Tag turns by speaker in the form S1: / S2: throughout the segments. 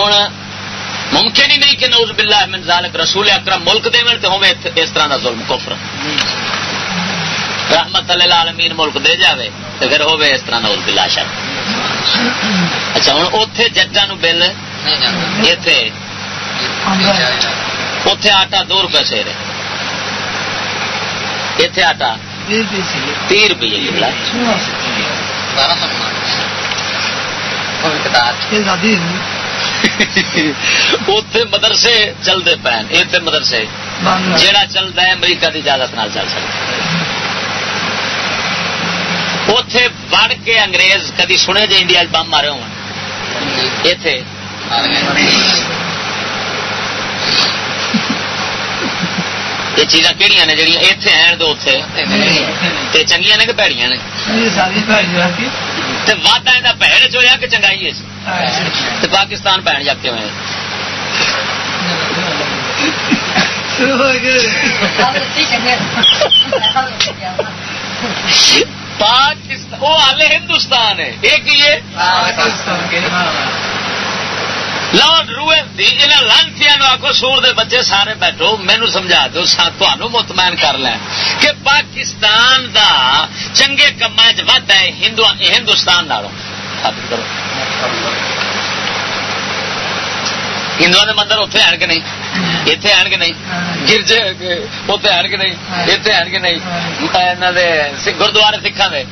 S1: ہوں ممکن ہی نہیں کہ نوز باللہ من ذالک رسول اکرم ملک دے تو ہوے اس طرح دا ظلم کفر۔ رحمت اللہ عالمین ملک دے جاوے تو پھر ہوے اس طرح نوز باللہ شر۔ اچھا ہوں اتے ججا نو بل اتے آٹا دو روپے سیرے اتے آٹا تی روپیے اتے مدرسے چلتے پے اتنے مدرسے۔ جہاں چلتا ہے امریکہ کی اجازت نال چل سکتا اتے بڑھ کے انگریز کدی سنے جی انڈیا بم مارے ہو یہ چیزاں کہڑی نے جہیا اتنے ہیں تو اتنے چنگیا نے کہ پیڑیاں نے؟ واٹا یہ پیڑ چویا کہ چنگائی ہے۔ پاکستان پہن جاتے ہوئے۔ پاکستان، وہ آلے ہندوستان ہے۔ ایک یہ لارڈ روئے لانتیا آخو سور دے بچے سارے بیٹھو مینو سمجھا دو تمہوں مطمئن کر لیں کہ پاکستان دا چنگے کما چ ہے ہندوستان نالوں۔ کرو۔ ہندو کے مندر اتنے آن کے نہیں اتنے آن کے نہیں گرجے اتنے آن کے نہیں اتنے آن کے نہیں۔ گردوارے سکھان دے۔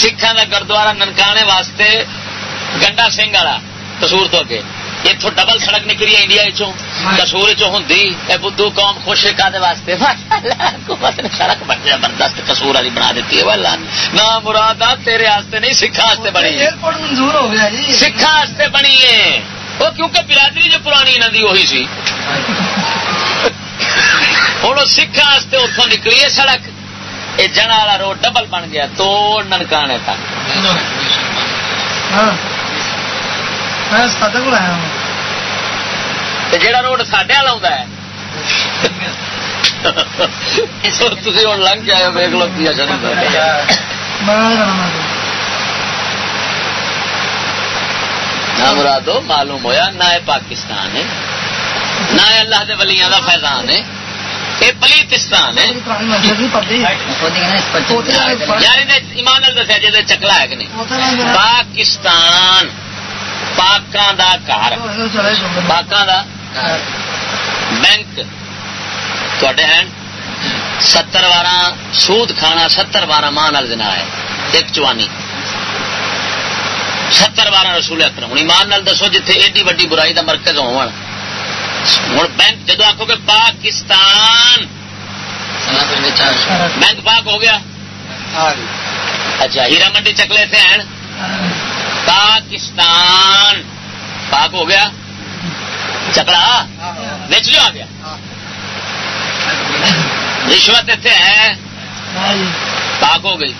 S1: سکھان کا گردوارا ننکانے واسطے گنڈا سنگھ والا کسور تو اگے۔ اتو ڈبل سڑک نکلی انڈیا کسور ہوں بدھو قوم خوش واسطے حکومت نے سڑک زبردست کسور والی بنا دیتی ہے نہ مراد تیرے نہیں سکھا بنی سکھا بنی ہے وہ کیونکہ برادری جو پرانی انہوں کی وہی سی ہوں سکھا اتوں نکلی ہے سڑک یہ جنا والا روڈ ڈبل بن گیا تو ننکانے تک جا روڈ والا ہے تھی ہوں لنگ کے آئے ویک لو کی نہ مرادو معلوم ہویا نہ پاکستان ہے نہ اللہ دے ولیاں دا فیضان ہے یہ پلیتستان ہے یار ایمان دسیا جی چکلا ہے کہ نہیں پاکستان پاکاں دا گھر۔ پاکاں دا بینک۔ تھوڑے ہیں ستر بارہ سود کھانا ستر بارہ ماہ جنا ہے۔ ایک چوانی ستر بارہ رسول اکرم۔ ہوں ایمان نال دسو جتھے ایڈی وڈی برائی دا مرکز ہو بینک جدو آخو گے پاکستان۔ بینک پاک ہو گیا۔ اچھا ہیرا منڈی چکلے تھے ہیں۔ پاکستان. پاک ہو گیا؟ چکلا نیچ لو آ گیا؟ رشوت اتنے ہے پاک ہو گئی۔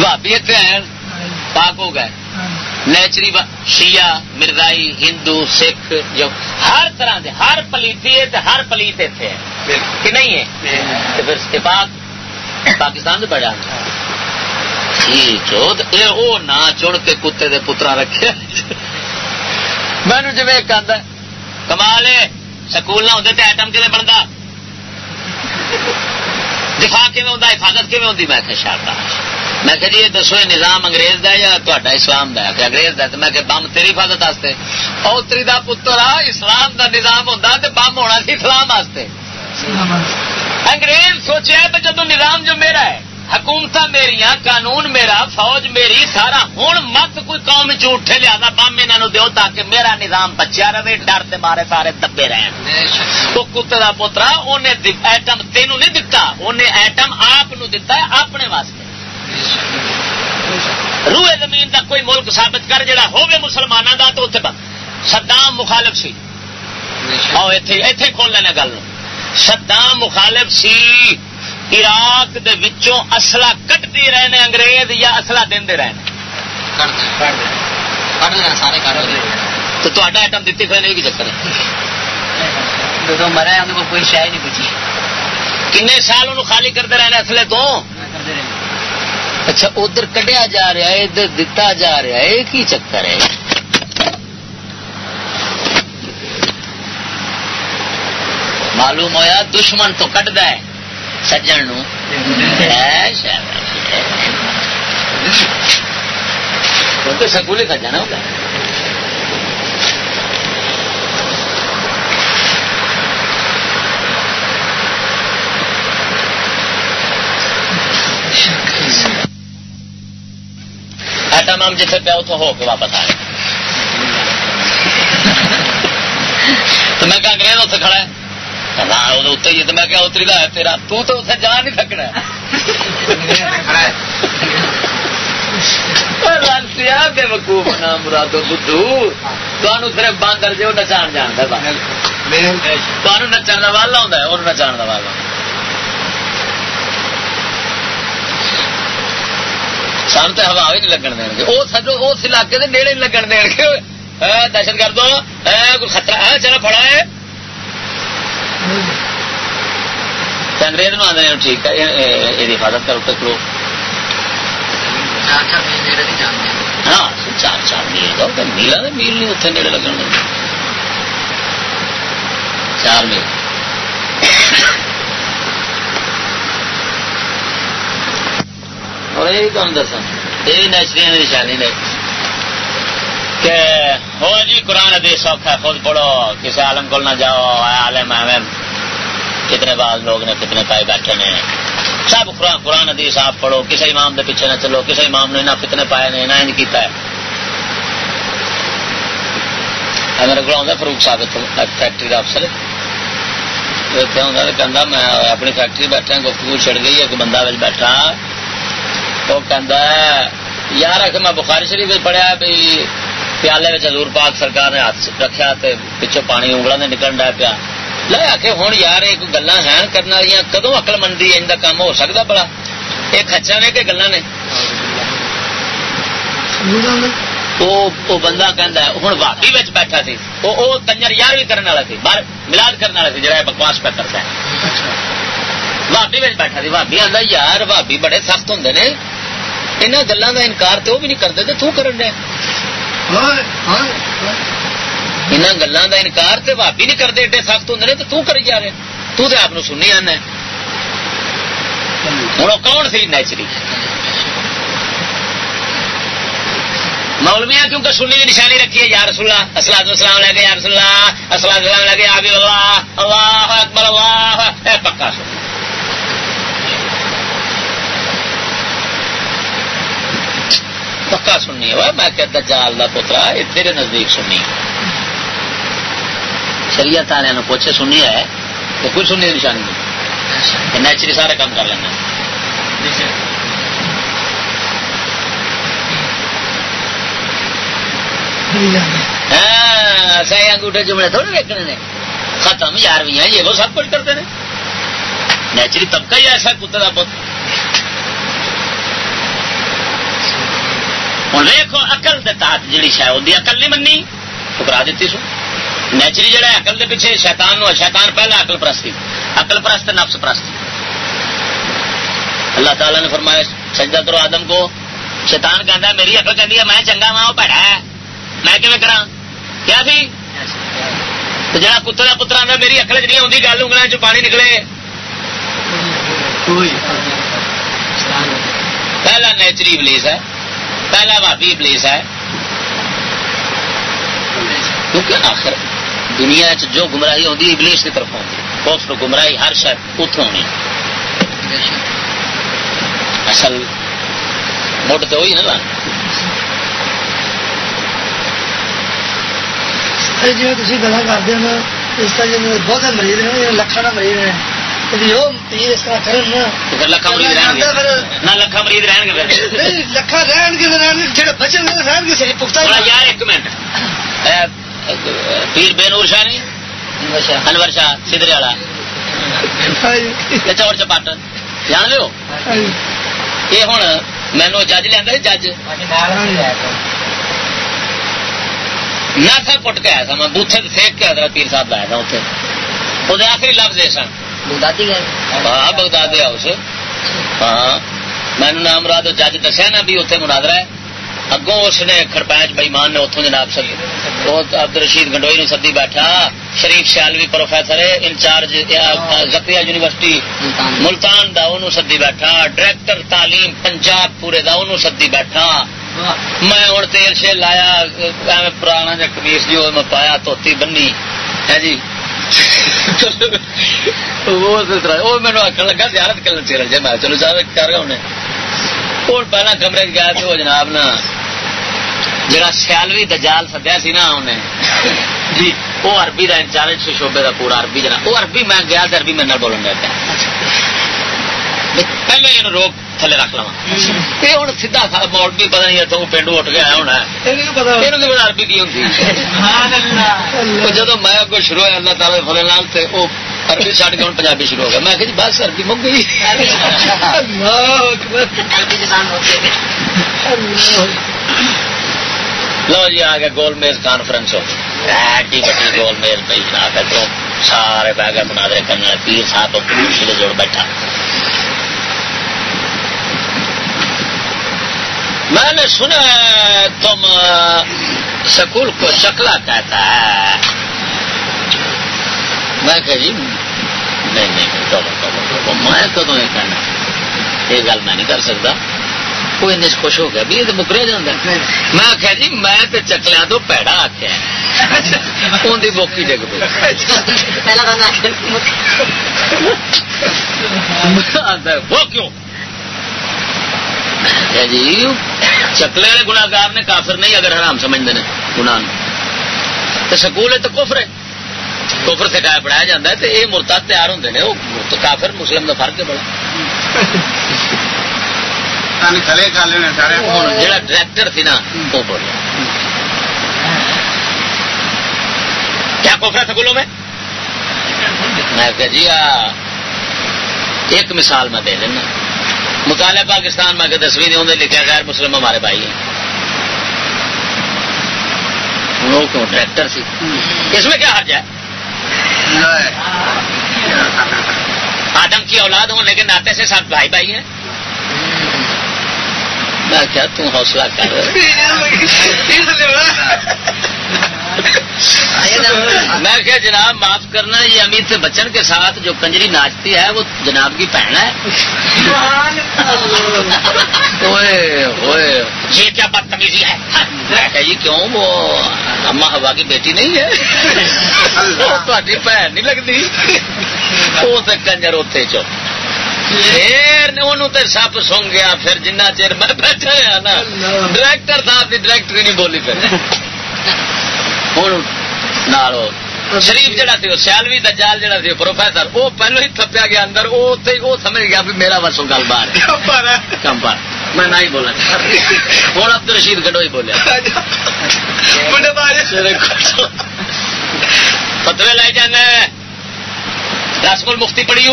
S1: بھابی اتنے ہیں؟ پاک ہو گئے۔ نیچری شیعہ مردائی ہندو سکھ جو ہر طرح دے ہر پلیتی ہے ہر پلیت اتنے ہے کہ نہیں ہے؟ پھر پاک پاکستان سے بڑا۔ چن کے کتے دے پترا رکھے۔ مینو جی ایک آدھا کمال سکول نہ ہوتے تو ایٹم کھے بنتا دفاع کھے ہوتا حفاظت کھے ہوتی میں شارداش میں کہ جی یہ دسو یہ نظام انگریز دا یا تا اسلام دا کہ انگریز دا میں کہ بم تیری حفاظت واسطے۔ اوتری دا پتر آ اسلام دا نظام ہوں تو بم ہونا سی اسلام واسطے۔ انگریز سوچا تو جدو نظام جو میرا ہے حکومت میری قانون میرا فوج میری سارا۔ ہوں مت کوئی قوم جھوٹے لیا بم یہاں دو تاکہ میرا نظام بچیا رہے ڈر سے مارے سارے دبے رہن۔ تو کتے کا پوترا انہیں ایٹم تینوں نہیں دتا انہیں ایٹم آپ دتا ہے اپنے واسطے۔ روئے زمین کا کوئی ملک ثابت کر جڑا ہوگی مسلمانوں کا تو اتنے سدام مخالف سی۔ اتے کھول لینا گل۔ سدام مخالف سی۔ عراق دے وچوں اصلا کٹتے رہنے انگریز یا اصلا دے رہنے؟ تو تا آئٹم دیتے کھڑے نہیں چکر ہے؟ تو مرا ہے کو کوئی شاید نہیں پوچھی۔ کنے سال انہوں خالی کرتے رہنے اصلے تو؟ اچھا ادھر کٹیا جا رہا ہے ادھر دتا جا رہا ہے کی چکر ہے؟ معلوم ہوا دشمن تو کٹتا ہے۔ سجن نو سکول سجن ہوگا ایٹم ہم جسے پہ اتوں ہو کے واپس آئے تو میں کہا انگریز اتنے کھڑا ہے ہاں، میں کیا اتری ہے تیرا۔ تو تو اتنے جا نہیں سکنا۔ بے وقوف مرادو بدھو۔ صرف باندر جی وہ نچان جانتا نچان کا والا ہوتا ہے وہ نچان کا والا۔ سن تو ہوا بھی نہیں لگن دیں گے۔ وہ سجو اس علاقے کے نیڑے نہیں لگن دیں گے۔ دہشت گردوں کوئی خطرہ ہے چلو پڑا ہے۔ انگریز نو آدھے ٹھیک ہے یہ حفاظت کرو کرو۔ ہاں چار چار میل دو میل آدھے میل نہیں اتنے نیڑے لگن چار میل۔ اور یہ تم دسا یہ نیچری نشانی نے کہ ہو جی قرآن حدیث سوکھا خود پڑھو کسی عالم کو نہ جاؤ عالم عالم کتنے بعض لوگ نے کتنے پائے بیٹھے نے۔ سب قرآن حدیث آپ پڑھو، کسی امام دے پیچھے نہ چلو، کسی امام نے نہ کتنے پائے نے، نہ ان کیتا ہے۔ میرے کو آتا فروخ صاحب فیکٹری کا افسر۔ کہ میں اپنی فیکٹری بیٹھا، گفتگو چڑ گئی، ایک بندہ بیٹھا۔ وہ کہ یار آ میں بخاری شریف پڑھیا بھی پیالے حضور پاک سرکار نے ہاتھ رکھا پچھو پانی انگلوں نے نکل رہا پیا۔ لے آ کے ہوں یار ایک گلا ہے کرنے والی کدو اقل مندی ان کا کام ہو سکتا بڑا یہ خچا نے کہ گلا نے؟ وہ بندہ کہہ ہوں بھابی بیٹھا سی۔ وہ کنجر یار بھی کرنے والا سی باہر ملاد کرنے والا سی جا بکواس پہ کرتا ہے۔ بھابی بیٹھا سی۔ بھابی آتا یار بھابی بڑے سخت ہوں نے۔ ان گلوں کا انکار تو وہ بھی نہیں کرتے تو کرن دیا ان گلوں کا انکار تو بھابی نہیں کرتے، ایڈے سخت ہوں تو تو کری جا رہے تو تے آپ سنی آنا ہوں، کون سی نیچری؟ مولویا کیونکہ سنی کی نشانی رکھی ہے یار رسول اللہ اسلام اسلام لے کے یار رسول اللہ اسلام اسلام لے کے آگے اللہ اللہ اکبر، اللہ اے پکا سن۔ پکا سننی ہوا میں کہتا جال کا پوترا تیرے نزدیک سننی۔ شریعت والے پوچھے سننی ہے تو کوئی سننی نشانی؟ نہیں نیچری سارے کام کر لینا۔ ہاں انگوٹھے جملے تھوڑے دیکھنے نے۔ ختم یار بھی ہیں یہ وہ سب کچھ کرتے ہیں۔ نیچری طبقہ ہی ایسا کتے کا پوت ہوں دیکھو اقل تحت جیڑی شاید ہوتی اقل نہیں منی ٹکرا دیتی سو۔ نیچری جہا اقل کے پیچھے شیطان نو شیطان پہلا اقل پرستی اقل پرست نفس پرست اللہ تعالیٰ نے فرمایا سجدہ کرو آدم کو شیطان کہتا ہے میری اقل کہتی ہے میں چنگا ماں پڑا ہے میں کیون کرا کیا تھی تو جہاں کتے کا پتر آتا میری اقل چ نہیں آتی گل انگلوں چ پانی نکلے پہلا نیچری بلیس ہے پہلا بھابی ابلیس ہے کیونکہ آخر دنیا جو گمراہی ہوتی ابلیس کی طرف کوفر گمراہی ہر شاید اتوں ہونی اصل مڈ تو ہوئی نا
S2: جی تھی گلا کرتے ہیں اس کا جی بہت مریض نے لکھان مریض نے
S1: لکھا مریض یار ایک منٹ۔ پیر بے نور شاہ نہیں؟ انور شاہ۔ سدرے والا۔ چور چپاٹ جان لو یہ ہوں مینو جج لیا جج نہ تھا کٹ کے آیا تھا میں بوتھے سیک کے حضرت پیر صاحب لایا تھا اتنے وہ آخری لفظ یہ سن۔ ہاں بغداد ہاؤس۔ ہاں۔ میں نام رات جج دسیا نا بھی اتنے مناظرہ ہے۔ اگوں اس نے کڑپائچ بئیمان نے اتوں جناب سدی عبد رشید گنڈوئی نے سدی بیٹھا شریف سیالوی پروفیسر ہے in charge Zakariya university Multan. دا انہوں سدی بیٹھا ڈائریکٹر تعلیم پنجاب پورے دا انہوں سدی بیٹھا۔ میں ہوں تیل شیل لایا پرانا جا کمیس جو میں پایا توتی بنی ہے جی؟ وہ مینو آخر لگا زیارت کرنا جی میں چلو زیارت کر رہا ہوں ہوں پہلا کمرے گیا تو جناب نا جڑا سیالوی دجال سدیا سی نا انہیں۔ جی وہ عربی کا انچارج شعبے کا پورا عربی جنا۔ وہ عربی میں گیا تو عربی میرے بولن لگ پیا پہلے یہ روک تھلے رکھ لوا یہ ہوں سیدا سا موڑ بھی پتا نہیں اتوں پنڈو اٹھ گیا ہونا یہ عربی کی ہوتی جب میں اگو شروع ہوا اللہ تعالی فلے لال سے وہ عربی چڑھ کے ہوں پنجابی شروع ہو گیا۔ میں کہ جی بس عربی مک گئی۔ لو جی آ گیا گول میز کانفرنس ہو ایڈی بڑی گول میز پہ جناب ادھر سارے بہ گئے مناظرے کرنے والے پیر صاحب پیر جوڑ بیٹھا میں نے سنا تم سکول کو چکلا کہتا ہے میں کہ جی نہیں نہیں میں کدو یہ کہنا یہ گل میں نہیں کر سکتا ان خوش ہو گیا. بھی یہ مکریا جانا میں آخیا جی میں تو چکلیا تو پیڑا آخیا ان کی بوکی ڈگ پی وہ کیوں؟ جی چکلے والے گناگار نے کافر نہیں اگر حرام سمجھتے ہیں گنا تو سکول ہے تو کفر ہے. کفر سکھایا پڑھایا جاتا ہے تو یہ مرتا تیار ہوتے ہیں وہ کافر مسلم کا فرق ہے بڑا. جا ڈائریکٹر تھی نا وہ بولے۔ کیا کوفرا سکولوں میں؟ میں کہ جی ایک مثال میں دے دینا۔ مطالعہ پاکستان میں کہ دسویں نہیں لکھا غیر مسلم ہمارے بھائی ہیں۔ وہ کیوں ڈائریکٹر سی؟ اس میں کیا حرج ہے؟ آدم کی اولاد ہونے کے ناطے سے ساتھ بھائی بھائی ہیں۔ میں کیا تم حوصلہ کر میں کیا جناب معاف کرنا یہ امید بچن کے ساتھ جو کنجری ناچتی ہے وہ جناب کی بہن ہے۔ یہ کیا بدتمیزی ہے؟ جی کیوں؟ وہ اما ہوا کی بیٹی نہیں ہے۔ تاری بہن نہیں لگتی۔ وہ تو کنجر اتنے چو پھر سپ سونگ گیا پھر جنہ چیر میں بیٹھا ہوا نا ڈائریکٹر صاحب کی ڈائریکٹر نہیں بولی پھر۔ ہوں شریف جہاں سی سیالوی دجال جہاں سی پروفیسر وہ پہلو ہی تھپیا گیا اندر وہ سمجھ گیا بھی میرا بسوں گل بار کم پر میں نہ ہی بولا۔ ہوں عبد رشید گڈو ہی بولیا۔ فتوے لے جانا دس گل مفتی پڑھی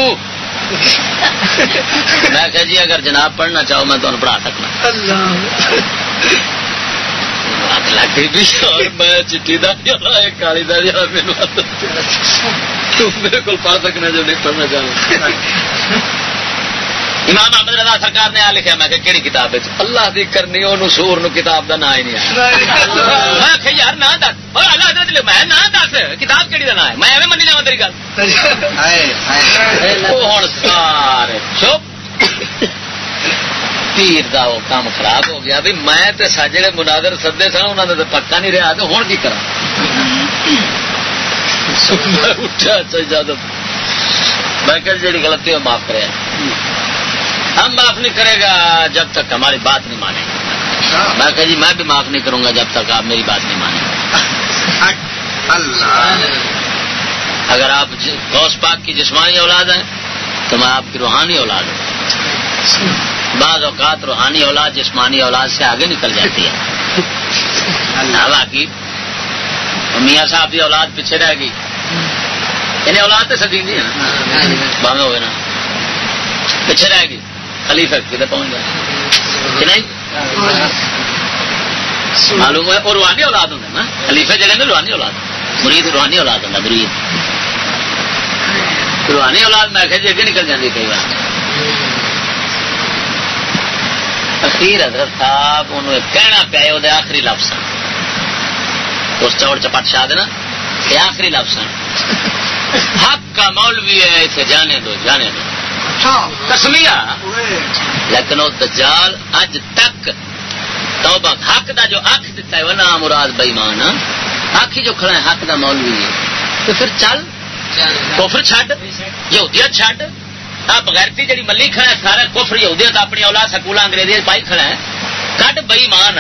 S1: میں کہ جی اگر جناب پڑھنا چاہو میں تمہیں پڑھا سکنا میں داری کالی داری میرے کو پڑھ سکنا جو نہیں پڑھنا چاہوں امام احمد رضا سرکار نے آ لکھا میں کہ کہڑی کتاب ہے؟ اللہ دی کرنی وہ سور نو کتاب دا نا ہی نہیں آیا۔ میں یار نہ دس۔ اللہ حضرت میں نہ دس۔ کتاب کہڑی دا نا ہے؟ میں ایویں منی جا تیری گل۔ سارے چپ۔ پیر دا وہ کام خراب ہو گیا۔ بھی میں تے جڑے مناظر سدے سن انہوں نے پکا نہیں رہا تو ہوں کی کرا اٹھا اچھا اجازت میں کہ جی غلطی ہو معاف کرے۔ ہم معاف نہیں کرے گا جب تک ہماری بات نہیں مانے گا میں کہ جی میں بھی معاف نہیں کروں گا جب تک آپ میری بات نہیں مانیں گے۔ اگر آپ غوث پاک کی جسمانی اولاد ہیں تو میں آپ کی روحانی اولاد ہوں۔ بعض اوقات روحانی اولاد جسمانی اولاد سے آگے نکل جاتی ہے۔ حالانکہ میاں صاحب کی اولاد پیچھے رہ گئی۔ انہیں اولاد تو سدی نہیں ہے باہیں ہوئے نا۔ پیچھے رہ گئی۔ خلیفہ کتنے پہنچ گیا نہیں؟ معلوم ہے وہ روحانی اولاد ہوں نا۔ خلیفہ جگہ روحانی اولاد۔ مرید، روحانی اولاد ہوں مرید۔ روحانی اولاد، میں کہ جی، اگے نکل جاتی کئی بار۔ اخیر حضرت صاحب، انہوں کہنا پیا وہ آخری لفظ اس چوڑ چپٹ شاہ دینا یہ آخری لفظ حق کا مولوی ہے اسے جانے دو جانے دو۔ کسمیا لیکن وہ دجال اج تک توبہ حق دا جو اکھ دیتا ہے وہ نام مراد بےمان اکھ ہی جو کھڑا ہے، حق دا مولوی ہے۔ تو پھر چل۔ کوفر چھڈ۔ یہودیت چھڈ۔ آپ بغیرتی جی ملی کھڑا ہے، سارا کوفر یہودیت اپنی اولاد سکول انگریزی پائی کھڑا ہے۔ کٹ بئیمان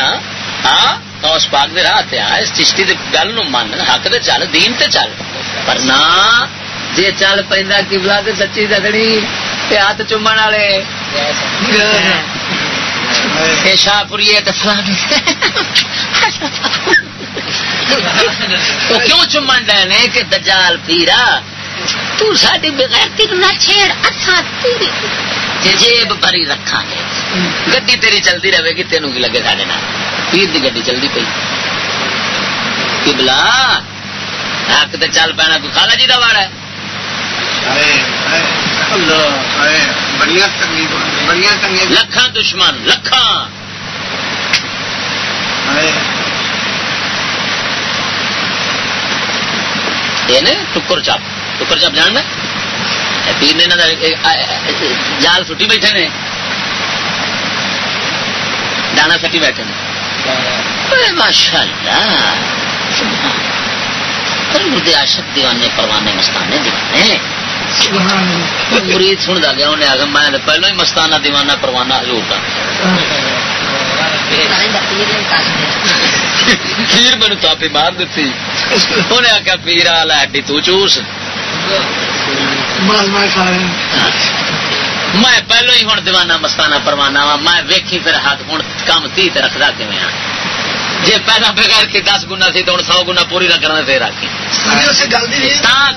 S1: ہاں اس پاک دے راہ تے آ، اس چشتی دے گل نو من۔ حق تے چل، دین تے چل۔ پر نہ، جے چل پیندا قبلہ تے سچی دگڑی ہاتھ چومن والے۔ شاہ پوری تو کیوں چومن ڈے کہ دجال پیرا؟ تو ساری بغیرتی نہ چھیڑ اچھا جیب بھری رکھا گے۔ گی تیری چلتی رہے گی، تینوں کی لگے سارے پیر کی گی چلتی پی کبلا حق تو چل پینا کوئی خالا جی کا واڑ ہے۔ لکھان دشمن لکھان ٹکر چاپ ٹکر چاپ جان میں پیر نے جال سٹی بیٹھے نے۔ دانا سٹی بیٹھے نے۔ ماشاء اللہ۔ عاشق دیوانے پروانے مستانے دیوانے۔ مرید سن دا گیا انہیں آگے میں پہلو ہی مستانہ دیوانہ پروانہ حضور کا پیر مینو تاپی مار دیتی۔ انہیں آخیا پیر ہڈی تو چوس۔ میں پہلو ہی ہوں دیوانہ مستانہ پروانہ وا۔ میں ویکھی پھر ہاتھ ہوں کام تی رکھدا کھا جی پہلا بغیر کے دس گنا سی تو ہوں سو گنا پوری نہ کرنا پھر آکی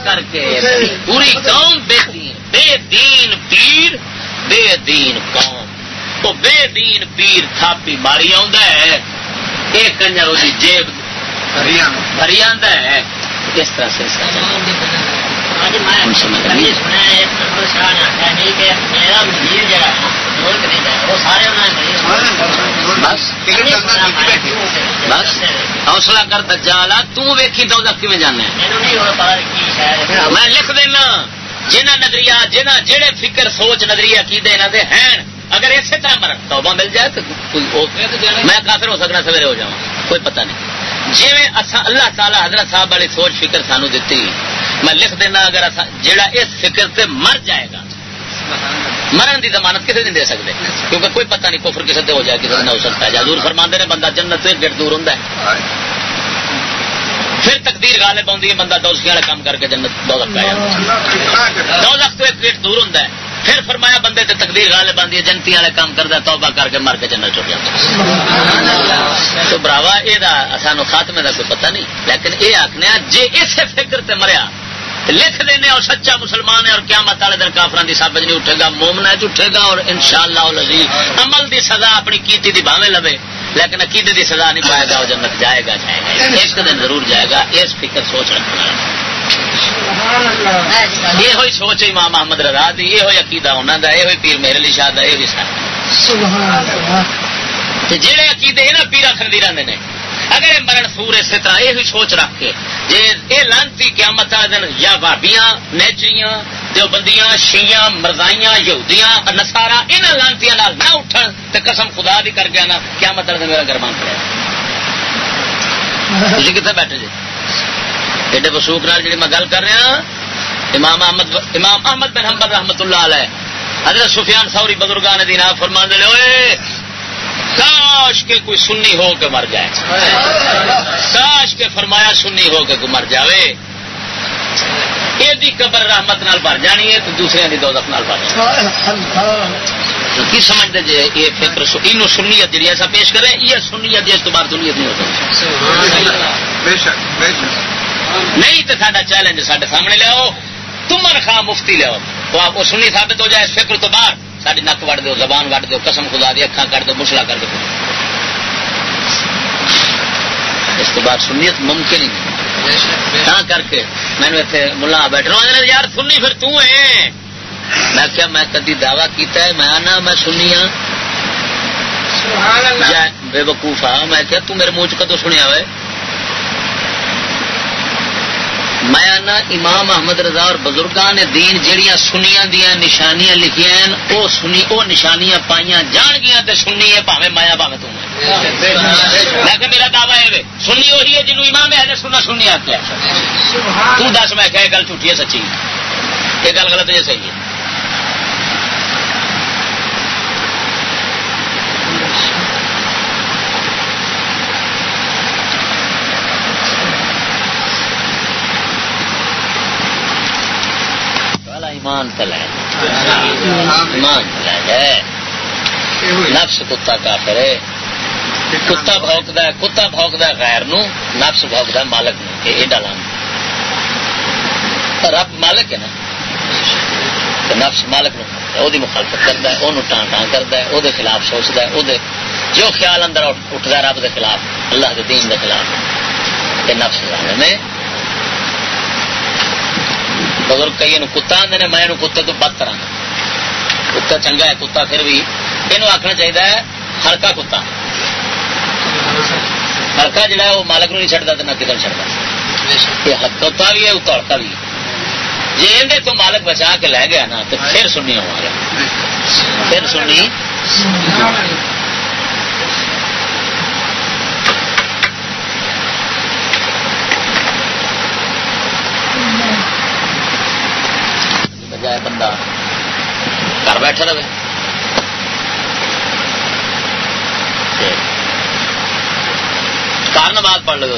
S1: کر کے پوری قوم بے دین بے دین پیر بے دین قوم۔ تو بے دین پیر تھاپی ماری آ کنجر وہ جیب بھری آتا ہے۔ اس طرح سے بس حوصلہ کر دجالا تیکھی تو کی جانا میں لکھ دینا جنہ نظریہ جنہ جہے فکر سوچ نظریہ کی دے دے ہیں اگر اسی طرح مرن توبہ مل جائے تو میں کافر ہو سکنا سویرے ہو جاؤں کوئی پتہ نہیں۔ جی اللہ تعالی حضرت صاحب والی سوچ فکر سانو دیتی میں لکھ دینا اگر جڑا اس فکر سے مر جائے گا مرن دی ضمانت کسی نہیں دے سکتے کیونکہ کوئی پتہ نہیں کفر کسی سے ہو جائے کسی نہ ہو سکتا ہے۔ جادور فرماندے نے بندہ جنت سے گٹ دور ہوں پھر تقدیر غالب آتی ہے، بندہ دوستی والے کام کر کے جنت دو پہ دو تو ایک گیٹ دور ہوں پھر فرمایا بندے تے تقدیر غالب آتی ہے، جنتی والے کام کرتا توبہ کر کے مر کے جنت چڑ جاتا تو براوا یہ سانو خاتمے کا کوئی پتہ نہیں، لیکن یہ آخنے جی اسے فکر تے مریا لکھ دینے اور سچا مسلمان ہے اور کیا مت والے دن کافران کی سابت نہیں اٹھے گا مومنا اٹھے گا اور ان شاء اللہ عمل دی سزا اپنی کیتی دی باوے لوے لیکن عقیدے دی سزا نہیں پائے گا وہ جنت جائے گا جائے گا۔ ایک دن ضرور جائے گا اس فکر سوچ رکھنا۔ یہ ہوئی سوچ امام محمد رضا دی یہ ہوئی عقیدہ انہوں کا یہ ہوئی پیر میرے لیے شاید یہ بھی سارا جہے عقیدے نا پیرا خریدی رہتے ہیں اگر مرن سور اسی طرح یہ سوچ رکھ کے جی یہ لانتی قیامت دن یا بابیاں نیچریاں، دیوبندیاں شیاں مرزائیاں یہودیاں نسارا یہاں لانتی نہ اٹھن تو قسم خدا دی کر گیا نا قیامت دن میرا گرمان کرے۔ تھی کتنے بیٹھے جی؟ ایڈے وسوخ نال جی میں گل کر رہا ہاں، امام احمد امام احمد بن حمد رحمت اللہ علیہ، حضرت سفیان سوری بزرگان دینا فرمان دے ہوئے کاش کے کوئی سنی ہو کے مر جائے۔ کاش کے فرمایا سنی ہو کے کوئی مر جائے یہ قبر رحمت نال بھر جانی ہے تو دوسرے کی دولت نال بھر کی سمجھتے جی یہ فکر یہ سنیت جی ایسا پیش کرے یہ سنیت جی اس بعد سنیت نہیں ہو سکتی نہیں تو سا چیلنج سارے سامنے لیاؤ تمن خواہ مفتی لیاؤ تو آپ کو سنی ثابت ہو جائے اس فکر تو بعد۔ ساری نک وڈ دو زبان وڈ دو قسم خدا دی اکھان کر دو مسلا کر دو اس کے بعد سنیت ممکن ہی۔ کر کے میں نے ملا بیٹھ رہا یار سنی پھر تو ہے۔ میں کیا میں کدی دعوی کیتا ہے۔ میں آنا میں سنی ہاں۔ بے وقوف ہاں۔ میں کیا تو میرے منہ چ کدو سنیا ہوئے؟ میں امام احمد رضا اور بزرگان نے دین جہیا سنیا دیا نشانیاں لکھیاں ہیں، او سنی، او نشانیاں پائیاں جان گیا تے سنی ہے پاوے مایا پاوے تم لیکن میرا دعویٰ ہے سنی وہی ہے جنوب امام ہے سننا سننی آتے تو دس میں کہ گل جھوٹی ہے، سچی۔ یہ گل غلط ہے صحیح ہے؟ ایمان تل ہے ایمان تل ہے نفس کتا کافر ہے۔ کتا بھوکد ہے، کتا بھوکد ہے غیر نو، نفس بھوکد ہے مالک نو، یہ ڈالا رب مالک ہے نا۔ نفس مالک نو وہ مخالفت کرتا ہے وہ ٹان ٹان کرتا ہے وہ خلاف سوچتا ہے وہ جو خیال اندر اٹھتا ہے رب دے خلاف، اللہ کے دین دے خلاف۔ یہ نفس میں بزرگ کئی کتا آدھے میں کتے تو بد کرا کتا چنگا ہے کتا پھر بھی یہ آخنا چاہیے ہلکا کتا ہلکا جڑا ہے وہ مالک نہیں چڑھتا تو نہ کدھر چڑھتا یہ کتا بھی ہے وہ اتڑتا بھی ہے جی اندر تو مالک بچا کے لے گیا نا تو پھر سننی ہمارا پھر سننی جائے بندہ گھر بیٹھا رہے کار نماز پڑھ لو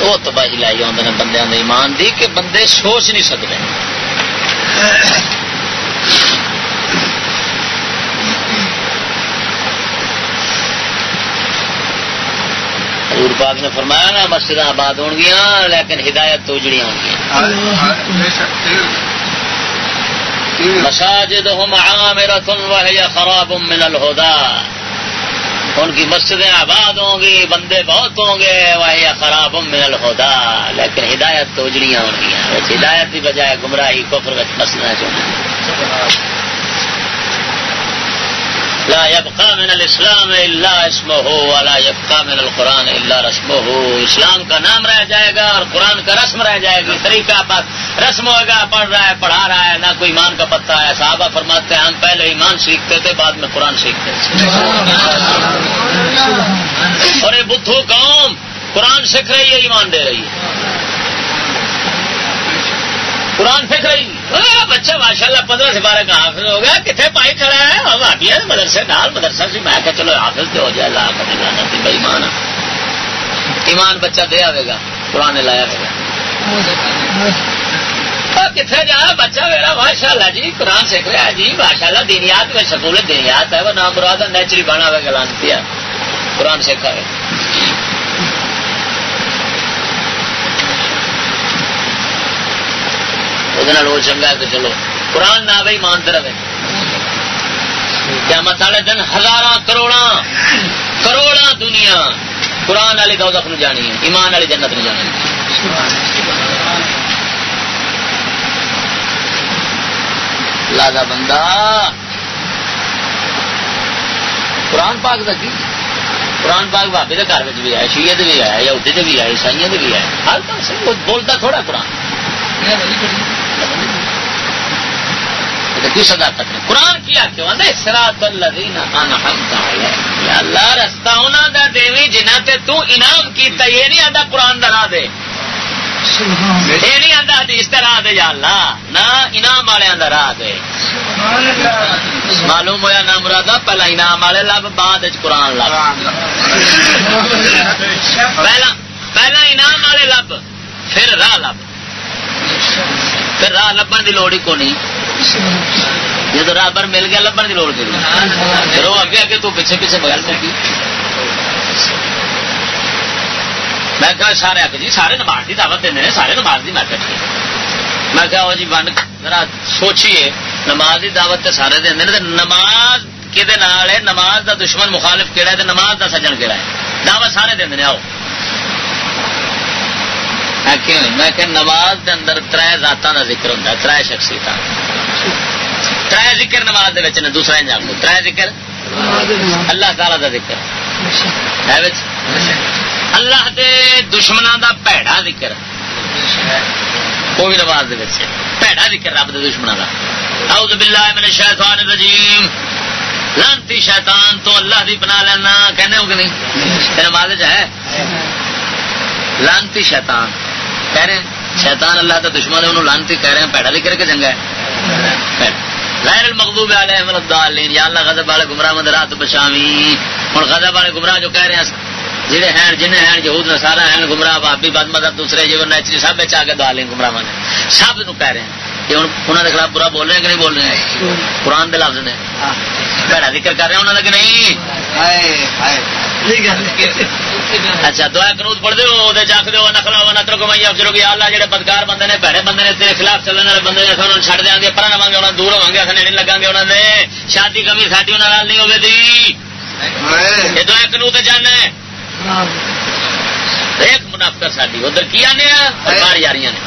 S1: وہ تباہی لائی آدھے بندے ایمان دی کہ بندے سوچ نہیں سکتے حضور پاک نے فرمایا نا مسجد آباد ہو گیا لیکن ہدایت تو اجڑی ہو مساجد ہم عامرت خراب من الہدا۔ ان کی مسجدیں آباد ہوں گی بندے بہت ہوں گے وہی خراب من الہدا۔ لیکن ہدایت تو اجڑیاں ہو گیا ہدایت کی بجائے گمراہی کفر مسئلہ چاہیے لا يبقى من الاسلام الا اسمه ولا يبقى من القران الا رسمه. اسلام کا نام رہ جائے گا اور قرآن کا رسم رہ جائے گی طریقہ بس رسم ہوگا، پڑھ رہا ہے، پڑھا رہا ہے، نہ کوئی ایمان کا پتہ ہے. صحابہ فرماتے ہیں، ہم پہلے ایمان سیکھتے تھے، بعد میں قرآن سیکھتے تھے. اور یہ بدھو قوم، قرآن سیکھ رہی ہے، ایمان دے رہی ہے. قرآن سیکھ رہی ہے؟ ہاں، بچہ ماشاء اللہ پندرہ سے بارہ کا حافظ ہو گیا کتنے پائی کھڑا ہے؟ ہم آتی ہے مدرسے، نال مدرسہ سے میں کہ چلو حافظ تو ہو جائے، لا کر جانا تھی بھائی ایمان ایمان بچہ دے آئے گا، قرآن لایا گا۔ کتنے جا، بچہ میرا ماشاء اللہ جی قرآن سیکھ رہا ہے جی ماشاء اللہ دینیات میں سکولت دینیات ہے، وہ نام براد نیچری بنا ہوا گلانتی ہے۔ قرآن سیکھا ہے۔ وہ چنگا ہے کہ چلو۔ قرآن نہ بھائی مانتے رہے۔ کیا مت والے دن ہزار کروڑا کروڑا دنیا۔ قرآن والی دوزخ نو جانی ہے، ایمان والی جنت نو جانی لادا بندہ، قرآن پاک کا کی؟ قرآن پاک بابے کے گھر بھی آیا شیعہ بھی آیا یا بھی آئے عیسائی بھی آئے ہر پاس بولتا تھوڑا قرآن۔ صداقت قرآن کیا کیوں آدھے سرات اللہ رستہ انہوں دا دیوی جنہ تے تو انعام کیتا یہ نہیں قرآن دا دے۔ یہ نہیں آتا حدیث راہ دے یا اللہ نہ انعام والے دا راہ دے۔ معلوم ہوا نہ مرادہ پہلا انعام والے لب بعد قرآن لب۔ پہلا پہلا انعام والے لب پھر راہ لب۔ پھر راہ لبن کی لوڑ ہی کو نہیں جب راہ پر مل گیا لبن کی لوڑ کی پھر وہ اگے اگے تو پیچھے پیچھے بغیر پکی میں کہ سارے آ جی سارے نماز کی دعوت دیں سارے نماز کی۔ میں کہ میں کہ جی بن ذرا سوچیے، نماز کی دعوت تو سارے دیں نماز کہ نماز دا دشمن مخالف کہڑا ہے؟ نماز دا سجن کہڑا ہے؟ دعوت سارے دیں آؤ۔ میں کہ نماز دے اندر تر ذاتوں کا ذکر ہوتا تر شخصیت تر ذکر نماز دے دوسرا انجام دو تر ذکر اللہ تعالی دا ذکر۔ اللہ دے دشمنوں دا پیڑا ذکر۔ وہ بھی نماز دے پیڑا ذکر رب دے دشمنوں کا اعوذ باللہ من الشیطان الرجیم۔ لانتی شیطان تو اللہ دی بنا لینا، کہنے ہو کہ نہیں؟ نماز ہے۔ لانتی شیطان۔ کہہ رہے ہیں، شیطان اللہ کا دشمن ہے، انہوں لانتی کہہ رہے ہیں، پیڑا لکھ کے جنگا ہے۔ غیر المغضوب علیہم الضالین، یا اللہ غضب والے گمراہ مدرات بشامی۔ ہن غضب والے گمراہ جو کہہ رہے ہیں جڑے ہیں جن ہیں، یہود نصارا ہیں، گمراہ بابی بد مدد دوسرے جو نیچری سب بچا کے دالیں گمراہ نے سب نو کہہ رہے ہیں۔ کہ انہوں نے خلاف برا بول رہے ہیں کہ نہیں بول رہے ہیں؟ قرآن دے لفظ نے۔ بھڑا ذکر کر رہے ہیں انہوں نے کہ نہیں؟ اچھا دعا کنوت پڑھ دو جاک دو نقل نتر کو میں افسروں کی اللہ جڑے بدکار بندے نے بھڑے بندے نے تیرے خلاف چلنے والے بندے نے چھڑ دیں گے پر نہ گے دور ہوں گے نہیں لگا گے انہوں نے شادی کمی ساری انہوں نہیں ہوگی یہ دعا کنوت جانا ہے ایک منافع ساری ادھر کیا نے بار یاریاں نے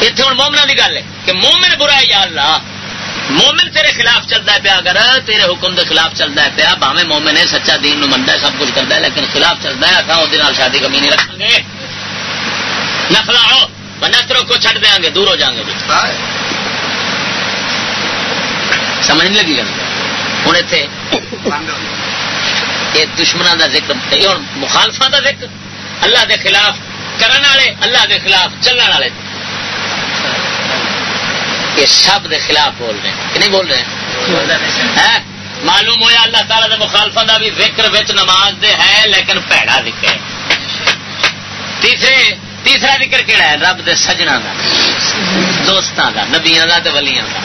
S1: اتنے ہوں مومنا کی گل ہے کہ مومن برا ہے یا اللہ، مومن تیرے خلاف چلتا ہے پیا اگر تیرے حکم دے خلاف چلتا ہے پیا باوے مومن ہے، سچا دین نو منتا ہے، سب کچھ کرتا ہے، لیکن خلاف چلتا ہے اصا وہ شادی کمی نہیں رکھیں گے۔ نفلا ہو نترو کو چڑھ دیا گے، دور ہو جائیں گے۔ سمجھ نہیں لگی گل؟ ہوں اتنے یہ دشمنوں کا ذکر مخالفا کا ذکر۔ اللہ دے خلاف کرنے والے، اللہ دے خلاف چلنے والے۔ یہ سب دے خلاف بول رہے ہیں۔ کہ نہیں بول رہے ہیں؟ معلوم ہوا اللہ تعالیٰ دے مخالفا کا بھی ذکر وچ نماز دے ہے لیکن پیڑا ذکر تیسرے تیسرا ذکر کہڑا ہے؟ رب دے سجنا کا دوستوں کا نبیا کا تو ولیاں کا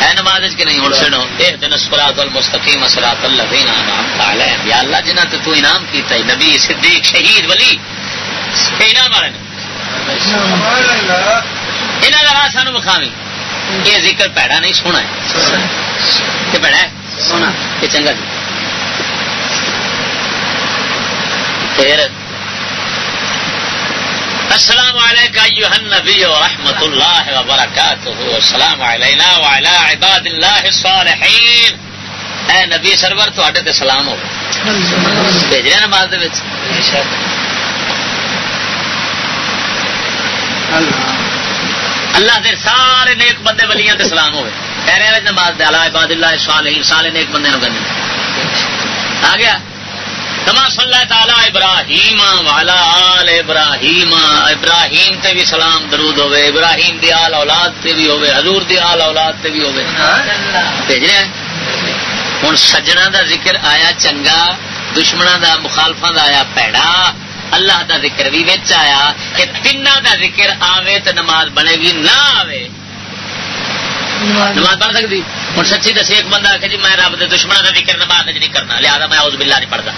S1: ہے نماز کہ نہیں؟ ہوں سنو ایک دن سرات المستقیم سرات اللہ یا اللہ جنہ تو, تو انعام کیتا ہے نبی صدیق شہید ولی انعام والے یہاں کا راہ سانو بخاوی یہ ذکر پیڑا نہیں سونا ہے کہ پیڑا ہے سونا یہ چنگا جی پھر السلام علیکم ایوہ النبی ورحمت اللہ وبرکاتہ السلام علینا وعلا عباد اللہ الصالحین اے نبی سرور تو آٹے تے سلام ہو بھیج رہے ہیں نماز دے بچ اللہ اللہ دے سارے نیک بندے ولیاں تے سلام ہوئے۔ کہہ رہے نماز دے اللہ عباد اللہ صالحین سارے نیک بندے نو کرنے آ گیا۔ کما صلی اللہ تعالی ابراہیم والا آل ابراہیم۔ ابراہیم تے بھی سلام درود ہوے ابراہیم دی آل اولاد تے بھی ہوے حضور دی آل اولاد تے بھی ہوے بھیج رہے ہوں سجنا دا ذکر آیا، چنگا دشمنوں دا، مخالفاں دا آیا، پیڑا۔ اللہ دا ذکر بھی بچ آیا کہ تین دا ذکر آوے تو نماز بنے گی نہ آوے۔ نماز پڑھ سکتی۔ ہوں سچی دسی ایک بندہ کہ جی میں رب دے دشمن کا ذکر نماز نہیں کرنا، لہٰذا میں اس بلا نہیں پڑھتا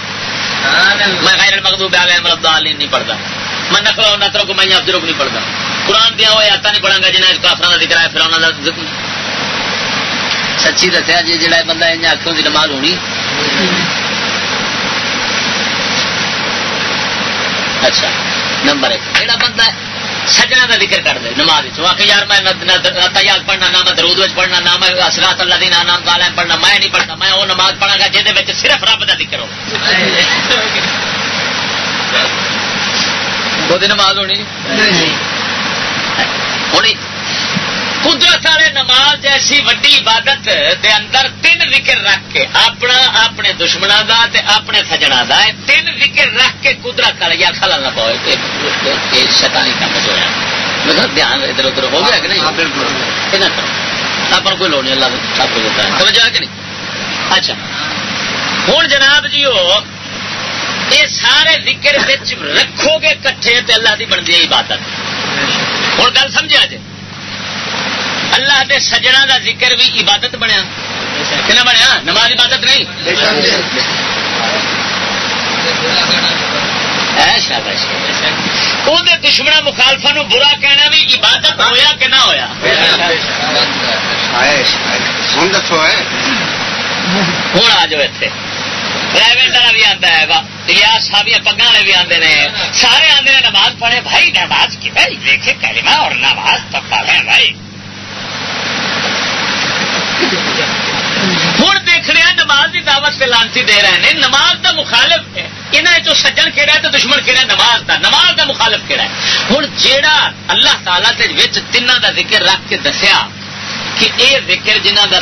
S1: میں غیر المغضوب علیہم مطلب الضالین نہیں پڑھتا میں نقل نقل کو میں افضل نہیں پڑھتا قرآن دیا ہوا آتا نہیں پڑھا گا جنہیں کافر کا ذکر ہے پھر انہوں کا سچی دسیا جی جہاں بندہ ان آخوں کی نماز ہونی۔ اچھا نمبر ایک جہاں بندہ سجنا کا ذکر کر دے نماز آ کے یار میں یاد پڑھنا نہ میں درود پڑھنا نہ میں اصلاح اللہ دی نام کالا پڑھنا میں نہیں پڑھنا میں وہ نماز پڑھا گا جہد صرف رب کا ذکر ہو۔ وہ نماز ہونی؟ ہونی۔ قدرت والے نماز جیسی وڈی عبادت دے اندر تین ذکر رکھ کے اپنا اپنے دشمنوں کا اپنے سجنا کا تین ذکر رکھ کے قدرت والے یا خلا نہ پاؤ شیطانی کام جو ہے دھیان ادھر ادھر ہو گیا کہ نہیں؟ آپ کوئی لوڑ نہیں اللہ سب کچھ ہوتا ہے۔ کہ نہیں؟ اچھا۔ ہوں جناب جی یہ سارے ذکر رکھو گے کٹھے اللہ کی بنتی عبادت۔ ہوں گل سمجھا جی اللہ دے سجنا دا ذکر بھی عبادت بنیا۔ کہنا بنیا؟ نماز عبادت نہیں؟ دشمنا مخالفا نو برا کہنا بھی عبادت ہویا کہ نہ ہویا؟ ہوں آ جاؤ اتنے پرائیویٹ والا بھی آتا ہے یا سابیا پگا والے بھی آتے ہیں سارے آتے ہیں نماز پڑھے بھائی نماز کی بھائی دیکھے کلمہ اور نماز تو پڑھے بھائی۔ ہوں دیکھ نماز کی دعوت سے لانسی دے رہے ہیں۔ نماز کا مخالف ہے۔ یہاں جو سجن کہڑا ہے تو دشمن کہڑا ہے نماز کا نماز کا مخالف کہڑا ہے۔ ہوں جیڑا اللہ تعالیٰ کے تین کا ذکر رکھ کے دسیا کہ یہ ذکر جنہ کا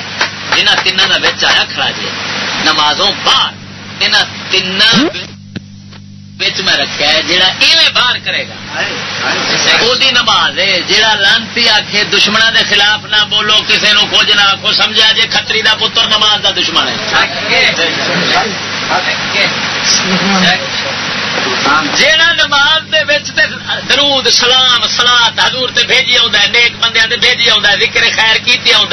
S1: جنہ تین کا بچ آیا کھڑا جی نمازوں بعد یہاں تین میں رکھا ہے جہاں ایویں باہر کرے گا۔ وہ نماز ہے جہاں لانتی آخ دشمنوں کے خلاف نہ بولو کسی نو کچھ نہ آخو سمجھا جی کتری کا پتر نماز کا دشمن ہے۔ جیڑا نماز درود سلام سلاد حضور تے بھیجی آ نیک بندے تے بھیجی آ ذکر خیر کی آ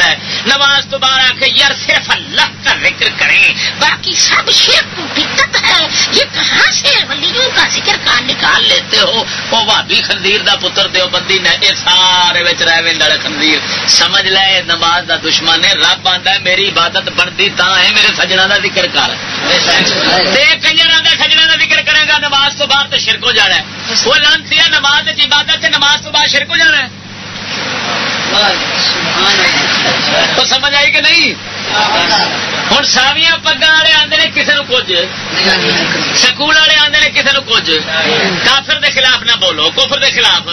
S1: نماز تو بعد آ کے یار صرف اللہ کا ذکر کریں باقی سب شرک دقت ہے۔ یہ کہاں سے ولیوں کا ذکر کہاں نکال لیتے ہو؟ وہ بھابی خندیر دا پتر دیو بندی نے یہ سارے رہ والے خندیر سمجھ لے نماز دا دشمن ہے رب آتا ہے میری عبادت بنتی تا ہے میرے سجنا دا ذکر کر۔ سجنا دا ذکر کرے گا نماز تو بعد تو شرک ہو جانا ہے۔ وہ لانتی ہے نماز عبادت نماز تو بعد شرک ہو جانا ہے۔ تو سمجھ آئی کہ نہیں؟ ہوں ساویاں پگا والے آدھے کسی نے کچھ۔ سکول والے آدھے کسی نے کچھ۔ کافر دے خلاف نہ بولو، کفر دے خلاف۔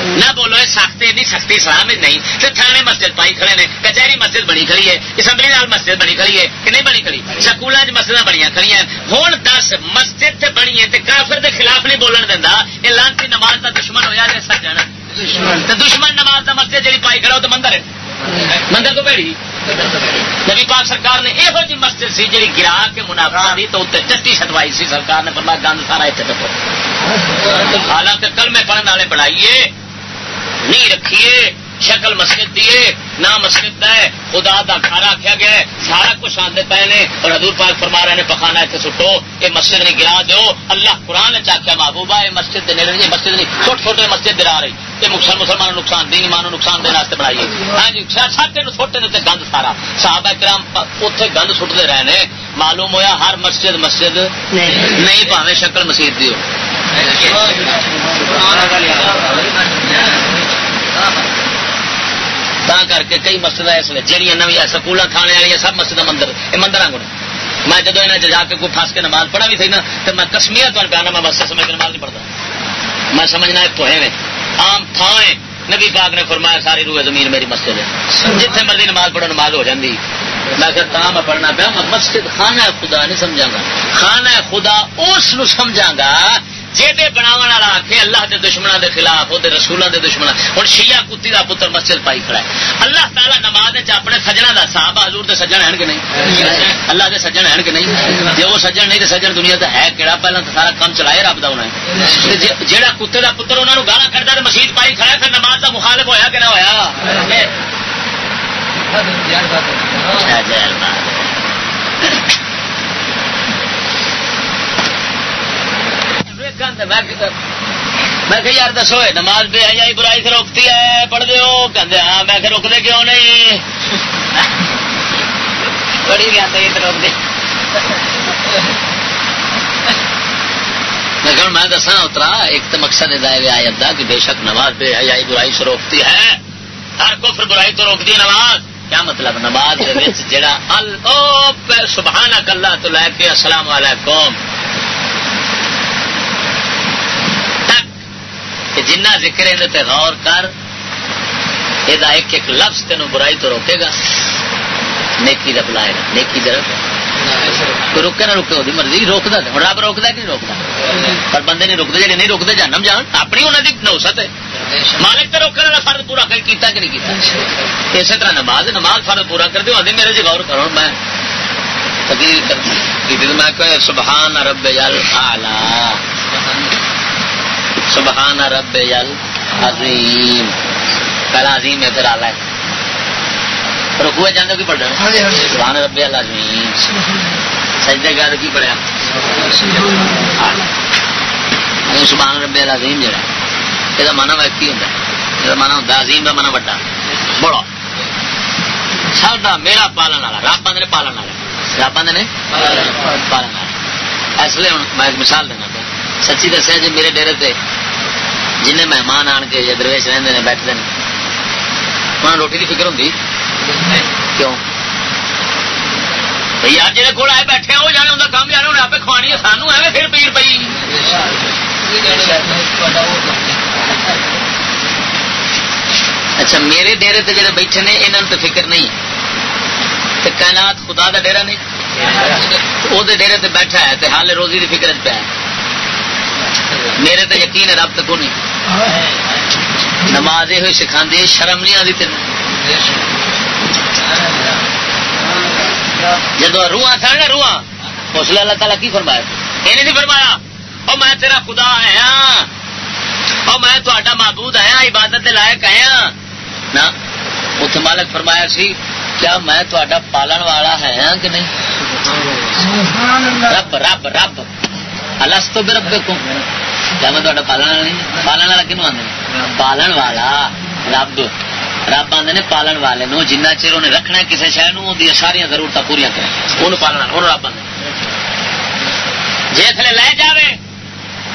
S1: نہ بولو یہ سختی نہیں سختی اسلام نہیں۔ تو تھانے مسجد پائی کھڑے نے کچہری مسجد بنی کھڑی ہے اسمبلی نال مسجد بنی کھڑی ہے کہ نہیں بنی کھڑی؟ سکولوں مسجد بنی کھڑی ہوں دس مسجد سے بنی ہے کافر دے خلاف نہیں بولن دینا یہ لانتی نماز کا دشمن ہوا جائے سجن دشمن۔ نماز کا مسجد جی پائی کھڑا تو مندر ہے۔ مندر تو بھڑی نبی پاک سرکار نے یہو جی مسجد سی جی گرا کے منافع دی تو اتنے چٹی چھٹوائی سی سرکار نے، فرمایا گند سارا اتنے حالانکہ کل میں پڑھنے والے بڑھائیے نہیں رکھیے شکل مسجد دیے نہ مسجد ہے۔ خدا دا گھر آخیا گیا ہے۔ سارا کچھ آدھے پے نے۔ اور حضور پاک فرما رہے ہیں پخانا اتنے سٹو یہ مسجد نہیں گرا دو اللہ قرآن نے چاہیا محبوبہ یہ مسجد نہیں رہی مسجد نہیں۔ چھوٹے چھوٹے مسجد گرا رہی۔ یہ مسلم مسلمانوں نقصان دینی مانو نقصان دینے بنائیے ہاں جی ساٹے چھوٹے نے گند سارا۔ صحابہ کرام اتنے گند سٹتے رہے ہیں معلوم ہویا ہر مسجد مسجد نہیں۔ پاوے شکل مسجد دی کر کے کئی مسجد اس لیے جہاں نوی سکول کھانے والی سب مسجد مندر یہ مندر آگے میں جب یہاں جا کے کوئی پھنس کے نماز پڑھا بھی تھی نا تو میں کشمیر تو پہنا میں مسجد سمجھ کے نماز نہیں پڑھتا میں سمجھنا ہے پوہے میں آم تھان نبی پاک نے فرمایا، ساری روح زمین میری مسجد ہے۔ جتنے مرضی نماز پڑھو، نماز ہو جاتی میں کہ میں پڑھنا پیا، میں مسجد خانہ خدا نہیں سمجھا گا۔ خانہ خدا اس سمجھا گا جہے بنا آخ اللہ کے دشمنوں کے خلاف وہ رسولوں کے دشمن ہوں شیعہ کتی کا پتر مسجد پائی کھڑا ہے۔ اللہ تعالیٰ نماز اپنے سجنا کا صاحب حضور کے سجن ہیں کہ نہیں؟ اللہ کے سجن ہیں کہ نہیں؟ جی۔ وہ سجن نہیں تو سجن دنیا تو ہے کہڑا پہلے تو سارا کام چلائے رب ہونا ہے جہاں کتے کا پتر انہوں گالا کرتا تو مسیح پائی کھڑا پھر نماز کا مخالف ہوا کہ نہ ہوا میں کہ یار دسو نماز بے حیائی برائی سے روکتی ہے پڑھ دو کہ ہاں میں کہ روکتے کیوں نہیں؟ بڑی گیا تو روک دے میں میں دسا اترا، ایک تو مقصد ہدایت آیت دا کہ بے شک نماز بے حیائی برائی سے روکتی ہے۔ ہر کفر برائی تو روکتی ہے نماز۔ کیا مطلب نماز جہاں سبحانہ اللہ تو لے کے السلام علیکم۔ جنہ ذکر ہے غور کر یہ ایک ایک لفظ تین برائی تو روکے گا۔ نیکی کا بلائے گا، نیکی در روکے نہ روکے وہ مرضی روکتا ہوں رب روکتا کہ نہیں روکتا پر بندے نہیں روکتے جی نہیں روکتے جانم جان۔ اپنی انہوں کی نوسط ہے۔ مالک تو روکنے والا فرد پورا کیتا کہ نہیں کیتا؟ اسی طرح نماز نماز فرد پورا کر دو آدھے میرے جی غور کرو میں تقریر کر میں کہ سبحان رب یل سبحان رب یل عظیم۔ پہلا عظیم ہے پھر آلہ ہے رکو جانے کی پڑھنا ہاں جی، ہاں جی۔ سبحان رب یل عظیم۔ سجدے گا کی پڑھیا سبحان رب یل عظیم جڑا یہ مانا ویک ہوں یہ مانا ہوتا عظیم کا مانا وڈا۔ بڑا ساڈا میرا پالن والا رب آدھے پالن والا۔ رب آدھے پالن والا۔ اس لیے ہوں میں مثال دینا۔ سچی دسیا جی میرے ڈیری سے جن مہمان آن کے درویش رہتے ہیں بیٹھتے ہیں۔ انہوں روٹی کی فکر ہوں کیوں؟ یار کول آئے بیٹھے وہ جانے انہیں کام جانے انہیں آپ کھوانی ہے سانو ایویں پھر پیر پی اچھا میرے ڈیرے تے جڑے بیٹھے نے انہوں تو فکر نہیں۔ تے کائنات خدا دا ڈیرا نہیں۔ وہ ڈیرے تے بیٹھا ہے تے حال روزی دی فکر پہ ہے۔ میرے تے یقین ہے رب تک نہیں؟ نماز یہ سکھا شرم نہیں آتی تین جب روح تھا نا روح اس لیے اللہ تعالیٰ کی فرمایا؟ یہ نہیں فرمایا اور میں تیرا خدا آیا اور میں تا معبود آیا عبادت لائق آیا۔ نہ اتنے مالک فرمایا سی کیا میں تا پالن والا ہے کہ نہیں؟ رب رب رب۔ الس تو بھی کیا میں تا پالن والا نہیں پالن والا کنو آدھے پالن والا رب رب آدھے نے پالن والے نو جنہ چر انہیں رکھنا کسی شہر سارا ضرورت پوریا کریں وہ پالنا وہ رب آدھے جس نے لے جائے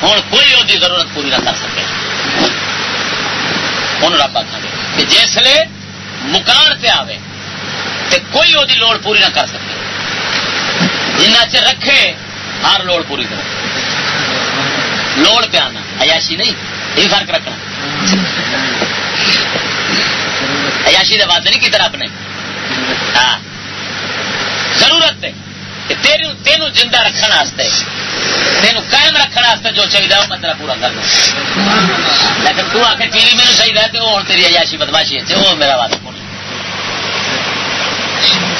S1: ہوں کوئی وہ ضرورت پوری نہ کر سکے ان رب آخر کہ جس جسے مکان سے آئے تو کوئی وہ لوڑ پوری نہ کر سکے جنہ چر رکھے ہر لوڑ پوری کرے لوڑ پہ آنا ایاشی نہیں، یہ فرق رکھنا۔ ایاشی کا وعدے نہیں کی طرح اپنے ہاں۔ ضرورت ہے تینوں زندہ رکھنے تین قائم رکھنے جو چاہیے وہ میں پورا کر دوں لیکن تو آ کے ٹی وی میرے صحیح رہتے وہ ہوں تیری ایاشی بدماشی ہے وہ میرا وعدہ کون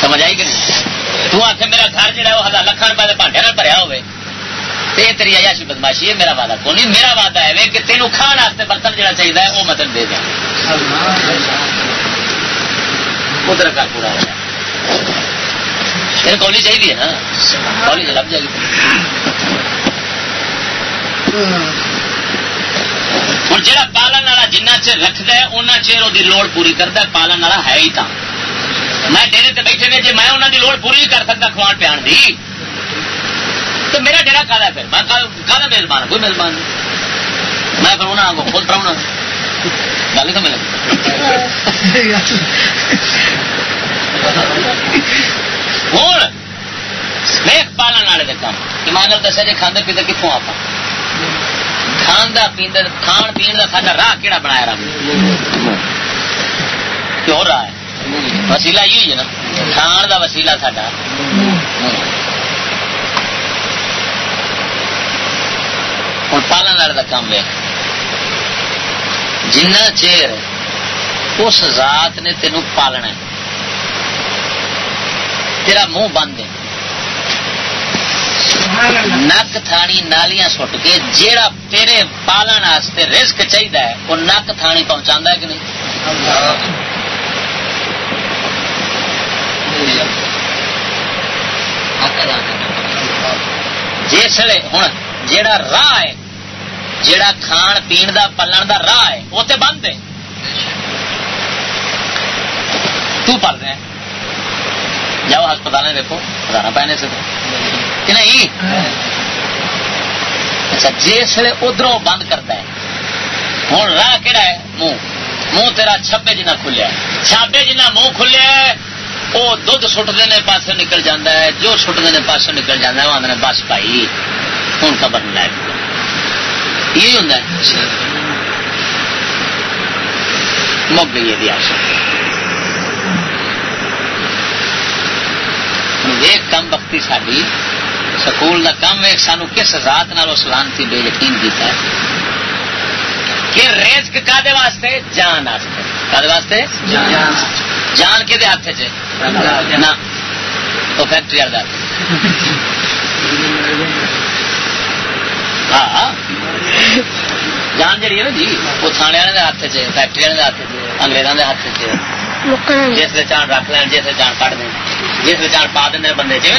S1: سمجھ آئی کہ نہیں؟ تو آ کے میرا گھر جہا وہ ہزار لکھان روپئے بانڈے بھریا ہوئے یہ تیری ایاشی بدماشی ہے میرا وعدہ کون نہیں میرا وعدہ ہے کہ تینوں کھان واسطے برتن جہاں چاہیے وہ میں تین دے دیا۔ ادھر کا پورا ہوا پھر کولی چاہیے نا کولی لب جائے گی ہاں؟ ہوں جا پالن والا جنہ چر رکھد ہے ان چیر وہ لوڑ پوری کرتا ہے، پالن والا ہے ہی تو میں ڈیری سے بیٹھے نے جی میں انہوں کی لوڑ پوری نہیں کر سکتا کھوان پیان کی تو میرا ڈیرا کھا پھر۔ میں کھا میزبان کوئی میزبان نہیں۔ میں پھر انہوں کو خود پڑھنا گل تو مل ہوں ویخ پالن والے کام۔ ایمان دسیا جی کھانے پیتے کتوں آپ کھانا پیند کھان پی کا سا راہ کہڑا بنایا رب کیوں راہ ہے؟ وسیلا یہ ہے نا۔ کھان کا وسیلا ساڈا۔ پالن والے کا کام ہے۔ جنہ چیر اس ذات نے تینوں پالنا ہے۔ تیرا منہ بند ہے۔ نک تھانی نالیاں سٹ کے جیڑا تیرے پالن واسطے رسک چاہیے وہ نک تھانی پہنچا ہے کہ نہیں؟ جسے ہوں جیڑا راہ ہے جیڑا کھان پین دا، پلن دا راہ ہے، وہ تو بند ہے۔ تو پل رہے ہیں۔ جاؤ ہسپتال دیکھو ہزار پہنے سے کہ نہیں؟ اچھا جسے ادھر بند کرتا ہے ہوں راہ کہڑا ہے؟ منہ۔ منہ تیرا چھبے جنا کھلیا چھابے جنا منہ کھلیا وہ دھد سٹتے نے پاس نکل جاتا ہے، جو سٹتے نے پاس نکل جاتا ہے، وہ آدھے بس پائی ہوں خبر نہیں لائے یہی ہوں مک گئی ہے آشا ایک کم وقتی ساری سکول کا کم ایک سانو کس ذات نال لانتی بے یقین کیتا ہے؟ کہ ریزک کا واسطے؟ جان واسطے۔ واسطے؟ جان۔ کے ہاتھ چ وہ فیکٹری والا ہاں۔ جان جہی ہے نا جی وہ تھانے والے ہاتھ چ فیکٹری والے ہاتھ چ انگریزوں کے ہاتھ چ جس چان رکھ لین جس چان کٹ دیں جس چان پا دیں بندے جی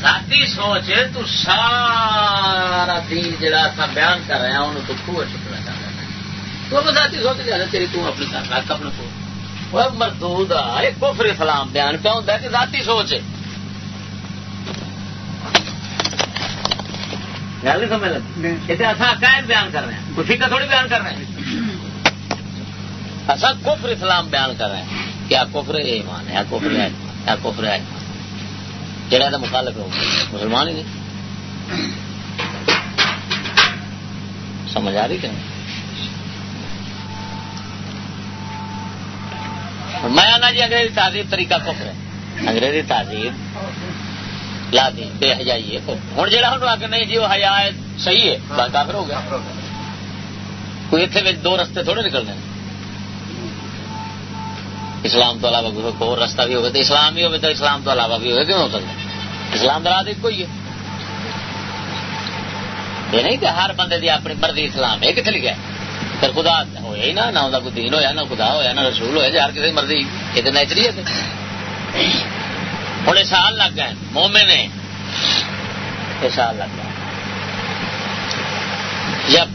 S1: ذاتی سوچ تو سارا دین جڑا تھا بیان کر رہے ہیں انہوں تو خوہ چکنا چاہتا ہے۔ تو ذاتی سوچ جانا تیری تو اپنی رکھ اپنے کو وہ مردود ایک کفر اسلام بیان پہ ہوتا ہے کہ ذاتی سوچ ہے؟ گل نہیں سمجھ لگی؟ یہ اصا عقائد بیان کر رہے ہیں۔ فکر تھوڑی بیان کر رہے ہیں؟ اصا کفر اسلام بیان کر رہے ہیں کیا کفر ایمان ہے کفر ہے کیا کفر ہے۔ جڑا تو مخالف ہو۔ مسلمان ہی نہیں۔ سمجھ آ رہی کہ میں آنا جی انگریزی تہذیب طریقہ کفر ہے۔ انگریزی تہذیب لا دی، بے حجائی ہے۔ ہوں جہاں ہوں آ کے نہیں جی وہ حیا صحیح ہے کافر ہو گیا۔ کوئی اتنے دو رستے تھوڑے نکلنے اسلام تو علاوہ کوئی اور رستہ بھی ہوگا تو اسلام ہی ہوگا تو اسلام تو علاوہ بھی ہوگا، کیوں ہو سکتا اسلام دراد ایک کوئی ہے؟ یہ نہیں کہ ہر بندے دی اپنی مرضی اسلام ہے کتنے لکھا پھر خدا ہوا ہی نا نہ کوئی دین ہوا نہ خدا ہوا نہ رسول ہوا ہر کسی مرضی یہ تو نیچری ہے ہوں سال لگ گئے مومے نے یہ سال لگ گئے۔ جب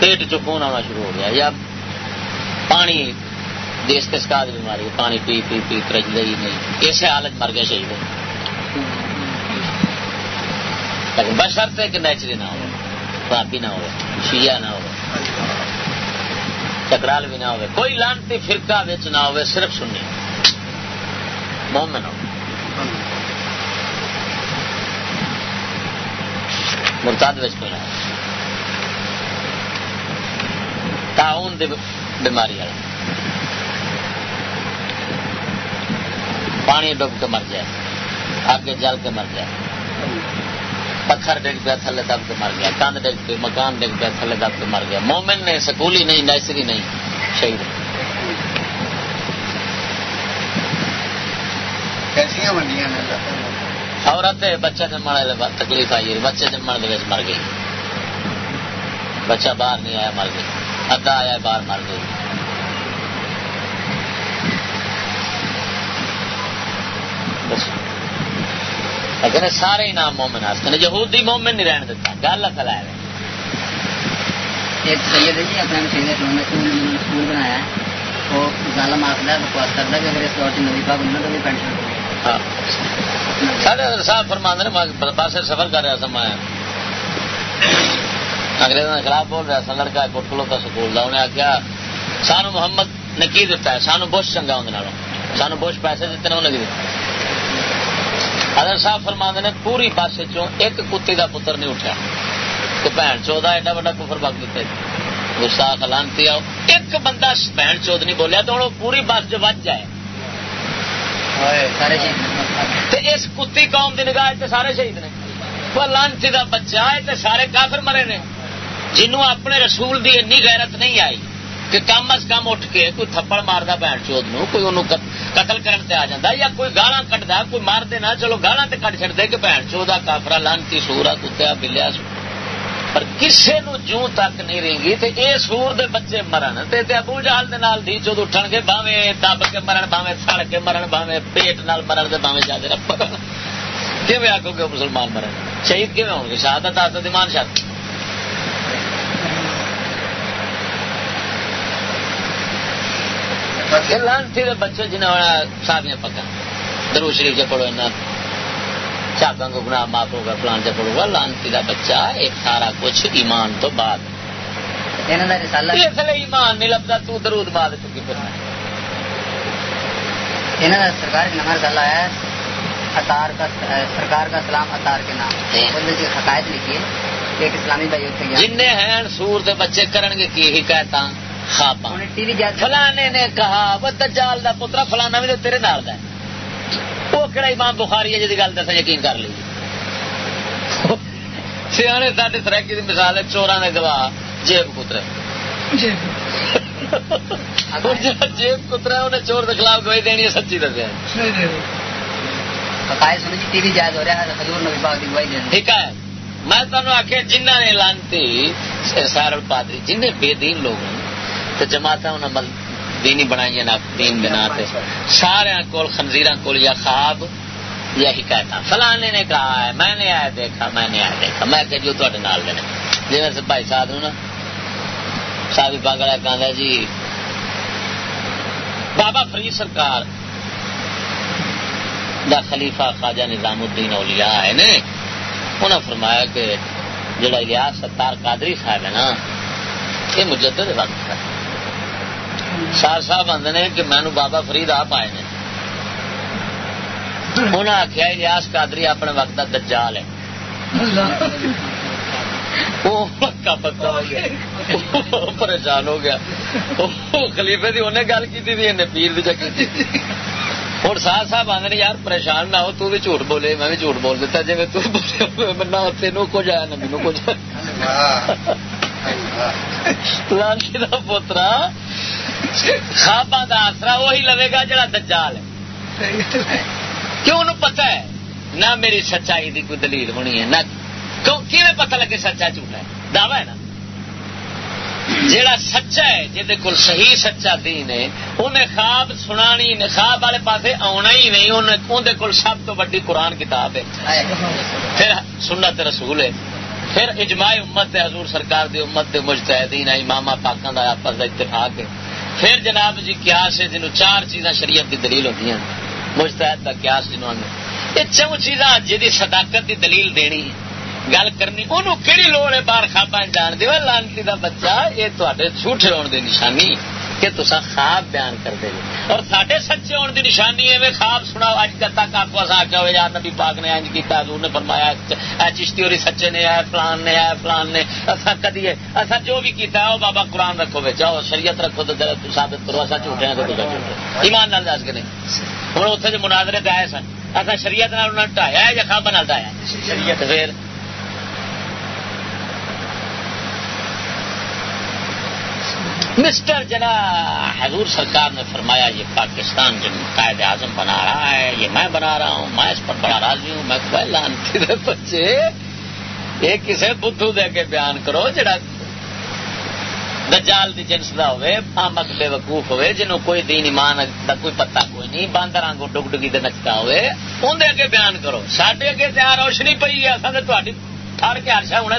S1: پیٹ چ خون آنا شروع ہو گیا، یا پانی دیش کے سکا بیماری پانی پی پی پی کرج ہی نہیں۔ اسی حالت مر گیا شہید۔ لیکن بشرط ہے کہ نیچری نہ ہو پاپی نہ ہو شیعہ نہ ہو چکرال بھی نہ ہو کوئی لانتی فرقہ بچ نہ ہو صرف سنی۔ مومن ہو۔ مرتاد بچ کوئی نہ ہو تعاون دی بیماری والا۔ پانی ڈب کے مر جائے آگے جل کے مر جائے۔ پتھر ڈگ پیا تھلے دب کے مر گیا کند ڈگ پہ مکان ڈگ پیا تھلے دب کے مر گیا مومن نے سکولی نہیں نیسری نہیں شہید۔ عورت بچہ جمع تکلیف آئی بچے جمن مر گئی۔ بچہ باہر نہیں آیا مر گئی۔ ادا آیا باہر مر گئی۔ لیکن سارے انعام مومن آستے یہودی مومن نہیں رہن دیتا۔ گل اصل ہے۔
S3: ایک سید جی اپنے اسکول بنایا۔ وہ ظالم آخر بکواس کرتا کہ اگر اس دور سے نظیفہ بننا تو بھی پینشن
S1: سارے صاحب فرمان نے پاس سفر کر رہا سا میں انگریزوں کے خلاف بول رہا سا لڑکا کلوتا سکول کا انہیں آخیا سانو محمد نے کی دتا ہے؟ سانو بوش چنگا اندر سانو بوش پیسے دیتے انہیں کی دیتے حضرت صاحب فرما نے پوری بس چوں ایک کتی کا پتر نہیں اٹھا تو بہن چودہ ایڈا وا کفر بک دیتے گستاخ لانتی آؤ۔ ایک بندہ بہن چود نہیں بولیا تو پوری بس جو وج جائے۔ اس کتی قوم کی نگاہ سارے شہید نے۔ لانتی کا بچہ ہے سارے کافر مرے نے۔ جنوں اپنے رسول دی انی غیرت نہیں آئی۔ کہ کم از کم اٹھ کے کوئی تھپڑ ماردا بہن چود نو، کوئی انہوں قتل کرن تے آ جاندا، یا کوئی گالاں کٹدا کوئی مار دینا، چلو گالاں تے کٹ چھڑ دے کہ بہن چودا کافرا لانتی سورا کتیا بلیا پر کسے نو جوں تک نہیں رہی تے اے سور دے بچے مرن، تے تے ابو جہل دے نال دی چود اٹھن گے، باویں دب کے مرن، باویں سڑ کے مرن، باویں پیٹ نال مرن تے باویں جا دے رب کیویں آکھو گے مسلمان مرن؟ شہید کیویں ہون گے شہادت آتا شاہد لانتی بچے جنہیں ساریاں پکا۔ درو شریف چ پڑھو چاقوں کو گنا معاف ہوگا پلان سے پڑھو۔ گا لانتی کا بچہ ایک سارا کچھ ایمان تو بعد۔ ایمان نہیں لگتا تو درود بعد چکی پھر
S3: سرکار کا نمبر آیا اتار کا سرکار کا سلام اتار کے نام۔ حقائق لکھی ہے ایک اسلامی بھائی
S1: جن ہیں سور دے بچے کرن گے کی حکایت فلانے نے کہا وہ دجال دا پترا فلانا بھی تیرے نال دا وہ کہڑا امام بخاری ہے جی گل دس یقین کر لی۔ سیانے سارے سرکی کی مثال ہے چوران نے گواہ جیب پتر جیب کترا انہیں چور کے خلاف گواہی دینی ہے سچی دسیا ٹھیک ہے میں تمہیں آخیا جنہ نے لانتی سارل پادری جن بے دین لوگ تو جماعت دینی بنائی نا دین بنا سارے کول خنزیر کول یا خواب، یا حکایت فلانے نے کہا ہے میں نے آیا، دیکھا، میں نے آیا، دیکھا۔ میں کہ جو تے نال دینے جی میں بھائی صاحب ہوں نا۔ سابی پاگڑا کہا جی بابا فرید سرکار دا خلیفہ خواجہ نظام الدین اولیاء ہے نے۔ انہوں نے فرمایا کہ جڑا ریاض ستار قادری صاحب ہے نا، یہ مجدد وقت ہے۔ سار صاحب آدھے نے کہ مینو بابا فرید آپ آئے نے۔ انہوں نے آخیا ریاض قادری اپنے وقت کا دجال ہے۔ پریشان ہو گیا۔ خلیفے کی انہیں گل کی پیر کی ہوں ساتھ صاحب آدھے یار پریشان نہ ہو تو بھی جھوٹ بولے میں بھی جھوٹ بول دیتا جی میں نہ تین کچھ آیا نہ مینو کچھ لانچی کا پوترا۔ خوابا کا آسرا وہی لوے گا جڑا دجال ہے۔ کیوں انہوں پتا ہے؟ نہ میری سچائی کی کوئی دلیل ہونی ہے، نہ کی پتا لگے سچا جھوٹا ہے؟ دعوی ہے نا؟ جیڑا سچا ہے جہد کول صحیح سچا دین ہے انہیں خواب سنانی خواب والے پاسے آنا ہی نہیں اندر کول سب تو بڑی قرآن کتاب ہے۔ پھر سنت رسول ہے۔ پھر اجماع امت ہے حضور سرکار دی امت دے مجتہدین امام پاکاں دا آپس دا اتفاق ہے۔ پھر جناب جی قیاس ہے، جنہوں چار چیزاں شریعت کی دلیل ہوتی ہیں۔ مجتہد کا قیاس جنہوں نے۔ یہ چون چیزاں جی صداقت کی دلیل دینی گل کرنی انہوں کہڑی لوڑ ہے باہر خواب جان دے لانتی دا بچہ، یہ تے جھوٹے ہونے دی نشانی کہ تصا خواب بیان کر دے اور سارے سچے ہونے دی نشانی ہے خواب سنا اج تک آپ کو آخیا ہوئے یار نبی پاک نے انج کیتا حضور نے فرمایا چشتی اور سچے نے آئے فلان نے آئے فلان نے۔ اصا کدی اصا جو بھی کیتا ہے وہ بابا قرآن رکھو بے جاؤ شریعت رکھو تو ثابت کرو اصا جھوٹے ہیں تو جھوٹے ایمان نال دس کے نہیں ہوں اتنے جو مناظرے پہ آئے سن اصا شریعت نال ٹایا یا خواب نال شریعت۔ پھر مسٹر جنا حضور سرکار نے فرمایا یہ پاکستان جو قائد اعظم بنا رہا ہے یہ میں بنا رہا ہوں میں اس پر بڑا راضی ہوں میں لانتی بچے۔ یہ کسی بدھو دے کے بیان کرو جڑا دجال دی جنس دا ہوئے آمد بے وقوف ہوئے جنہوں کوئی دین ایمان دا کوئی پتہ کوئی نہیں باندر آنگو ڈگ ڈگی دے نچتا ہوئے ان دے اگے بیان کرو۔ ساڈے اگے تیار روشنی پئی ہے اصل تو تھڑ کے ہرشا ہونا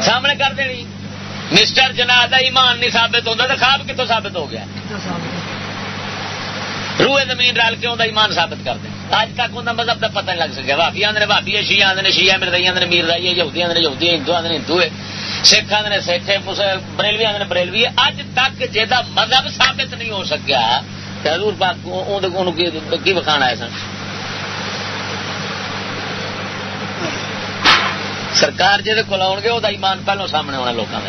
S1: سامنے کر دینی۔ مسٹر جنا ایمان نہیں ثابت ہوتا تو خواب کتوں ثابت ہو گیا؟ روئے زمین رل کے اندر ایمان ثابت کر دیں اج تک ان مذہب کا پتہ نہیں لگ سکیا۔ بھابی آدھے بھابی شی آدھے شی مردئی آدھے میر رائی ہے یہودی آدھے یہودی ہندو آدھے ہندو ہے سکھ آدھے سکھ بریلوی آدھے بریلوی اج تک جہاں مذہب ثابت نہیں ہو سکیا حضور پاک کی بکھانا ہے سن؟ سرکار جہد کو آؤ گے وہ ایمان پہلو سامنے ہونا لوگوں کا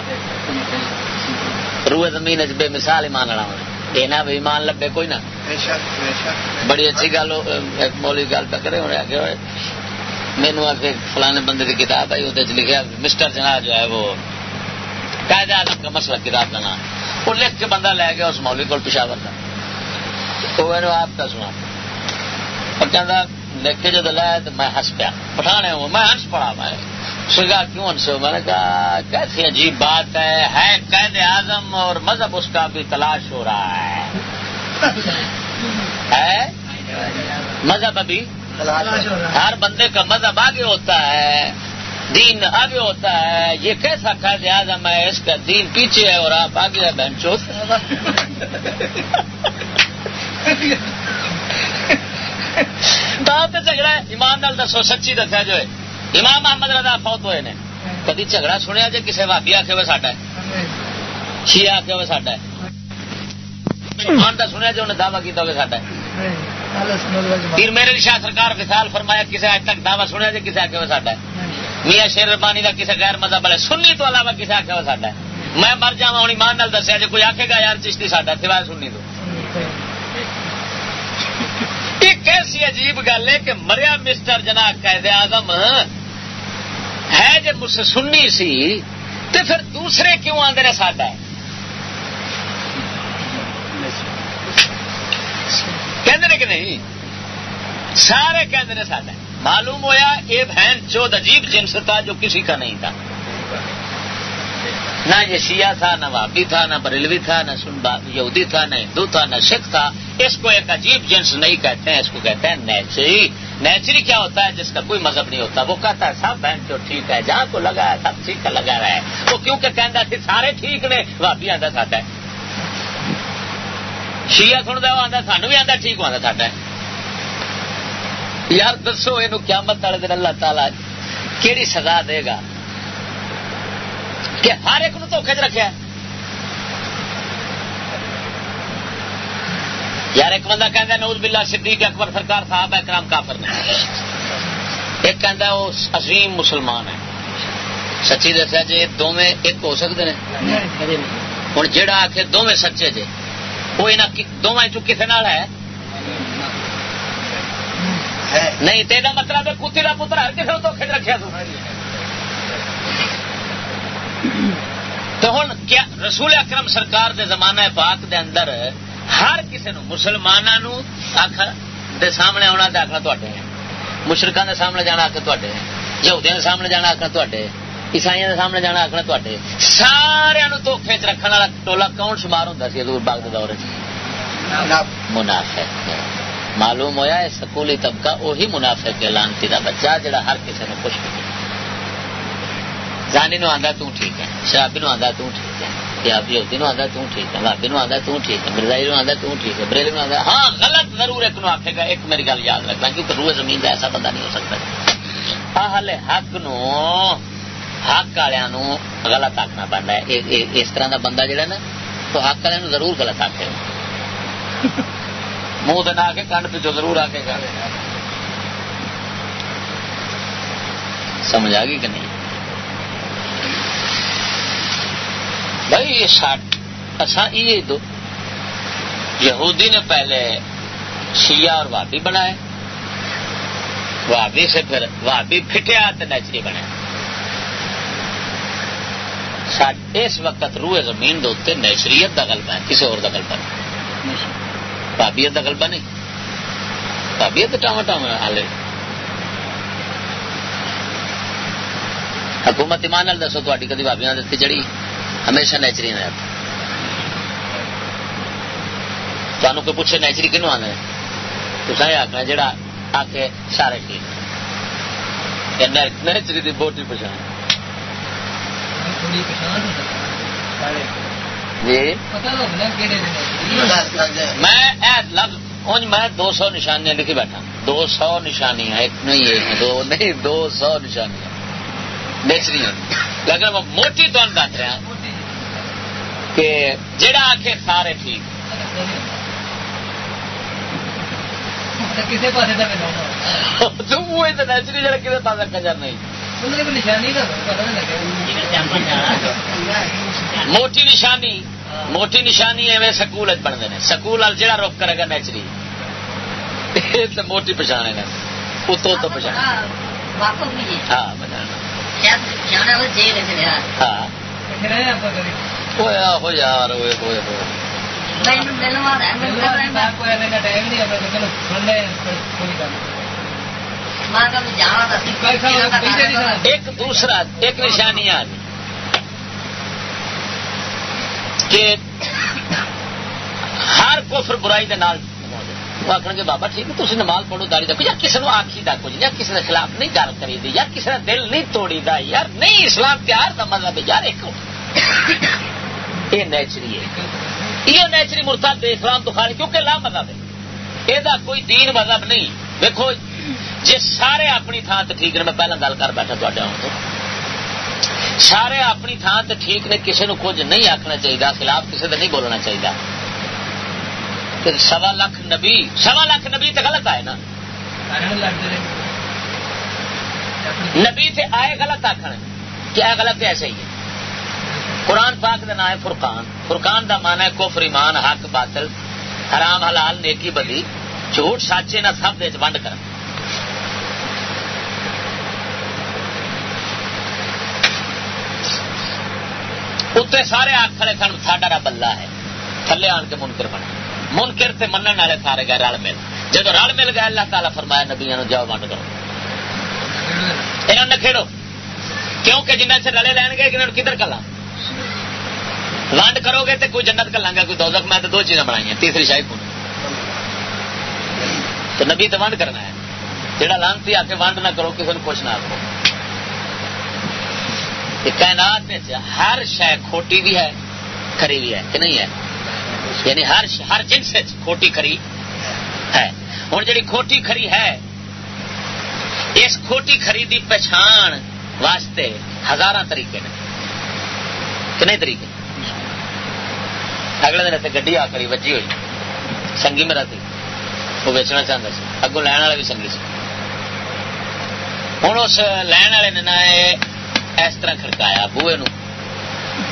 S1: روئے زمین بے مثال ایمان والا ہونا۔ یہ بھی ایمان لبے کوئی نہ۔ بڑی اچھی گل مولی گل پہ کرے ہونے آگے ہوئے مینو آ کے فلانے بندے کی کتاب آئی وہ لکھا مسٹر جنا جو ہے وہ قائد اعظم کا مسئلہ کتاب کا نام۔ وہ لکھ کے بندہ لے گیا اس مولوی کو پشاور کا وہ آپ کا سنا۔ اور کہہ کے جب لایا تو میں ہنس پیا۔ پٹھانے ہوں میں ہنس پڑا میں۔ سگا کیوں ہنسو میں نے کہا کیسی عجیب بات ہے ہے قید اعظم اور مذہب اس کا بھی تلاش ہو رہا ہے۔ مذہب ابھی ہر بندے کا مذہب آگے ہوتا ہے دین آگے ہوتا ہے۔ یہ کیسا قید اعظم ہے؟ اس کا دین پیچھے ہے اور آپ آگے ہے بہن چوت جھگڑا ہے ایمان نال دسو سچی دسیا جو ہے امام محمد رضا فوت ہوئے نے کدی جھگڑا سنیا جی کسی بھابی آ کے ساڈا شی آ کے ساڈا ایمان کا سنیا جی انہیں دعوی کیا ہوگا ساڈا ہے پھر میرے شاہ سرکار وسال فرمایا کسی اج تک دعوی سنیا جی کسی آ کے ساڈا میاں شیر ربانی کا کسی غیر مذہب والے سنی تو علاوہ کسی آ کے ساڈا میں مر جا ہوں ایمان نال دسیا جی کوئی آخے گا یار چشتی ساڈا سوائے سنی تو ایک ایسی عجیب گل ہے کہ مریا مسٹر جنا قید اعظم ہے جب مجھ سے سننی سی تو پھر دوسرے کیوں آدھے نے ساڈا؟ کہ کہ نہیں؟ سارے کہتے ہیں ساڈا۔ معلوم ہوا یہ بہن چود عجیب جنس تھا جو کسی کا نہیں تھا۔ نہ یہ شیعہ تھا، نہ وابی تھا، نہ بریلوی تھا، نہ یہودی تھا، نہ ہندو تھا، نہ سکھ تھا۔ اس کو ایک عجیب جنس نہیں کہتے ہیں، اس کو کہتے ہیں نیچری۔ نیچری کیا ہوتا ہے؟ جس کا کوئی مذہب نہیں ہوتا۔ وہ کہتا ہے، سب بہن جو ٹھیک ہے، جہاں کو لگا ہے، سب ٹھیک لگا رہا ہے۔ وہ کیونکہ کہتا تھے سارے ٹھیک نے وابی آتا ساڈا ہے۔ شیعہ سنتا وہ آتا سانو بھی آتا ٹھیک آتا ساڈا ہے۔ یار، دسو یہ قیامت والے دن اللہ تعالی کیڑی سزا دے گا؟ کہ ہر ایک دھوکھے چ رکھا یار ایک بندہ کہہ نوز بلا صدیق اکبر سرکار صاحب ہے کرام کافر نے۔ ایک کہہ وہ عظیم مسلمان ہے۔ سچی دسیا جی دونوں ایک ہو سکتے ہیں ہوں جہا آ کے دونوں سچے جی وہ یہاں دونوں چ کسی ہے؟ نہیں تیرا مطلب کتی کا پتر ہر کسی دھوکھے رکھا تو۔ ہوں کیا رسول اکرم سرکار دے زمانہ پاک دے اندر ہر کسی نو مسلمانوں دے سامنے آنا آخنا تے مشرقوں دے سامنے جانا آخر تے یہودیاں دے سامنے جانا آخنا تے عیسائی دے سامنے جانا آخنا تے سارا دھوکھے چ رکھنے والا ٹولا کون شمار ہوں سی ادور باغ دور منافع معلوم ہوا ہے سکولی طبقہ وہی منافع کے لانتی کا بچہ جہاں ہر کسی نے خوش زانی نو آندا آدھا ٹھیک ہے شرابی نو آندا آدھا ٹھیک ہے یہودی نو آندا آدھا ٹھیک ہے بابی نو آندا آدھا ٹھیک ہے مرزائی نو آندا آدھا ٹھیک ہے بریلی نو آدھا ہاں غلط ضرور ایک نو آخے گا ایک میری گل یاد رکھنا کیونکہ روح زمین کا ایسا بندہ نہیں ہو سکتا ہال حق نو حق والوں غلط آخنا پڑتا ہے اس طرح کا بندہ جہا نا تو حق والوں ضرور غلط آخے منہ دن آ کے کنڈ پچھو ضرور آ کے گا سمجھ آ گئی کہ نہیں بھائی یہ ساٹھ اچھا یہ دو۔ یہودی نے پہلے شیعہ اور وابی بنائے۔ وابی سے پھر وابی پھٹیا تو نیچری بنے۔ اس وقت روح زمین دے نیچریت کا گلبا ہے، کسی اور گلبا نہیں۔ بابیت کا گلبا نہیں۔ بابیت ٹاوا ٹاوا ہالے حکومت ایمان دسو تاری کدی بابیا دتی جڑی ہمیشہ نیچری نے تمہیں کوئی پوچھے نیچری کنو آنا تو سر آخنا جڑا آ کے سارے ٹھیک نیچری کی بہت ہی پچھان جی؟ میں میں دو سو نشانیاں لکھی بیٹھا۔ دو سو نشانیاں، ایک نہیں ایک دو نہیں، دو سو نشانیاں۔ نیچری لیکن میں موٹی تو دس رہا۔ کہ جڑا آخ سارے ٹھیک۔ نیچری جڑا کسی پاس کنجر نہیں۔ موٹی نشانی موٹی نشانی ایویں سکول بنتے ہیں سکول وال جہاں روک کرے گا نیچری۔ موٹی پچھانے گا اتو تو پچھانے ہاں ہاں ہویا ہو یار ہوئے ہوئے ہوئے ایک دوسرا ایک نشانی آ کہ ہر کفر برائی دے نال وہ آخر گے بابا ٹھیک ہے تھی نماز پڑھو داری دیکھو یا کسی نے آخی دا کچھ یا کسی کے خلاف نہیں گل کری دی یا کسی نے دل نہیں توڑی دا یار نہیں اسلام پیار کا مطلب ہے یار ایک یہ نیچری ہے۔ یہ نیچری مرتا اسلام تو خالی، کیونکہ لا مذہب ہے۔ یہ کوئی دین مذہب نہیں۔ دیکھو جی سارے اپنی تھان سے ٹھیک نے، میں پہلے گل کر بیٹھا تا ہوں سارے اپنی تھان سے ٹھیک نے کسی نے کچھ نہیں آخنا چاہیے خلاف کسی سے نہیں بولنا چاہیے سوا لاکھ نبی، سوا لاکھ نبی تو غلط آئے نا۔ نبی سے آئے غلط آخر کیا غلط ہے ایسے ہی ہے۔ قرآن پاک کا نام ہے فرقان. فرقان کا مانا ہے کفر، ایمان، حق، باطل، حرام، حلال، نیکی، بدی، جھوٹ، سچے نہ سب ونڈ کر اتنے سارے آخ کھڑے سن ساڈا رب اللہ ہے۔ تھلے آن کے منکر بنا۔ منکر تے منن والے سارے گئے رل مل۔ جب رل مل گئے، اللہ تعالیٰ فرمایا نبیا جاؤ ونڈ کرو۔ یہ نہ کھیڑو۔ کیونکہ جنہیں سے رلے لین گے کدھر کلا ونڈ کرو گے تو کوئی جنت کر گا کوئی دوزخ، میں تو دو چیزیں بنائی ہیں تیسری شاہی کون تو نبی تو ونڈ کرنا ہے۔ جہاں لانتی آ کے ونڈ نہ کرو کسی کو کچھ نہ آخو کائنات میں ہر شہ کھوٹی بھی ہے، کھری بھی ہے، کہ نہیں ہے؟ یعنی ہر ہر جنس کھوٹی کھری ہے۔ ہوں جی کھوٹی کھری ہے، اس کھوٹی کھری دی پچھان واسطے ہزار طریقے نے۔ کتنے طریقے؟ اگلے دن اتنے گی آ کری وجی ہوئی سنگی میرا تھی وہ ویچنا چاہتا سی اگوں لین والے بھی سنگی سی ہوں اس لین والے نے اس طرح کھڑکایا بوے نو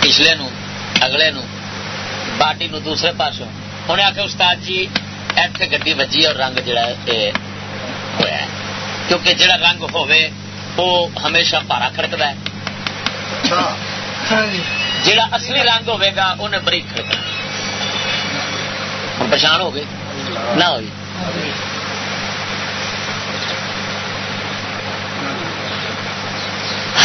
S1: پچھلے نو اگلے نو باٹی نو دوسرے پاسوں انہیں آخر استاد جی اتنے گی وجی اور رنگ جڑا ہوا ہے کیونکہ جڑا رنگ ہوے وہ ہمیشہ پارا کھڑکتا ہے جڑا اصلی رنگ ہوے گا انہیں بریک کھڑکنا پچھان ہو گئی نہ ہوئی۔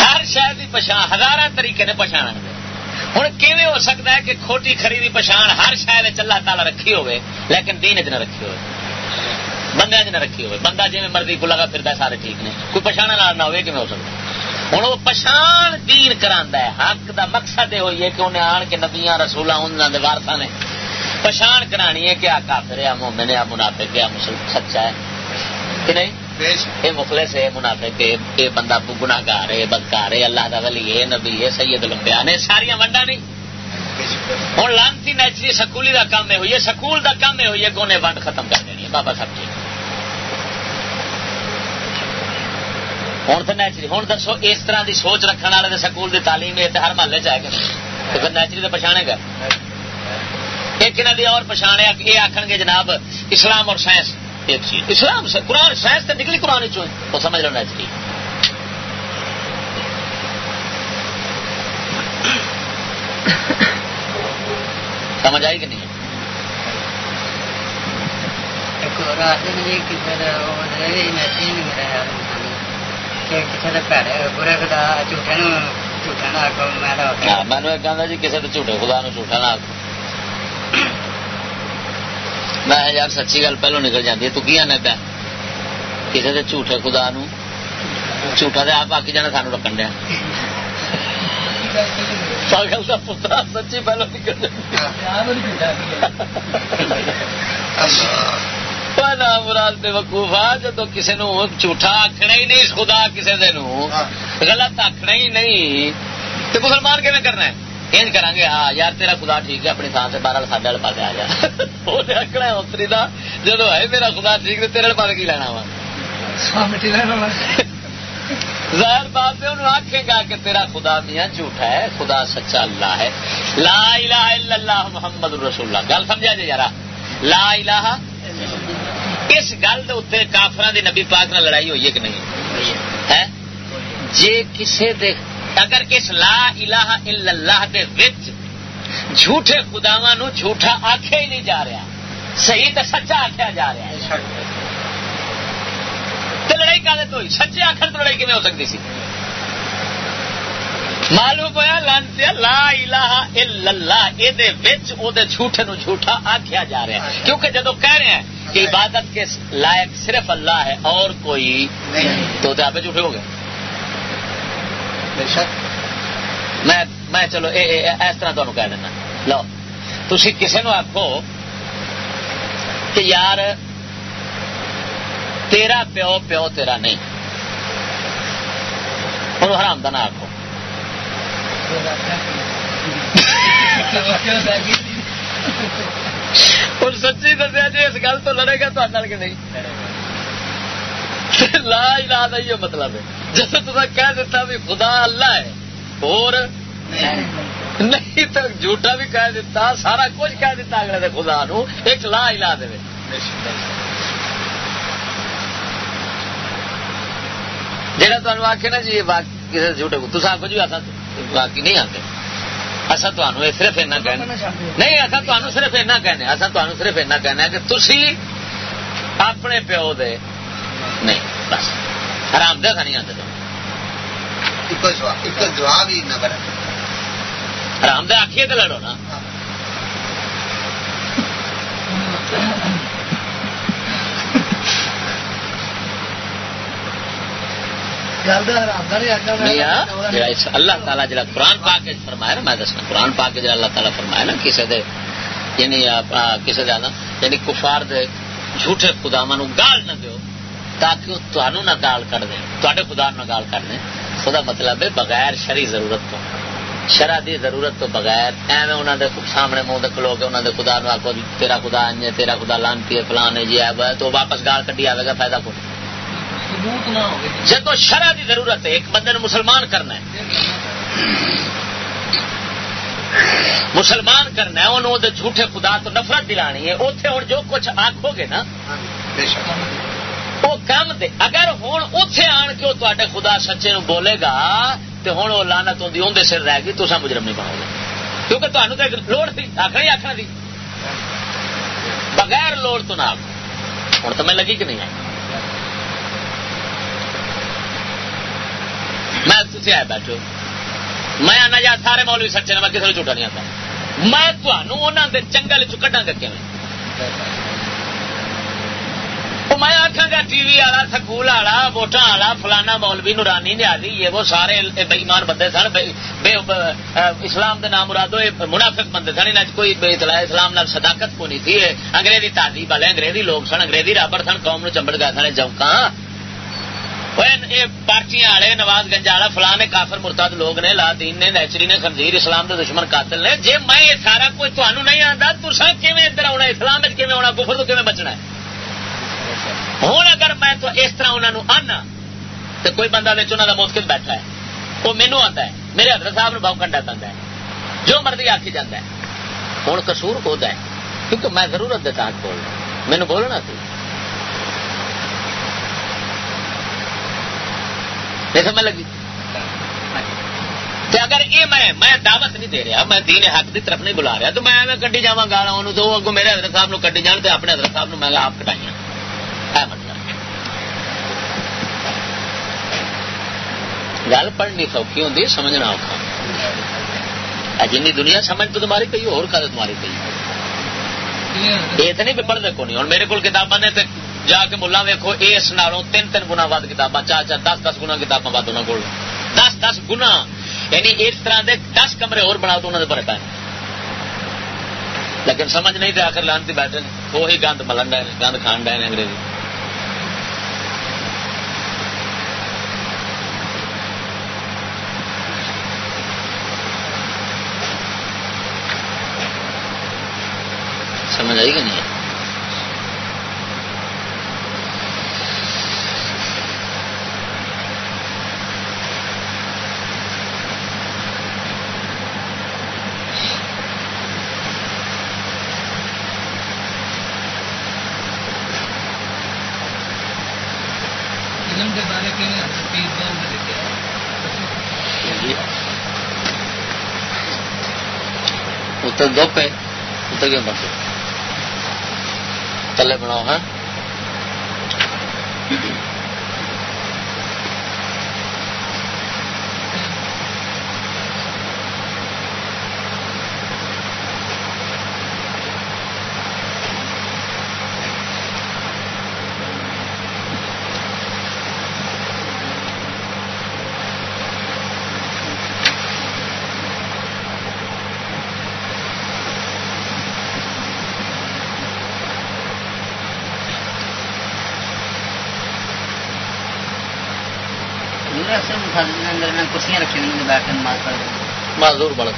S1: ہر شہر کی پچھان ہزار طریقے نے پچھانا ہوں کیون ہو سکتا ہے کہ کھوٹی خریدی پچھان ہر شہر اللہ تعالی رکھی ہوئے لیکن دین چ نہ رکھی ہوئے بندے چ نہ رکھی ہوئے بندہ جی مرضی کو لگا پھرتا سارے ٹھیک نے کوئی پچھانا نہ ہوئے کیون ہو سکتا ہوں وہ پچھان دین کرا ہے، حق دا مقصد یہ ہوئی ہے کہ انہیں آن کے نبیاں رسولہ انہوں نے وارسا نے پچھان کرانی ہے کہ آ کافر ہے مومن ہے منافق ہے سچا ہے۔ کہ نہیں؟ یہ مخلص ہے منافق ہے یہ بندہ گناگار ہے بدکار ہے اللہ کا ولی ہے نبی ہے سید لمبیا نے ساریا ونڈا نہیں۔ ہوں لانتی نیچری سکولی کا کام یہ ہوئی ہے سکول کا کام یہ ہوئی ہے انہیں ونڈ ختم کر دینی ہے۔ بابا صاحب جی۔ ہوں تو نیچری ہوں دسو اس طرح کی سوچ رکھنے والے سکول کی تعلیم ہے ہر محلے چ تو پھر نیچری تو پچھانے گا۔ ایک انہوں نے اور پچھانے یہ آخر گے جناب اسلام اور سائنس۔ ایک چیز۔ اسلام سے قرآن سائنس تو نکلی قرآن چو وہ سمجھ لو نیچری سمجھ آئی کہ نہیں؟ میں جی کسی جھوٹے خدا نو جھوٹا نہ میں یار سچی گل پہلو نکل جاتی ہے تو کیا نے پیا کسی کے جھوٹے خدا نو جھوٹا تو آپ باقی جانا سانو رکھن دیا پاگل کا پترا سچی پہلو نکل مراد وقوفا جدو کسی نو جھوٹا آخنا ہی نہیں خدا کسی دن غلط آخنا ہی نہیں تو مسلمان کیون کرنا ہے انج کریں گے ہاں یار تیرا خدا ٹھیک ہے اپنی تھان سے بارہ ساڈے والے پاس آ جا وہ آخنا اتری کا جدو ہے میرا خدا ٹھیک ہے تیرے پاس کی لینا وا ظاہر بات ہے انہوں آخے گا کہ تیرا خدا میاں جھوٹا ہے خدا سچا اللہ ہے لا الہ الا اللہ محمد رسول اللہ گل سمجھا جی یار لا الہ اس گل اتنے کافر دی نبی پاک نہ لڑائی ہوئی ہے کہ نہیں ہے جی کسی دے اگر اس لا الہ الا اللہ دے وچ جھوٹے خداوا نو جھوٹا آخیا ہی نہیں جا رہا۔ صحیح تو سچا آخیا جا رہا ہے۔ تو لڑائی کا ہوئی؟ سچے آخر تو لڑائی کیون ہو سکتی سی؟ معلوم ہوا لانتے لا الہ الا اللہ یہ جھوٹے نو جھوٹا آخیا جا رہا ہے۔ کیونکہ جدو کہہ رہے ہیں کہ عبادت کے لائق صرف اللہ ہے اور کوئی تو آپ جھوٹے ہو گئے۔ میں چلو اس طرح تمہیں کہہ دینا لو تھی کسی نو آخو کہ یار تیرا پیو پیو تیرا نہیں۔ ہوں حرام نہ آخو سچی دسیا جی اس گل تو لڑے گا تو نہیں؟ لا الہ لا یہ مطلب ہے۔ جیسے تصا کہہ دیتا بھی خدا اللہ ہے، اور نہیں تو جھوٹا بھی کہہ دیتا، سارا کچھ کہہ دیتا اگلے دے خدا نو، ایک لا ہی لا دے۔ جہاں تمہیں آخے نا جی کسی جھوٹے کو تصا آخو جی ایسا باقی نہیں آتے اصا تمہیں صرف اینا کہنا نہیں اصا تمہیں صرف اینا کہنے۔ اصا تمہیں صرف اینا کہنا کہ تھی اپنے پیو دے۔ نہیں۔ بس. حرام دہ نہیں آتے تو. دہ آخیے تو لڑو نا. اللہ تعالیٰ جا قرآن پاک فرمایا نا میں دسنا. قرآن پاک جا اللہ تعالیٰ فرمایا نا کسی دے یعنی کسی دے یعنی کفار دے جھوٹے خداما گال نہ دیو. تاکہ وہ تمہوں نہ گال کر دیں تے خدا نہ گال کر دیں۔ خدا مطلب ہے بغیر شری ضرورت تو شرح دی ضرورت تو بغیر ایویں انہوں دے سامنے منہ دکھ لو گے انہوں دے خدا نو آخو تیرا خدا آئے تیرا خدا لانتی ہے فلان جی ہے تو واپس گال کٹی آئے گا فائدہ کو جب شرح دی ضرورت ہے ایک بندے نے مسلمان کرنا ہے۔ مسلمان کرنا ہے انہوں دے جھوٹے خدا تو نفرت دلانی ہے اتنے ہوں جو کچھ آخو گے نا وہ کام دے۔ اگر ہوں اتے آن کے وہ تے خدا سچے نو بولے گا تو ہوں وہ لانت ہوتی اندر سر رہ گئی تو مجرم نہیں بناؤ گے۔ کیونکہ تمہیں تو لوڑ تھی آخر ہی آخر دی بغیر لوڑ تو نہ ہوں تو میں لگی کہ نہیں آئی میں تھی آئے بیٹھو۔ میں آنا جا سارے مولوی سچے نے میں کسی نے جھوٹا نہیں آتا میں تمہوں کے چنگل چکا گا کیون میں آخا گا ٹی وی والا سکول والا ووٹان والا فلانا مولوی نورانی نیازی یہ وہ سارے بےمان بندے سن، بے اسلام کے نام مرادو منافق بندے سن ان کوئی بے اطلاع اسلام نال صداقت کو نہیں تھی انگریزی تہذیب والے، انگریزی لوگ سن، انگریزی رابر سن، قوم نو چمبڑ گئے سن جمکا پارٹیاں والے نواز گنج والا فلاں نے کافر مرتاد لوگ نے، لا دین نے، نیچری نے، خنزیر، اسلام کے دشمن قاتل نے جی میں سارا کچھ تمہیں نہیں آتا تو ادھر آنا اسلام آنا گفر تو بچنا؟ ہے ہوں اگر میں تو اس طرح انہوں آنا تو کوئی بندہ بچ انہوں کا متقد بیٹھا ہے، وہ مینو آتا ہے، میرے حضرت صاحب بہو کنڈا پہ جو مرضی آخی جاتا ہے۔ ہوں کسور ہوتا ہے کیونکہ میں ضرورت دے تحت بول رہا مینو بولنا سی۔ نہیں سمجھ لگی؟ اگر یہ میں میں دعوت نہیں دے رہا، میں دین حق کی طرف نہیں بلا رہا، تو میں کٹی جا گالا تو اگو میرے حضرت صاحب نو کٹی جان اپنے حضرت صاحب میں آپ کٹائی مطلب۔ گل پڑھنی سوکھی ہوں سمجھنا اور جن دنیا سمجھ تو تمہاری پی اور تمہاری پی یہ تو نہیں پڑھتے کو نہیں ہوں میرے کو کتاباں نے جا کے ملا ویکو اس نالوں تین تین گنا ود کتاباں، چار چار، دس دس گنا کتاباں ود انہوں کو دس دس گنا یعنی اس طرح دے دس کمرے اور بنا تو انہوں نے بڑے پے لیکن سمجھ نہیں آخر لانتی بیٹھے وہی گند ملن ڈے گند کھان ڈے انگریزی۔ سمجھ آئی کہ نہیں؟ اتر دو پہ اتر کیوں بنتے تلے بناؤ ہاں کرسیاں رکھی ہوئی بیٹھ کے نماز پڑھ معذور بڑھ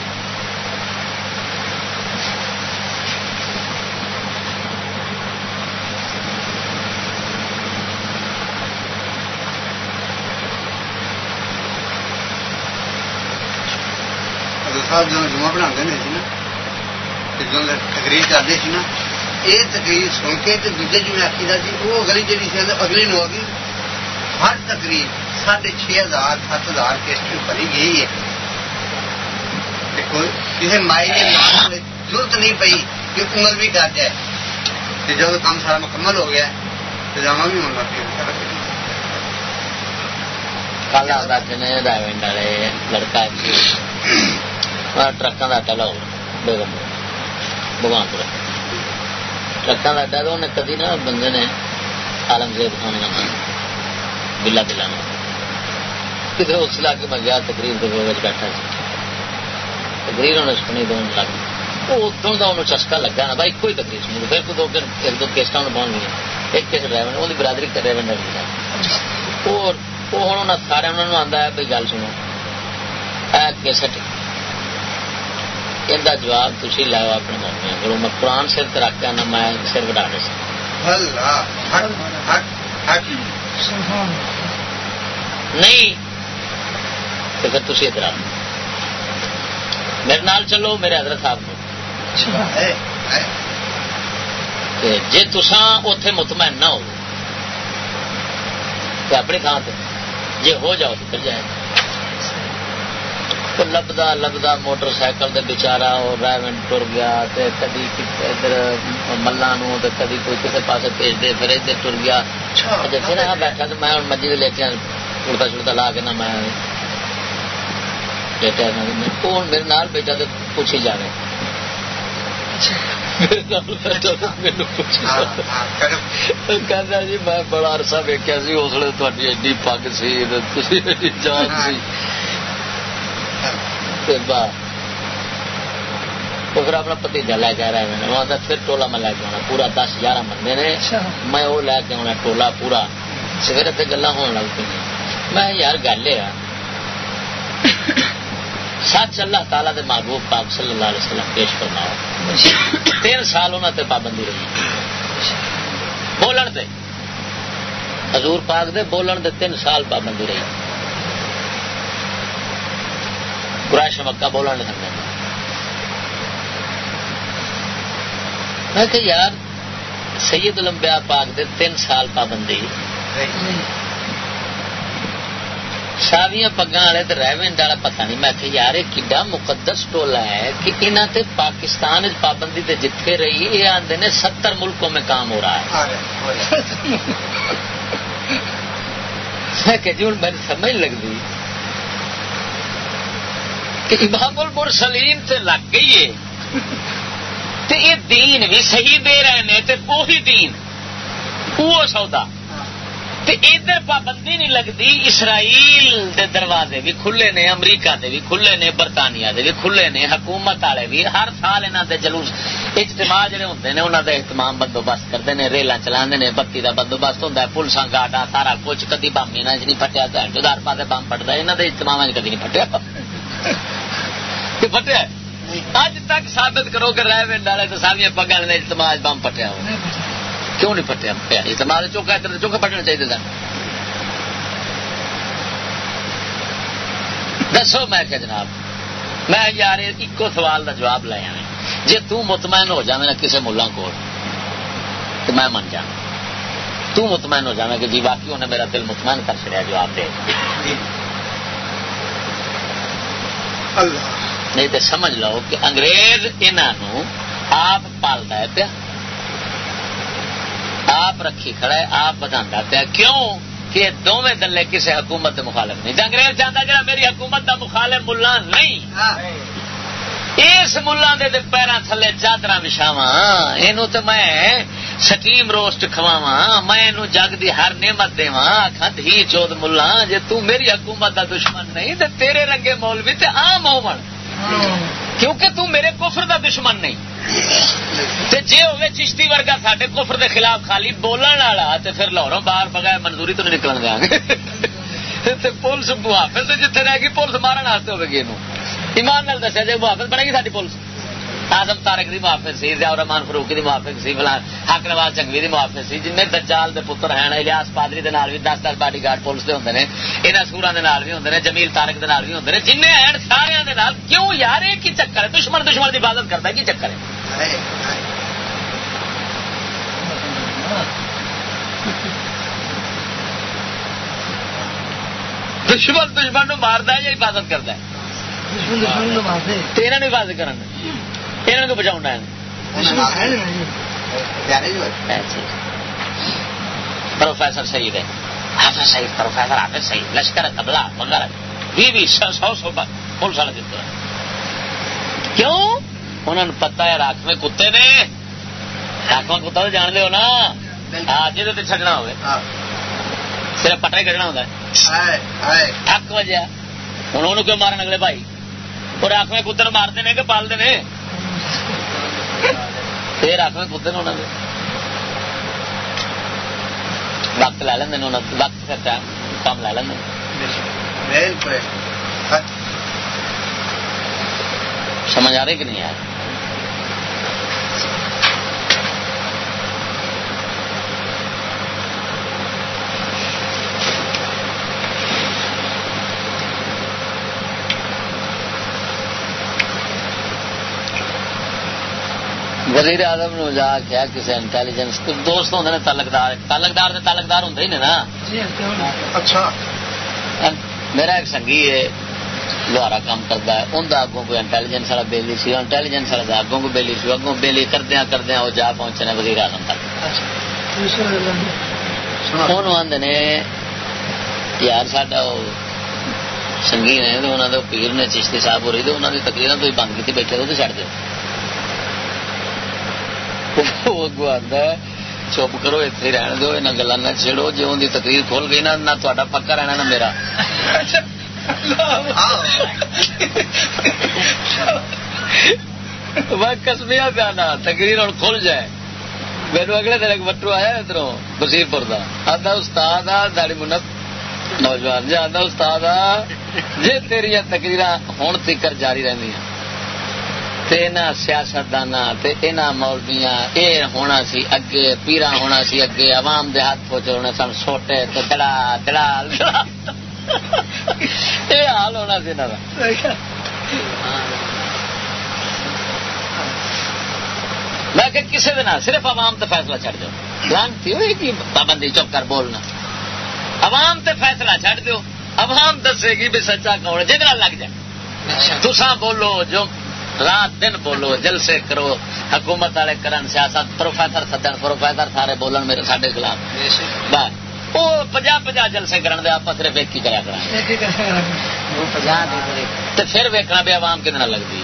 S1: صاحب جو جمعہ بنا تقریر کرتے نا، یہ تقریر سن کے دوجے جی آخی سی، وہ اگلی جی اگلی نو گئی ہر تقریر ساڑھے چھ ہزار، سات ہزار کیسٹ بھری گئی ہے۔ کسی مائی نے ضرورت نہیں پی کہ عمر بھی کر جائے۔ جب کام سارا مکمل ہو گیا تو بھی ہونا لڑکا ٹرکا کا بھگوان پور ٹرکا کا اڈا تو انہیں کدی نا بندے نے کا بلا دلانا کسی اس علاقے میں گیا تقریر کے بیٹھا تقریر انہیں سنی دون لگ وہ ادھر کا انہوں چسکا لگا نا بھائی کوئی تقریر سنی پھر دو ایک دو کیسٹ بن گئی ایک کس ڈرائیور وہ برادری ڈرائیور وہ ہوں سارے انہوں نے آتا ہے بھائی گل سنو کیسٹ یہ جواب تھی لاؤ اپنے موقع کو میں قرآن سر کے آنا میں سر وڈا دے نہیں تو پھر تھی ادھر میرے نال چلو میرے حضرت صاحب کو۔ جی تسان اتے مطمئن نہ ہو تو اپنی تھان سے جی ہو جاؤ تو پھر جائے۔ لبدا لبدا موٹر سائیکل دے بچارا اور ڈرائیو ٹر گیا کدی ادھر ملا کدی کوئی کسی پاس بھیج دے پھر ادھر ٹر گیا جیسے نا بیٹھا تو میں مجھے لے کے اڑتا چڑتا لا کے نا میں بیٹھا میرے نال بیٹھا تو پوچھ ہی جانے۔ جی میں بڑا عرصہ ویکیا سی اس لیے تاری ایڈی پگ سی جان سی۔ پھر اپنا پتیجا لے کے رہے ہیں وہاں پھر ٹولا میں لے کے آنا پورا دس گیارہ بندے نے۔ میں وہ لے کے آنا ٹولا پورا۔ سویرے گلا ہون لگ پی میں یار گل یہ سچ اللہ تعالیٰ دے محبوب پاک صلی اللہ علیہ وسلم پیش کرنا تین سال انہوں تے پابندی رہی۔ بولن دے۔ حضور پاک دے بولن دے تین سال پابندی رہی۔ قرائش مکہ بولن نہیں سکتے میں کہ یار، سید الانبیاء پاک دے تین سال پابندی۔ ساویاں پگا والے تو ریونڈ والا پتا نہیں میں کہ یار کڈا مقدس ٹولا ہے کہ انہوں تے پاکستان پابندی تے جتھے رہی یہ آدھے نے ستر ملکوں میں کام ہو رہا ہے۔ کہ جی ہوں میری سمجھ لگتی کہ امام المرسلین تے لگ گئی ہے۔ تے یہ دین بھی صحیح دے رہے ہیں تے وہی دین۔ وہ سودا۔ ادھر پابندی نہیں لگتی، اسرائیل دے دروازے بھی کھلے نے، امریکہ دے بھی کھلے نے، برطانیہ دے بھی کھلے نے، حکومت والے بھی، ہر سال انہوں دے جلوس اجتماع جڑے ہوتے ہیں انہوں دے اہتمام بندوبست کرتے ہیں ریلا چلا بتی کا بندوبست ہوتا ہے پلسا گاٹا سارا کچھ، کدی بم یہاں نہیں پٹیا جدار پاس بم پٹتا یہاں کے اجتماع کدی نہیں پٹیا پٹیا اج تک ثابت کرو کہ رائے ونڈ والے تو ساری پگا نے اجتماع بم پٹیا ہو۔ کیوں نہیں پٹیا پیا اجتماع چوکا ادھر چوکا پٹنا چاہیے سن دسو میں کہ جناب میں یار ایک سوال کا جواب لے آیا۔ جی تطمئن ہو جائے نا کسی ملا کو تو میں من جا تطمئن ہو جائے کہ جی باقی انہیں میرا دل مطمئن کر چڑیا جواب دے۔ نہیں تو سمجھ لو کہ انگریز انہوں آپ پالتا ہے پیا۔ آپ رکھی کھڑا ہے آپ بتا پیا۔ کیوں؟ کہ دونوں دلے کسی حکومت مخالف نہیں۔ انگریز چاہتا جا میری حکومت دا مخالف ملا نہیں۔ اس ملا دے پیروں تھلے چادر بچھاوا یہ تو میں سٹیم روسٹ کھواوا میں جگ دی ہر نعمت دوا آخا دھی چود ملا جی میری حکومت دا دشمن نہیں تو تیرے رنگے مولوی تے آم ہو کیونکہ تو میرے کفر دا دشمن نہیں۔ تے جے ہوے چشتی ورگا ساڈے کفر دے خلاف خالی بولن والا، تے پھر لاہوروں باہر بغیر منظوری تو نہیں نکل دیا۔ گے پولیس محافظ جتھے رہے گی پولیس مارن واسطے ہوگی یہ ایمان نال دسیا جی محافظ بنے گی ساری پولیس۔ آزم تارک دی محافظ سی ضیاء رحمان فروخی دی محافظ سی فلان حق نواز چنگوی دی محافظ سی جن دجال دے پتر ہیں الیاس پادری دے نال بھی دس دس باڈی گارڈ پولیس دے ہوندے نے انہاں سوراں دے نال بھی ہوندے نے جمیل تارک دے نال بھی ہوندے نے جن ہیں سارے دے نال کیوں یار یہ کی چکر ہے؟ دشمن دشمن دی حفاظت کردا ہے کی چکر ہے؟ دشمن دشمن نو ماردا ہے یا حفاظت کردا ہے؟ تیرا نہیں حفاظت کرنا کو بچاؤ پروفیسر صحیح ہے حافظ صحیح پروفیسر حافظ صحیح لشکر تبلا وغیرہ بھی بھی سو سو سو پولیس والے دیتے ہیں کیوں انہوں نے پتا ہے راکھویں کتے نے راکھواں کتا تو جان دو نا جی چڈنا ہوگا صرف پٹا ہی کھڑنا ہوتا ہے حق وجہ ہوں انہوں کیوں مارن اگلے بھائی اور آخ میں کتر مارتے ہیں کہ پالتے ہیں پھر آخر میں کتر انہوں نے وقت لے لیں وقت خرچہ کام لے لیں سمجھ آ رہی کہ نہیں یار وزیر اعظم نے جا کیا کسی انٹیلیجنس دوست ہوں نے تعلقدار تعلقدار سے تعلقدار ہوں ہی نا۔
S2: جی، اچھا۔
S1: میرا ایک سنگھی ہے لوہارا کام کرتا ہے۔ اندر اگوں کوئی انٹیلیجنس والا بےلی سی انٹیلیجنس والا اگوں کو بےلی سی۔ اگوں بےلی کردیا کردیا وہ جا پہنچنے وزیر اعظم تک۔ آدھے نے یار ساڈا سنگھی نے پیر نے چشتی صاحب ہو رہی تو انہوں نے تقریر تو بند کی بیٹھے تو چڑھ دو چپ کرو اتنے رہن دو یہاں گلا نہ چیڑو جی ان کی تقریر کھول گئی نا نہ تا پکا رہنا نا میرا میں کسمیا پیا نا تقریر ہوں کھل جائے میرے اگلے دن ایک بٹو آیا ادھر بسیر پور کا آدھا استاد آ داڑی منت نوجوان جی آدھا استاد آ جی تیریا تقریر ہوں تکر جاری رہی سیاستدان مولبیاں یہ ہونا سی اگے پیرا ہونا سی اگے عوام دے ہاتھ پوچھے ہونے سن سوٹے تو دڑا دڑا یہ حال ہونا سی میں کہ کسی دن صرف عوام تے فیصلہ چڑھ دو لانتی ہوئی کی پابندی چپ کر بولنا۔ عوام تے فیصلہ چڑھ دو عوام دسے گی بھی سچا کون جی لگ جائے۔ تسا بولو جو رات دن بولو جلسے کرو حکومت والے کرن سیاست پروفیسر سدن پروفیسر سارے بولن میرے سارے خلاف۔ وہ پجا پجا جلسے کرن دے آپ صرف ایک ہی کرا کرا۔ پھر ویکنا بھی عوام کتنا لگتی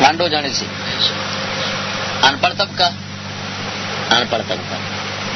S1: ونڈ ہو جانی سی۔ انپڑھ طبقہ۔ انپڑھ طبقہ۔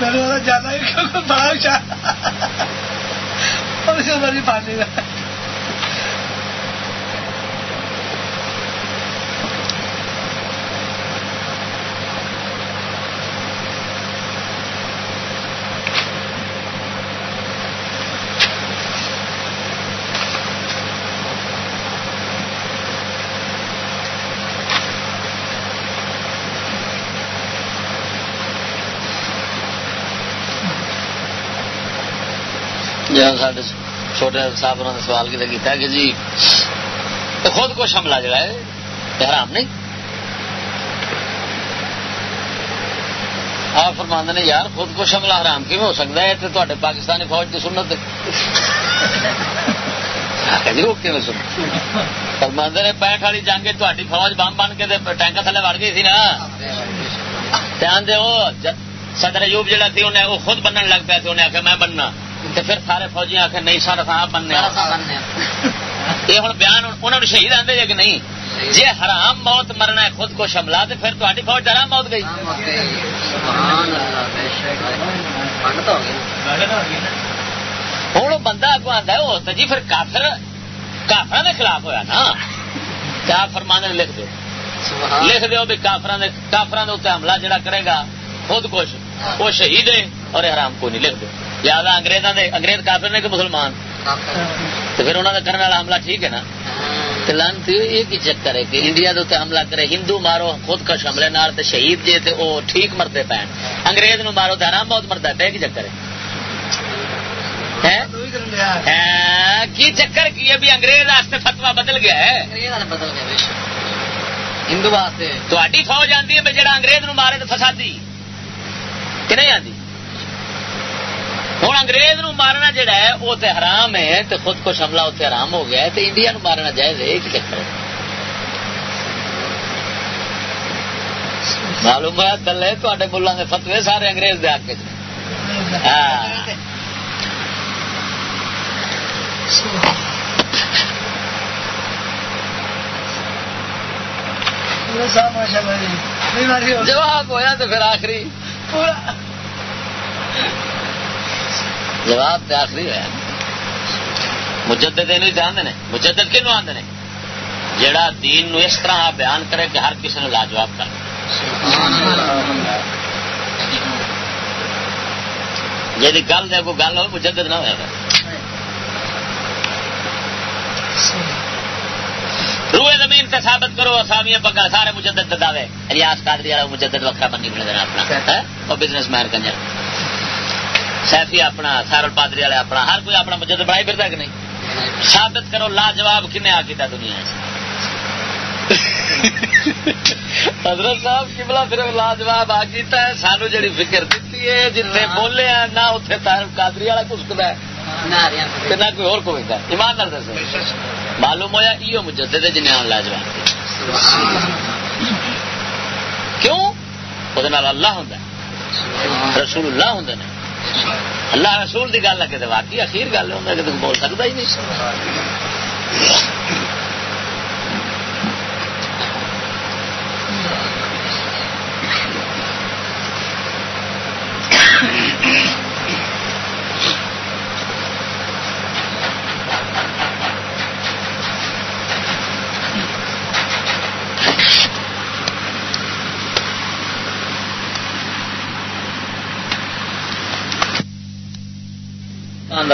S2: میں نے زیادہ بڑا اچھا اور اسے بڑی پانی کا
S1: چھوٹے صاحب نے سوال کیا کہ جی خود کو شملہ جڑا ہے حرام نہیں؟ آپ فرماند نے، یار، خود کو شملہ حرام کی ہو سکتا ہے؟ تو تے پاکستانی فوج کی سنت جی، فرماند نے، پینٹ والی جنگ تاری فوج بم بن کے ٹینکا تھلے وڑ گئی تھی نا۔ دھیان دے صدر ایوب جڑا تھی انہیں وہ خود بننے لگ پیا انہیں آخر میں بننا۔ تو پھر سارے فوجی آخر نہیں سارا صاحب بننے یہ ہوں بیان انہوں نے شہید آتے جی کہ نہیں؟ جی حرام موت مرنا ہے خود کو شملا تو پھر تاری فوج حرام موت گئی۔ ہوں بندہ اگو آتا ہے جی پھر کافر کافر کے خلاف ہوا نا۔ کیا فرمانے لکھ دو لکھ دو بھی کافر کافران حملہ جڑا کرے گا خود کچھ وہ شہید ہے اور حرام کو نہیں لکھ دو لہٰذا انگریزوں کے انگریز کافر نے کہ مسلمان؟ تو پھر انہوں نے کرنے والا حملہ ٹھیک ہے نا؟ لانتی یہ کی چکر ہے کہ انڈیا کے حملہ کرے ہندو مارو خود کش حملے نال شہید جی تے وہ ٹھیک مرتے پے انگریز نو مارو تو آرام بہت مرتا ہے کی چکر ہے؟ کی چکر کی ہے بھی انگریز فتوا بدل گیا ہے؟
S3: ہندو واسطے۔
S1: تھی فوج آتی ہے جڑا انگریز نو مارے تو فسادی۔ کہ نہیں آتی ہوں انگریز نو مارنا جڑا ہے، وہ تو حرام ہے تو خود کو حملہ اتنے حرام ہو گیا ہے تو انڈیا نو مارنا جائز ہے، ایک چکر معلوم ہوا تھلے تے ملوں کے فتوے سارے انگریز دے آکے ہاں۔ جواب ہوا تو پھر آخری۔ پورا۔ جواب تو آخری ہوا مجدد یہ جانتے ہیں مجدد کنو آدھے جڑا دین نو اس طرح بیان کرے کہ ہر کسی نے لاجواب کر جی گل دے کوئی گل ہو مجدد نہ ہوا روئے زمین سے ثابت کرو اسامی پکا سارے مجدد دعوے۔ ریاض قادری والا مجدد وکرا بنی بنے دینا اپنا۔ وہ بزنس مین کنجر سیفی اپنا سارل پادری والے اپنا ہر کوئی اپنا مجدد بنائی پھرتا کہ نہیں؟ ثابت کرو لاجواب کنے آ کیتا دنیا حضرت صاحب کملا صرف لاجواب آ کیتا ہے سانو جڑی فکر دیتی ہے جتنے بولے ہیں نہ اتنے تاہر قادری والا کسکتا ہے۔ نہ کوئی اور کوئی ایمان نال دسو۔ معلوم ہوا یہ مجدد جنہیں آن لاجواب۔ کیوں؟ وہ اللہ ہوں رسول اللہ ہوں اللہ رسول کی گل ہے واقعی اخیر گل ہے کہ بول سکتا ہی نہیں۔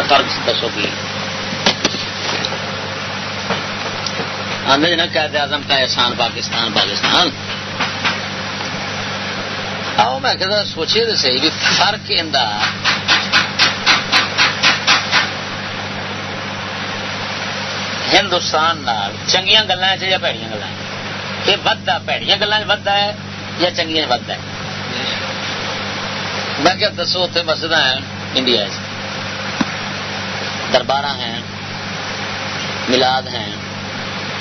S1: فرق دسو کی آدھے نا قید اعظم کا احسان پاکستان پاکستان۔ آؤ میں کہتا سوچے تو صحیح بھی فرق ہندوستان چنگیا گلیں یا پیڑیاں گلیں یہ ودہ پیڑیاں گلیں ودہ ہے یا چنگیا ودہ ہے؟ میں کیا دسو اتنے مسجد ہیں انڈیا چ۔ دربار ہیں ملاد ہیں،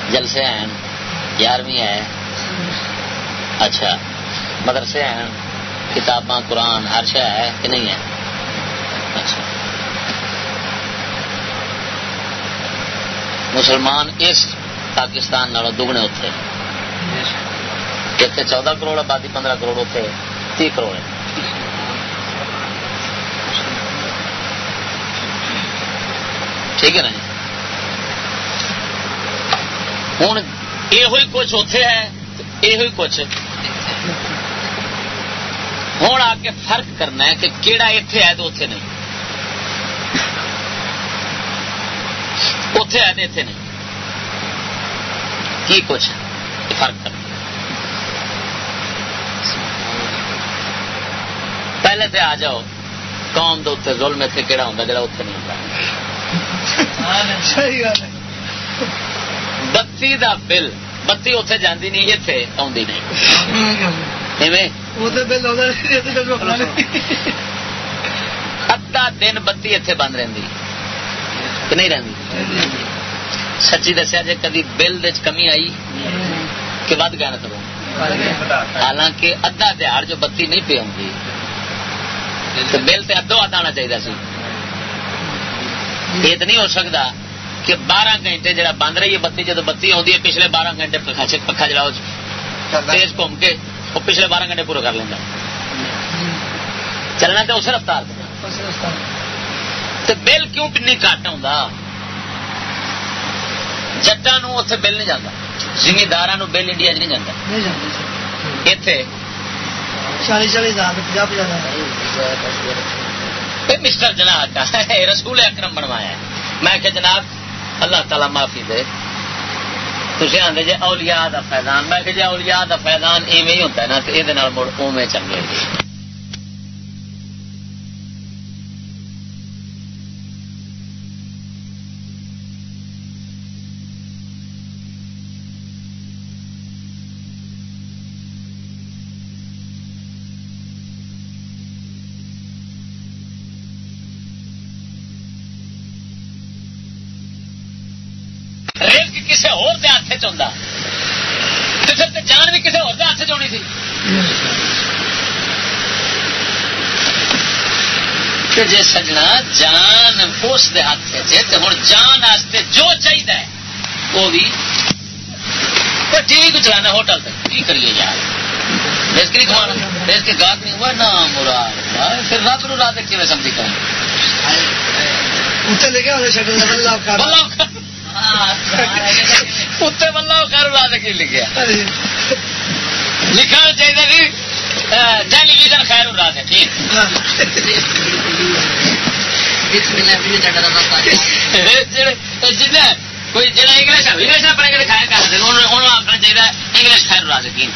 S1: جلسے ہیں، گیارہویں ہے۔ اچھا مدرسے ہیں، کتاباں، قرآن، ہر شہ ہے کہ نہیں ہے؟ اچھا۔ مسلمان اس پاکستان نالوں دگنے اتنے اتنے چودہ کروڑ، آبادی پندرہ کروڑ اتنے تی کروڑ ہے۔ ٹھیک ہے نا جی؟ ہوں یہ کچھ اتے ہے یہ کچھ۔ ہوں آ کے فرق کرنا ہے کہ کہڑا اتے ہے تو اتے نہیں۔ اتے ہے تو اتے نہیں۔ کی کچھ فرق کرنا۔ پہلے تو آ جاؤ، قوم دے ظلم اتنے کہڑا ہوتا جا اتنے نہیں ہوتا بتی دا بل بتی اتے جاندی نہیں اتنے آدھی نہیں۔ ادھا دن بتی اتنے بند رہی نہیں رہی سچی دسیا جی کدی بل کمی آئی کہ ود گیا نا حالانکہ ادھا دیہڑ جو بتی نہیں پی آؤں بل تو ادو اد آنا چاہیے سی۔ یہ تو نہیں ہو سکتا کہ بارہ گھنٹے جہاں بند رہی ہے بتی جب بتی آتی ہے پچھلے بارہ گھنٹے پکا جلاؤ تیز گھوم کے وہ پچھلے بارہ گھنٹے پورے کر لینا چلنا تو اس رفتار تو بل کیوں کنی کٹ آ جٹان اتنے بل نہیں جاتا زمیندار بل انڈیا چ نہیں جاتا اتے چالیس چالیس ہزار۔ مسٹر جناب کا رسول اکرم بنوایا میں کہ جناب، اللہ تعالی معافی دے۔ تھی آدھے جی اولیاء دا فیضان۔ میں کہ جی اولیاء دا فیضان ایویں ہی ہوتا ہے نا، تو یہ مڑ اوے چنگے۔ تو پھر جان بھی کسی ہاتھ چونی تھی جی سجنا جان اس ہاتھ ہوں جان واسطے جو چاہیے وہ بھی ٹی وی کو چلانا ہوٹل تک کی کریے یار نہیں کھوانا رسک گاہک نہیں ہوا نہ مراد پھر رب نو رات کیون سمجھی کریں اتنے لکھے ہونے شکل اتنے بلا کر رات کی لکھا لکھنا چاہیے جی ٹیلی ویژن خیر رات ہے ٹھیک جن کوئی جہاں انگلش انگلش نہ پڑھے گا دکھایا کر دیں انہوں آخنا چاہیے، انگلش خیر رازقین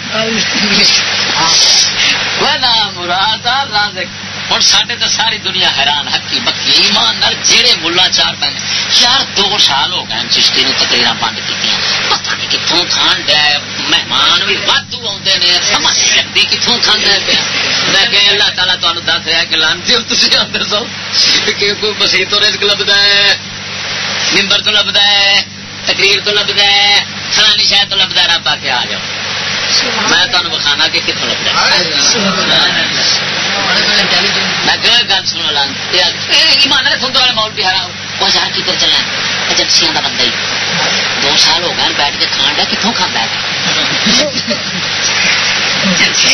S1: ہاں۔ مراد رازق۔ ہوں سڈے تو ساری دنیا حیران ہکی بکی، ایمان نال جہے ملا چار پہ چار دو سال ہو گئے چشتی تقریر بند کی پتا نہیں کتوں کھان ڈیا مہمان بھی وادو آتے ہیں سمجھ لگتی کتوں کھانا پیا۔ میں کہ اللہ تعالیٰ تمہیں دس رہا کہ لانتی تھی آدر سو۔ کہ کوئی مسیح تو رزق لبدا ہے؟ ممبر تو لبدا ہے تقریر تو لبدا ہے فلانی شاید تو لبدا رب آ کے آ جاؤ۔ میں تمہیں بخانا کہ کتوں لبدا میں گل سن لا ایمان سن والے ماحول بھی ہرا وہ یار کدھر چلے ایجنسیاں کا بندہ ہی۔ دو سال ہو گئے بیٹھ کے کھان ڈیا کتوں کھانا ہے؟ اچھا،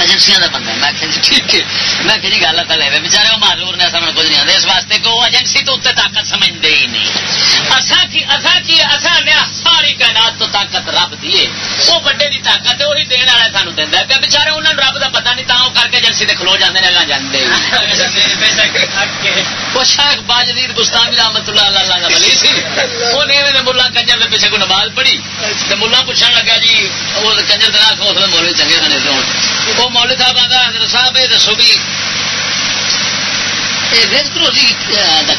S1: ایجنسیاں کا بندہ میں جی، ٹھیک ہے۔ میں کہ جی گل تو لے بچارے، وہ معذور نے سمجھ کچھ نہیں آتے اس واسطے کہ وہ ایجنسی تو اتنے طاقت سمجھتے ہی نہیں۔ اصا کی اصا کی اصا نے ساری کائنات تو طاقت رب دیے وہ بڑے کی طاقت وہی دن والا سانو دینا بچارے انہوں نے رب کا پتا نہیں کر کے ایجنسی سے کھلو جاتے ہیں جانے وہ شاخ گستامی رحمت اللہ اللہ کا سی۔ وہ ملا کنجر کے پیچھے کو نماز پڑھی۔ ملا پوچھنے لگا جی وہ کنجر دن آخو چنگے وہ مولے صاحب آتا حضرت صاحب، یہ دسو بھی۔ رزق روزی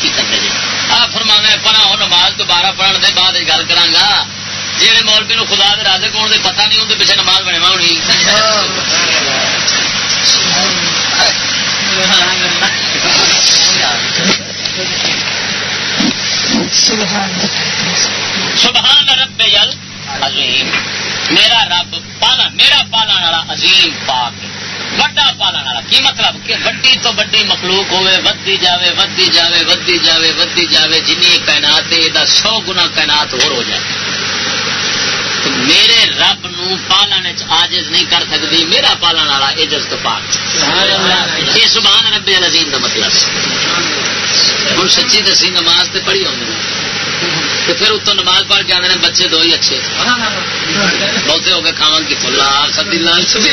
S1: کی کرتے جی؟ آ فرما پڑھا ہو نماز دوبارہ پڑھن دے بعد گل کرا جہے مولوی نو خدا دے راجے کون دے، پتہ نہیں ہوں پیچھے نماز بنے ہونی۔ سبحان رب یل عظیم. میرا رب پالا میرا پالا والا عظیم پاک وڈا پالا والا. کی مطلب؟ کہ وڈی تو وڈی مخلوق ہوے ودی جاوے ودی جاوے ودی جاوے ودی جاوے جنی کائنات ہے سو گنا کائنات اور ہو جائے. تو میرے رب نو پالن آجز نہیں کر سکتی. میرا پالن والا ایجز تو پاک یہ سبحان رب عظیم کا مطلب ہوں سچی دسی نماز تے پڑھی آؤں تو پھر اتوں نماز پڑھ کے آدھے بچے دو ہی اچھے۔ بہتے ہو گئے کھاوا کی تھولا سبھی لال سبھی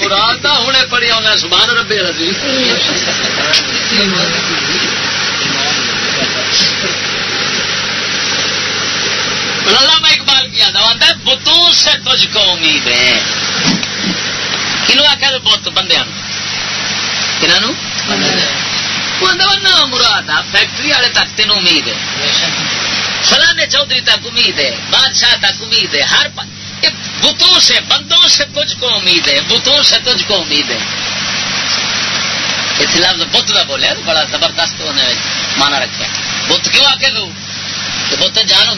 S1: مراد ہوں پڑھی آنا سبحان رب عظیم علامہ اقبال کیا دعوت ہے، بتوں سے تجھ کو امید ہے۔ کنو آخر بت بندے کنہوں مراد، آ، فیکٹری والے تک تین امید ہے۔ فلانے چودھری تک امید ہے، بادشاہ تک امید ہے، ہر بتوں سے، بندوں سے تجھ کو امید ہے، بتوں سے تجھ کو امید ہے۔ اس لفظ بت کا بولے بڑا زبردست انہیں مانا رکھا بت کیوں آ کے دوں بت جان ہوں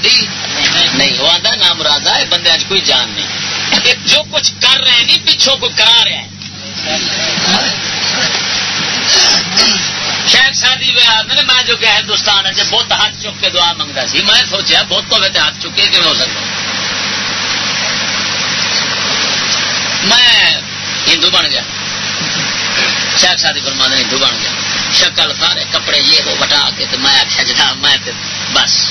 S1: نہیں، وہ آتا نام مراد ہے، بندے اچ کوئی جان نہیں۔ جو کچھ کر رہے ہیں، نہیں، پچھوں کو کرا رہے ہیں۔ شاید شادی میں میں جو کہ ہندوستان ہے بت ہاتھ چک کے دعا منگتا سی، میں سوچا بت تو ہاتھ چکے کہ ہو سکتا میں ہندو بن گیا۔ شاید شادی فرما ہندو بن گیا۔ شکل سارے کپڑے یہ وہ بٹا کے تو میں آخیا جناب، میں بس۔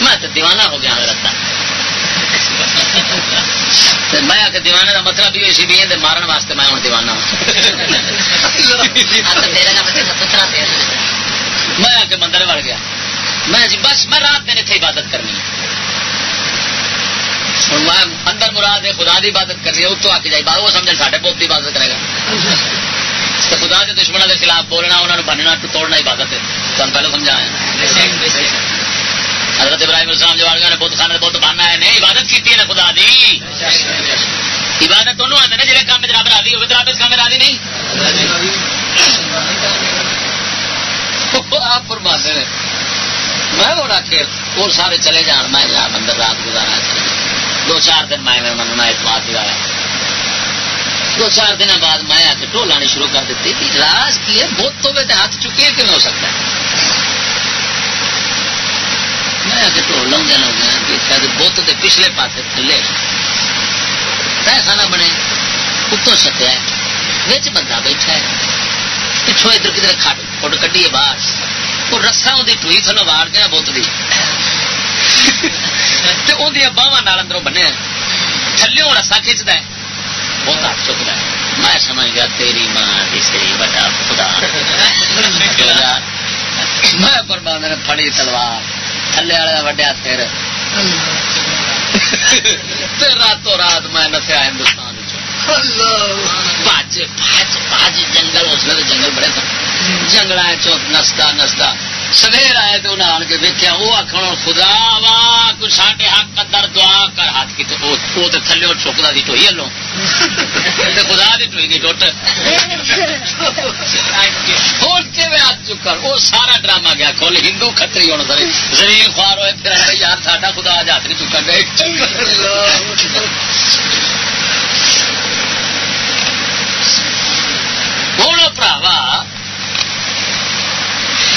S1: میں تو دیوانہ ہو گیا لگتا۔ میں آ کے دیوانے کا مطلب یہ اسی بھی مارن واسطے میں ہوں دیوانہ میں آ کے مندر بڑھ گیا۔ میں جی بس میں رات دن اتنے عبادت کرنی۔ میں اندر مراد ہے خدا کی عبادت کرنی ہے اتو آ کے جائے وہ سمجھے سارے بہت کی عبادت کرے گا۔ خدا کے دشمنوں کے خلاف بولنا انہوں نے بننا توڑنا عبادت ہے۔ تم پہلے سمجھایا۔ حضرت ابراہیم اسلام جو نے بت خانے بت بننا ہے، نہیں، عبادت کی ہے خدا دی۔ عبادت دونوں آتے ہیں جہاں کام رب راضی ہوگی تو آپ اس کام راضی نہیں؟ آپ فرماتے ہیں میں وہ رکھے وہ سارے چلے جان، میں جہاں اندر رات گزارا دو چار دن میں مننا اعتماد دلایا دو چار دن بعد میں آ کے ٹول آنی شروع کر دیتی راز کی ہے بت ہوئے تو ہاتھ چکے کہ ہو سکتا ہے؟ میں آ کے ٹول لوگ لوگ دیکھا کہ بت کے پچھلے پاس تھلے تہ خانہ بنے اتوں سٹیا بچ بندہ بیٹھا ہے پچھوں ادھر کدھر کھٹ کٹ کٹی ہے باہر وہ رسا وہ ٹوئی تھلو واڑ گیا بت کی باہر اندروں بنیا تھلو رسا کھچتا ہے بہت ہاتھ چکتا ہے میں سمجھ گیا تیری ماں بڑا خدا میں نے پڑی تلوار تھلے والے وڈیا سر راتوں رات میں نسیا ہندوستان جنگل اس وقت جنگل بڑے سن جنگل نستا نستا سویر آئے تو انہیں آن کے دیکھا وہ آخر خدا وا کوئی ساڈے حق قدر دعا کر۔ ہاتھ کی وہ تو تھلے چکتا سی ٹوئی ہلو۔ خدا دی ٹوئی گئی ٹوٹ۔ ہاتھ چکر؟ وہ سارا ڈرامہ گیا، کھول۔ ہندو کتری ہونا سر زمین خوار ہوئے، پھر یار، ساڈا خدا آج ہاتھ نہیں چکن دے۔ ہوں پراوا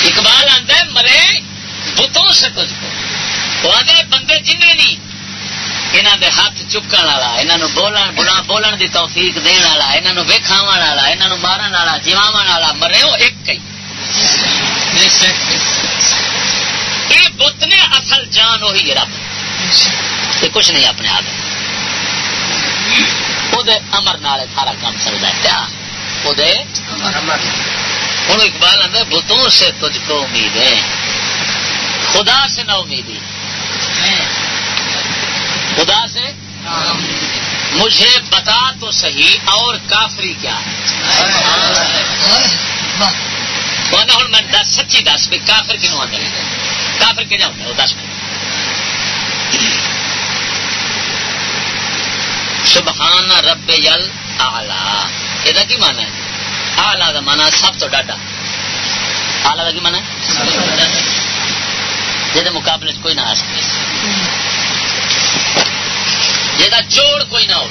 S1: اقبال آتا ہے، مرے بتوں سے تجھ کو وہ آدھے بندے جن نہیں۔ یہاں دے ہاتھ چکن والا یہاں بولن بلا بولن دی توفیق دن والا یہاں ویکھاو والا یہاں مارن والا جیواو والا، مرے وہ ایک ہی۔ یہ بت نے اصل جان وہی رب۔ یہ کچھ نہیں اپنے آپ۔ وہ امر نال سارا کام چلتا ہے۔ کیا؟ وہ ہوں اقبال آدھا بتوں سے تجھ کو امید ہے۔ خدا سے نہ امیدی۔ خدا سے؟ مجھے بتا تو صحیح اور کافری کیا ہے۔ ہوں میں دس، سچی دس بھی کافر کنو آدھے کافر کہ جاؤں وہ دس۔ سبحان رب یل آلہ یہ کی مانا ہے؟ آلہ کا مانا سب تو ڈاڈا۔ آلہ کا کی مانا یہ مقابلے کوئی نہ آ سکے یہ جوڑ کوئی نہ ہو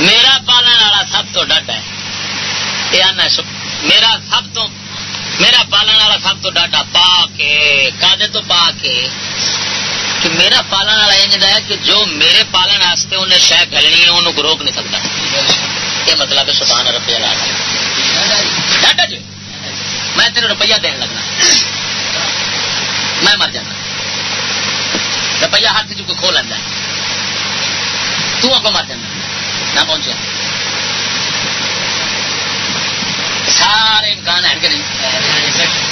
S1: میرا پالن والا سب تو ڈڈ ہے۔ یہ آنا میرا سب تو میرا پالن والا سب تو ڈاڈا پا کے کادے تو پا کے کہ میرا پالن والا یہ ہے کہ جو میرے پالن واسطے انہیں شہ گلنی ہے، انہوں کو روک نہیں سکتا۔ یہ مطلب ہے سبحان روپیہ لا ڈاٹا جو میں تیرے روپیہ دین لگنا۔ میں مر جانا۔ روپیہ ہاتھ چکے کھو لینا۔ تو آپ مر جانا۔ نہ پہنچے۔ سارے امکان ہیں کہ نہیں؟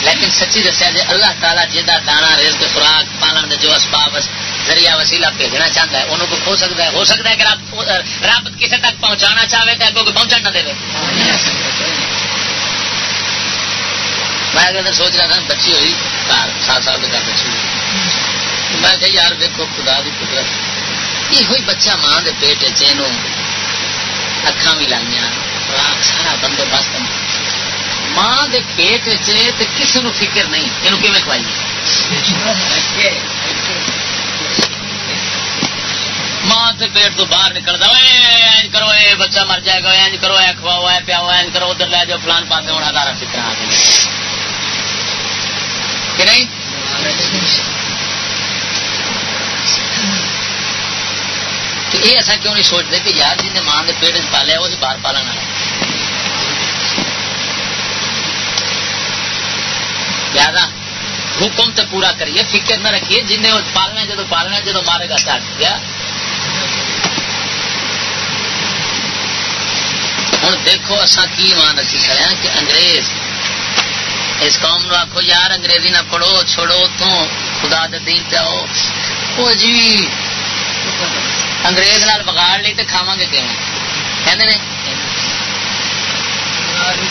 S1: لیکن سچی دسیا جی اللہ تعالیٰ جہاں دانا، رزق، خوراک، پالن جو اسباب ذریعہ وسیلہ بھیجنا چاہتا ہے، انہوں کو کھو سکتا ہے، ہو سکتا ہے کہ رب رب کسی تک پہنچانا چاہے تو اگوں پہنچا نہ دے۔ میں اگر سوچ رہا تھا، بچی ہوئی سات سال کے بچی ہوئی۔ میں کہ یار دیکھو، خدا دی قدرت۔ یہ ہوئی بچہ ماں کے پیٹ چینو اکھان بھی لائیا خوراک سارا بندوبست۔ ماں دے پیٹ کسی نو فکر نہیں۔ یہ کھوائیے؟ ماں سے پیٹ تو باہر نکلتا اینج کرو، اے بچہ مر جائے گا اینج کرو، اے کھواؤ، اے پیاؤ اینج کرو، ادھر لے جاؤ، فلان پاس ہونا ہزار فکر آ کہ نہیں؟ تو یہ ایسا کیوں نہیں سوچتے کہ یار جن ماں کے پیٹ پالیا، وہ باہر پالنا لہذا حکم تو پورا کریے، فکر نہ رکھیے جن پالنا جدو پالنا جدو مارے گا چٹ گیا ہوں دیکھو اصا کی مان رکھی کرے کہ انگریز۔ اس قوم نو آخو یار انگریزی نہ پڑھو، چھوڑو اتوں خدا دین پہ آؤ۔ وہ جی انگریز نال بگاڑ لی تو کھاوا گے کیوں؟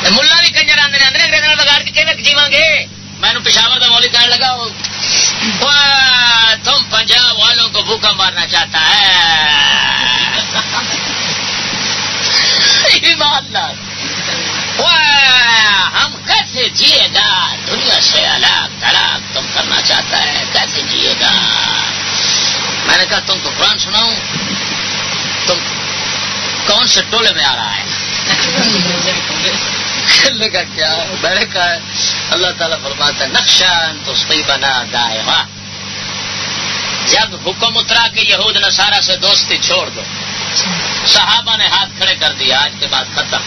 S1: کہ ملا بھی کنجر آدھے آدھے انگریز بگاڑ کے جیوا گے؟ میں نے پشاور کا مولی کہنے لگا تم پنجاب والوں کو بھوکا مارنا چاہتا ہے۔ ہم کیسے جیے گا؟ دنیا سے الگ تلاک تم کرنا چاہتا ہے، کیسے جیے گا؟ میں نے کہا، تم کو قرآن سناؤں؟ تم کون سے ٹولے میں آ رہا ہے؟ کیا میں نے کہا اللہ تعالیٰ فرماتا ہے نقشان تو بنا گائے جب حکم اترا کے یہود نصارہ سے دوستی چھوڑ دو صحابہ نے ہاتھ کھڑے کر دیا آج کے بعد ختم۔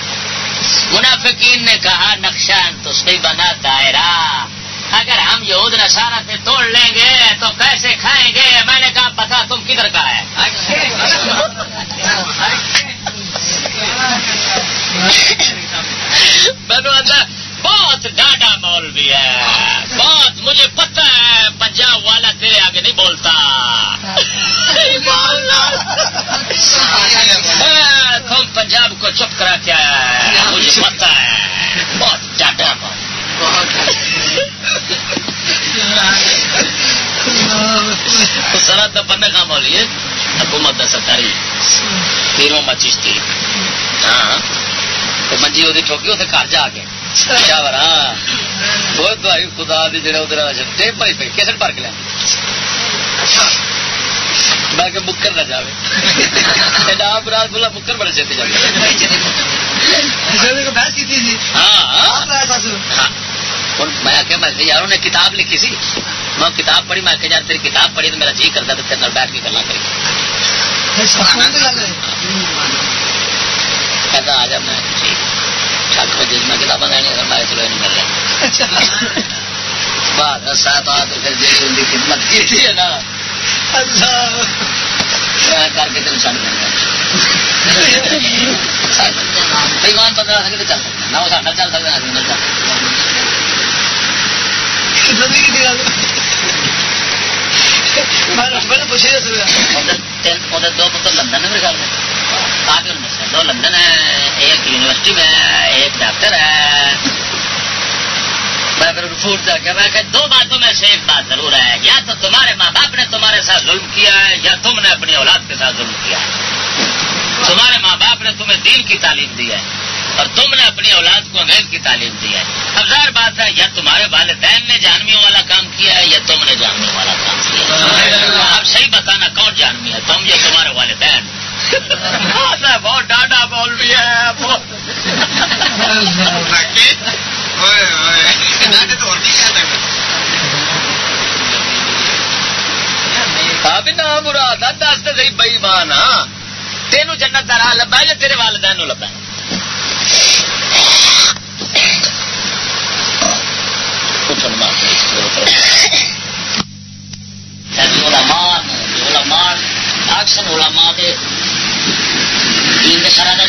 S1: منافقین نے کہا نقشان تو بنا دائرہ. اگر ہم یہود نصارہ سے توڑ لیں گے تو کیسے کھائیں گے؟ میں نے کہا پتا تم کدھر کا ہے؟ بہت ڈاڈا مول بھی ہے بہت مجھے پتا ہے پنجاب والا تیرے آگے نہیں بولتا. تم پنجاب کو چپ کرا کے آیا ہے؟ مجھے پتا ہے بہت ڈاڈا مول سرا تو پنے کا مول یہ حکومت سرکاری تیروں مچیس تھی ہاں۔ منجی وہ ٹھوکی اتنے گھر جا کے ہاں بہت دوائی خدا دی جڑے ادھر ٹیپ پائی پی کیسے پرک لیا میں کہ مکر نہ جائے برات بولا مکر بڑے چیتی جائے میں کہ میں یار کتاب لکھی سی میں کتاب پڑھی میں کہ یار تیری کتاب پڑھی تو میرا جی کرتا تو تیرے بیٹھ کے گلا کری کہتا آ جا میں ٹھک بجے میں کتابیں لینی اگر میں چلو نہیں مل رہا بہادر صاحب آ تو پھر جی ان کی خدمت کی تھی نا۔ کر کے تین چڑھ دیں بےمان بندہ سکے تو چل سکتا نہ وہ ساڈا چل سکتا، نہ چل دو پتر لندن میرے خیال میں دو لندن ہے ایک یونیورسٹی میں ہے ایک ڈاکٹر ہے میں پھر فوٹ کیا میں کہ دو باتوں میں سے ایک بات ضرور ہے یا تو تمہارے ماں باپ نے تمہارے ساتھ ظلم کیا ہے یا تم نے اپنی اولاد کے ساتھ ظلم کیا ہے تمہارے ماں باپ نے تمہیں دین کی تعلیم دی ہے اور تم نے اپنی اولاد کو انگریز کی تعلیم دی ہے اب ظاہر بات ہے یا تمہارے والدین نے جانویوں والا کام کیا ہے یا تم نے جانویوں والا کام کیا ہے اب صحیح جانوی ہے تم یا تمہارے والدین۔ بہت ڈاڈا بول بھی ہے برا دس تو بئی مان ہاں۔ تینوں جنت کا راہ لبا یا تیرے والدین لبا علماء علماء اکثر علماء دے دین دے سرحد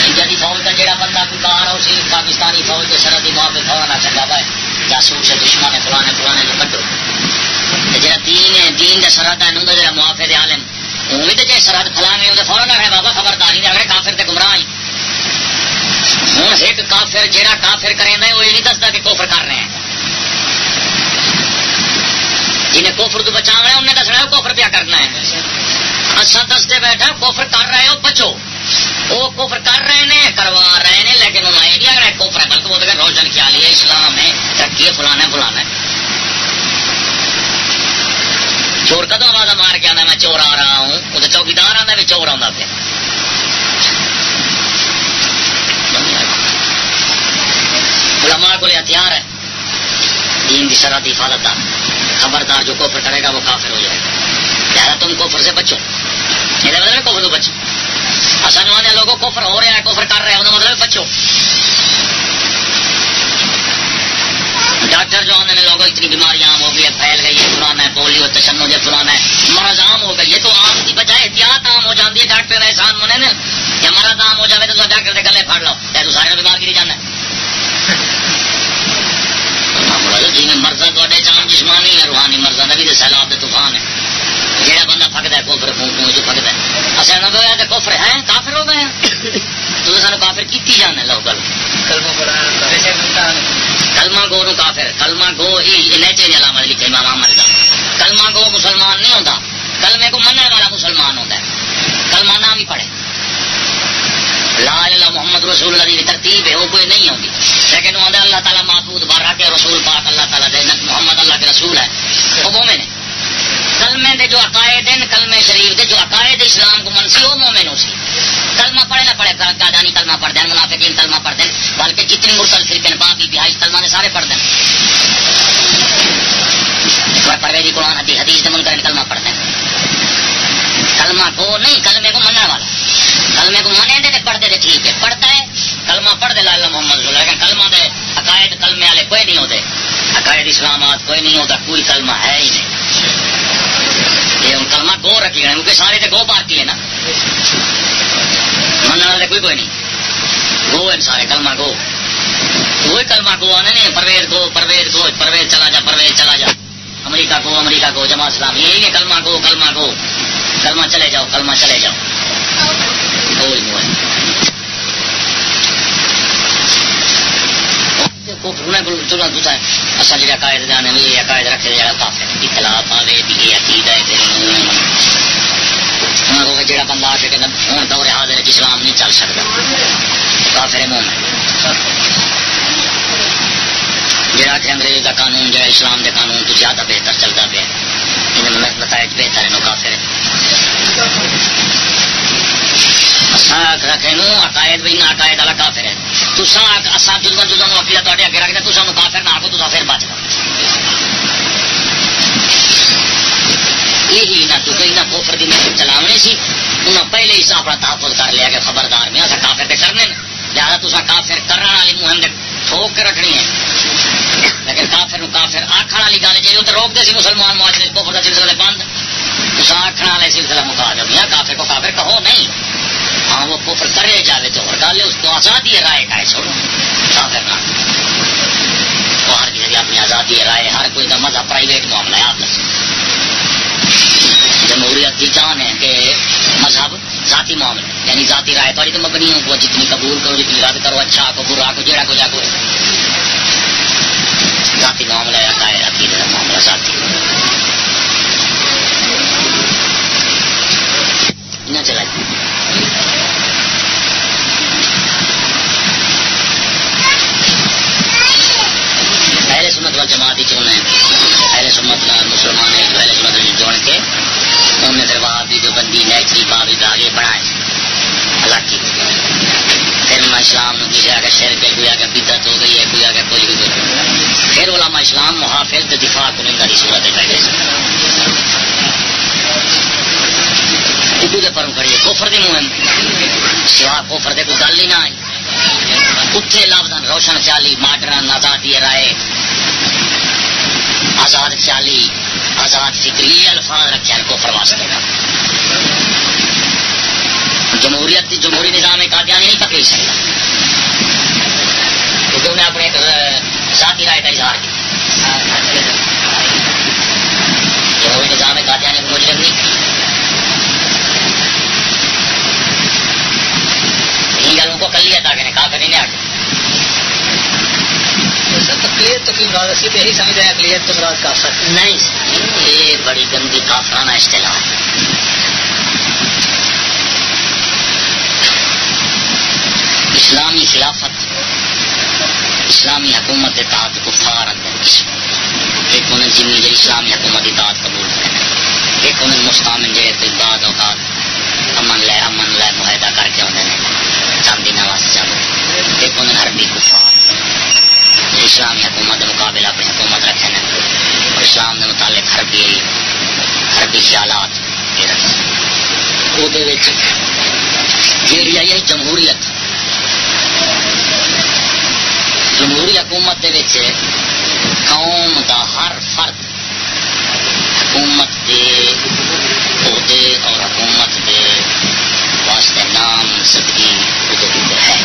S1: انڈیا کی فوج کا جہاں بندہ کوئی باہر ہو سی پاکستانی فوج کے سرحد کی ماں پہ فورن چنگا پائے جاسوس سے دشمن ہے فلانے فلانے کو کٹو جا دین ہے، دین کا سرحد ہے، انہوں جا معافے دے عالم وہ بھی تو جی سرحد فلانے ہوں فورن رکھے بابا خبرداری رکھے کافر تے گمراہ ہی ہوں ایک کافر جہاں کافر کرے وہ یہ نہیں دستا کہ کوفر کر رہے ہیں۔ جنہیں کوفر تو بچا ہے، انہیں دسنا کوفر پیا کرنا ہے۔ اچھا دستے بیٹھا کوفر کر رہے ہو، بچو۔ وہ کوفر کر رہے ہیں کروا رہے ہیں لیکن انہوں یہ نہیں اگر کوفر ہے۔ بلکہ وہ تو روشن کیا لیا، اسلام ہے، ترقی فلانا فلانا چور کا تو آواز مار کے آنا میں چور آ رہا ہوں۔ وہ تو چوکیدار آتا بھی چور آتا پہ علماء کو ہتھیار ہے۔ دین کی شرح کی حفاظت کا خبردار جو کوفر کرے گا وہ کافر ہو جائے گا۔ لہٰذا تم کوفر سے بچو۔ یہ مطلب کوفر تو بچو۔ اصل والے لوگوں کوفر ہو رہا ہے کوفر کر رہے ہیں انہیں مطلب بچو۔ ڈاکٹر جو آنے لوگوں، اتنی بیماریاں عام ہو گئی ہے، پھیل گئی ہے پرانا ہے، پولیو تشنو جو پرانا ہے۔ مرض عام ہو گئی ہے۔ تو عام کی بجائے احتیاط عام ہو جاتی ہے، ڈاکٹر احسان منے نے۔ یا مرض عام ہو جائے تو ڈاکٹر کے گلے پھڑ لو یا تو سارے بیمار گری جانا۔ ہے جی مرضا تے جان جسمانی ہے روحانی مرضا بھی تو سیلاب طوفان ہے جہاں بندہ فکتا ہے کوفر خون ہے۔ اصل نہ ہوا تو کوفر ہے کافر ہو گئے تو سانو کافر کی جانا لو گل۔ کلما گو نو کافر کلما گو یہ نیچے علامت لکھے امام احمد کا کلما گو مسلمان نہیں ہوتا کلمے کو منع والا مسلمان ہوتا ہے۔ کلما نہ بھی پڑھے۔
S4: لا اللہ محمد رسول اللہ کی ترتیب ہے وہ کوئی نہیں ہوگی لیکن وہ اللہ تعالیٰ محفوظ بارہ کے رسول پاک اللہ تعالیٰ دے محمد اللہ کے رسول ہے۔ وہ مومن ہے کلمے دے جو عقائد ہیں، کلمے شریف دے جو عقائد اسلام کو منسی، وہ مومن ہو سی۔ کلمہ پڑھے نہ پڑھے قادانی کلمہ پڑھ دیں منافقین کلمہ پڑھ دیں بلکہ جتنی مرسل فرقے باقی بہائش کلمہ نے سارے پڑھ دیں پرویزی قرآن، حدیث من کر کلمہ پڑھ دیں کلمہ کو نہیں، کلمے کو منع والا۔ کلمے کو منے دے پڑھتے تھے ٹھیک ہے۔ پڑھتا ہے کلمہ پڑھ دے لالا محمد لیکن کلمہ دے عقائد کلمے والے کوئی نہیں ہوتے۔ عقائد اسلامات کوئی نہیں ہوتا، کوئی کلمہ ہے ہی نہیں۔ یہ ہم کلمہ گو رکھی گئے کیونکہ سارے تو گو پارٹی ہے نا۔ من والے کوئی کوئی نہیں۔ گو ہے سارے، کلمہ گو۔ وہی کلمہ گو آنے نہیں، پرویز گو پرویز گو، پرویز چلا جا، پرویز چلا جا۔ امریکہ کو امریکہ کو جمع اسلام یہی ہے کلمہ گو کلمہ گو۔ کلمہ چلے جاؤ، کلمہ چلے جاؤ۔ کوئی قائد جانے یہ قائد رکھے یہ ہے۔ بندہ آ کے دور حاضر اسلام نہیں چل سکتا۔ کافر کہ انگریز کا قانون جہاں اسلام کے قانون تو زیادہ بہتر چلتا پیا۔ نتائج بہتر ہے کافر نو عقائد والا کافر ہے۔ تسا اصا عقیدہ تے اگے رکھتے کافر نہ آکو پھر بچ یہی نہ تو نہ کوفر محنت سی پہلے ہی اپنا تحفظ کر لیا کہ خبردار میں اصا کافر کرنے لہٰذا تصا کافر کرنے والی مہم ٹھوک کے رکھنی ہے۔ لیکن کافر کافر آخر والی گل جی تو روکتے سی مسلمان معاشرے کوفر کا سلسلہ بند۔ تصا آخر والے سلسلہ مکا دو یا کافر کو کافر کہو، نہیں۔ ہاں وہ کفر کرے، جاوے تو اور گل اس کو آزادی رائے کا ہے چھوڑو۔ کافر نہ تو ہر کسی اپنی آزادی رائے، ہر کوئی کا مزہ پرائیویٹ معاملہ ہے آپ جمہوریت کی جان ہے کہ مذہب ذاتی معاملہ یعنی ذاتی رائے تھوڑی تو مبنی ہوں کو جتنی قبول کرو، جتنی رد کرو اچھا کو، برا کو جڑا کو، جا کو۔ ذاتی معاملہ ہے عقائد عقیدے کا معاملہ ذاتی۔ نہ چلا اہل سنت وال جماعت ہی چونا ہے اہل سنت مسلمان ہے اہل سنت جوڑ کے انہوں نے پھر وہاں بھی جو بندی نیچری بابی آگے بڑھائے الگ کی۔ پھر میں اسلام کسی آگے شہر کے کوئی آگے بدت ہو گئی ہے، کوئی آگے کوئی بھی پھر علماء اسلام محافظ دفاع کنندہ کی صورت بیٹھے۔ اردو کے پرم کھڑی ہے کوفر دی مہم سوا کوفر دے کوئی گل ہی نہ آئی۔ اتنے لفظ روشن خیالی، ماڈرن، آزادی رائے، آزاد خیالی، آزاد فکری، یہ الفاظ رکھے ہیں کوفر واسطے۔ جمہوریت جمہوری نظام ایک آدیا نہیں، پکڑی سکتا کیونکہ انہیں اپنے ذاتی رائے کا اظہار کیا۔ جمہوری نظام ایک آدیا نے مجرم نہیں۔ گل کو کلی ادا کریں کافر نہیں آ اقلیت تو یہی سمجھ رہے اقلیت تو مراد کافر نہیں یہ بڑی گندی کافرانہ اصطلاح ہے۔ اسلامی خلافت اسلامی حکومت اطاعت کفار اندر ایک انہیں جنی جی اسلامی حکومت اطاعت قبول کریں ایک انہیں مستعمل کوئی بعد اوقات امن لے امن لے معاہدہ کر کے انہیں چند دن واسطے چلو ایک انہیں عربی کفار اسلامی حکومت مقابلہ اپنی حکومت رکھے ہیں اور اسلام کے متعلق حربی حربی خیالات جیڑی آئی جمہوریت۔ جمہوری حکومت دے قوم دا ہر فرد حکومت دے عہدے اور حکومت دے واسطے نام، صدقی ہے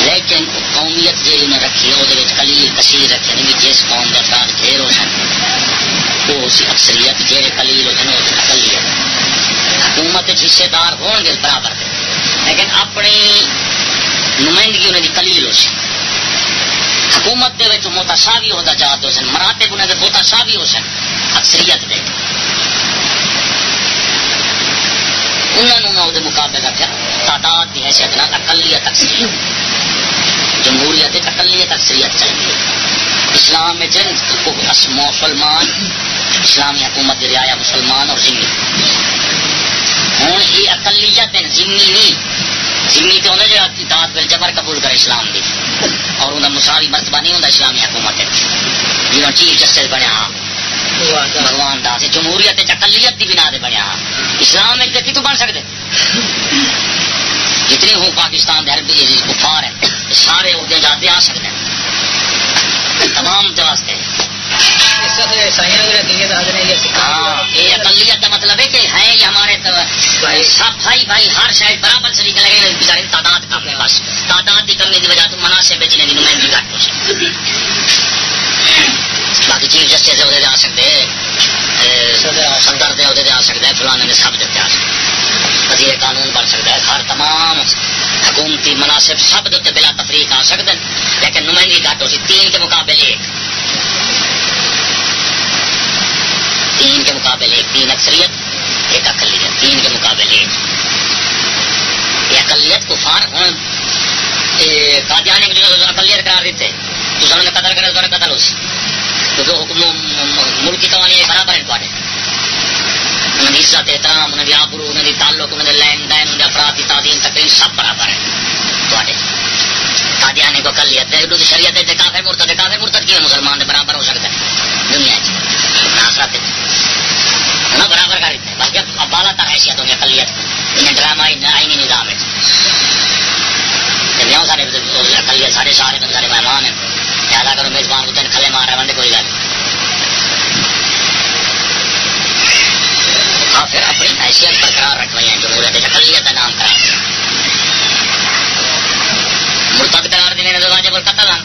S4: لیکن قومیت جی انہیں رکھی وہ کلیل کثیر رکھے نہیں جس قوم کے افراد ڈھیر ہو سن وہ اس اکثریت جہے کلیل ہو سن وہ اکلیت حکومت حصے دار ہو گے، برابر دے۔ لیکن اپنی نمائندگی انہیں کلیل ہو سن۔ حکومت کے موتا شاہ بھی ہوتا جات ہو سن مراتے انہیں کے موتا شاہ بھی ہو سن، اکثریت دے۔ انہوں نے مقابلے رکھا تعداد کی حیثیت نہ اقلیت اکثریت جمہوریت اقلیت اکثریت چاہیے اسلام میں جن مسلمان اسلامی حکومت رعایا مسلمان اور ذمی ہوں یہ اقلیت ذمی نہیں۔ ذمی تو انہیں جو اطاعت بل جبر قبول کرے اسلام دی۔ اور انہیں مساوی مرتبہ نہیں ہوتا اسلامی حکومت جی چیف جسٹس بنیا۔ بھگوان داس جمہوریت اقلیت کی بنا دے بنیا۔ اسلام میں کتی تو بن سکتے جتنے ہوں پاکستان دے عربی کفار ہیں۔ سارے عہدے جاتے آ سکتے ہیں۔ تمام واسطے ہاں یہ اقلیت کا مطلب ہے کہ ہے یہ ہمارے بھائی۔ بھائی ہر شاید برابر سے نکل گئے بیچارے تعداد کا اپنے پاس تعداد کی کمی کی وجہ تو مناسب بیچنے کی نمائندگی سکتی باقی چیف جسٹس عہدے آ سکتے صدر دے عہدے آ سکتے ہیں فلانے نے سب دیتے آ سکتے وزیر قانون بن سکتا ہے ہر تمام حکومتی مناسب سب دیتے بلا تفریح آ سکتے ہیں لیکن نمائندگی گھٹ ہو سی تین کے مقابلے ایک۔ تین کے مقابلے ایک، تین اکثریت، ایک اقلیت۔ تین کے مقابلے ایک۔ یہ اقلیت کو فار ہوں قادیانی اقلیت قرار دیتے۔ تو سب نے قتل کرے تو قتل ہو۔ سی کیونکہ حکم ملکی قوانین برابر ہیں انہوں کی عزت احترام انہوں کی آبرو انہوں کی تعلق انہوں کے لین دین انہوں افراد کی تعظیم تقریم سب برابر ہیں تھوڑے قادیانی کو کلیت ہے شریعت ہے کافر مرتد کافر مرتد کی مسلمان دے برابر ہو سکتا ہے۔ دنیا ناصرت نہ برابر کر دیتے بلکہ بالا تر حیثیت ہوگی اقلیت انہیں ڈرامہ آئینی نظام ہے۔ سارے اقلیت سارے سارے سارے مہمان ہیں۔ لہٰذا کرو میزبان کو تین کھلے مار رہے بندے کوئی گل پھر اپنی حیثیت برقرار رکھوئی ہیں جمہوریت اقلیت کا نام کرا مرتد قرار دینے نے واجب القتل ہیں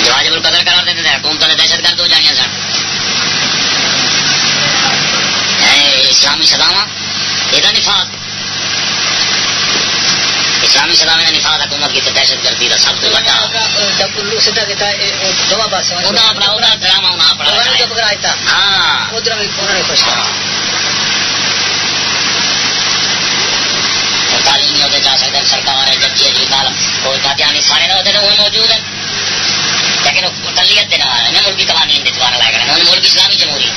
S4: جو واجب القتل قرار دیتے تھے حکومت نے دہشت گرد ہو جائیں سن اسلامی سداوا یہ نفاذ اسلامی سداوے کا نفاذ حکومت کی دہشت گردی کا سب سے بڑا تعلیمی عہدے جا سکتے ہیں سرکار ہے ججی ہے جی کوئی قادیانی سارے عہدے وہ موجود ہیں لیکن اقلیت دینا ہے ملکی قوانین کے دوارا لائے گئے ملک اسلامی جمہوری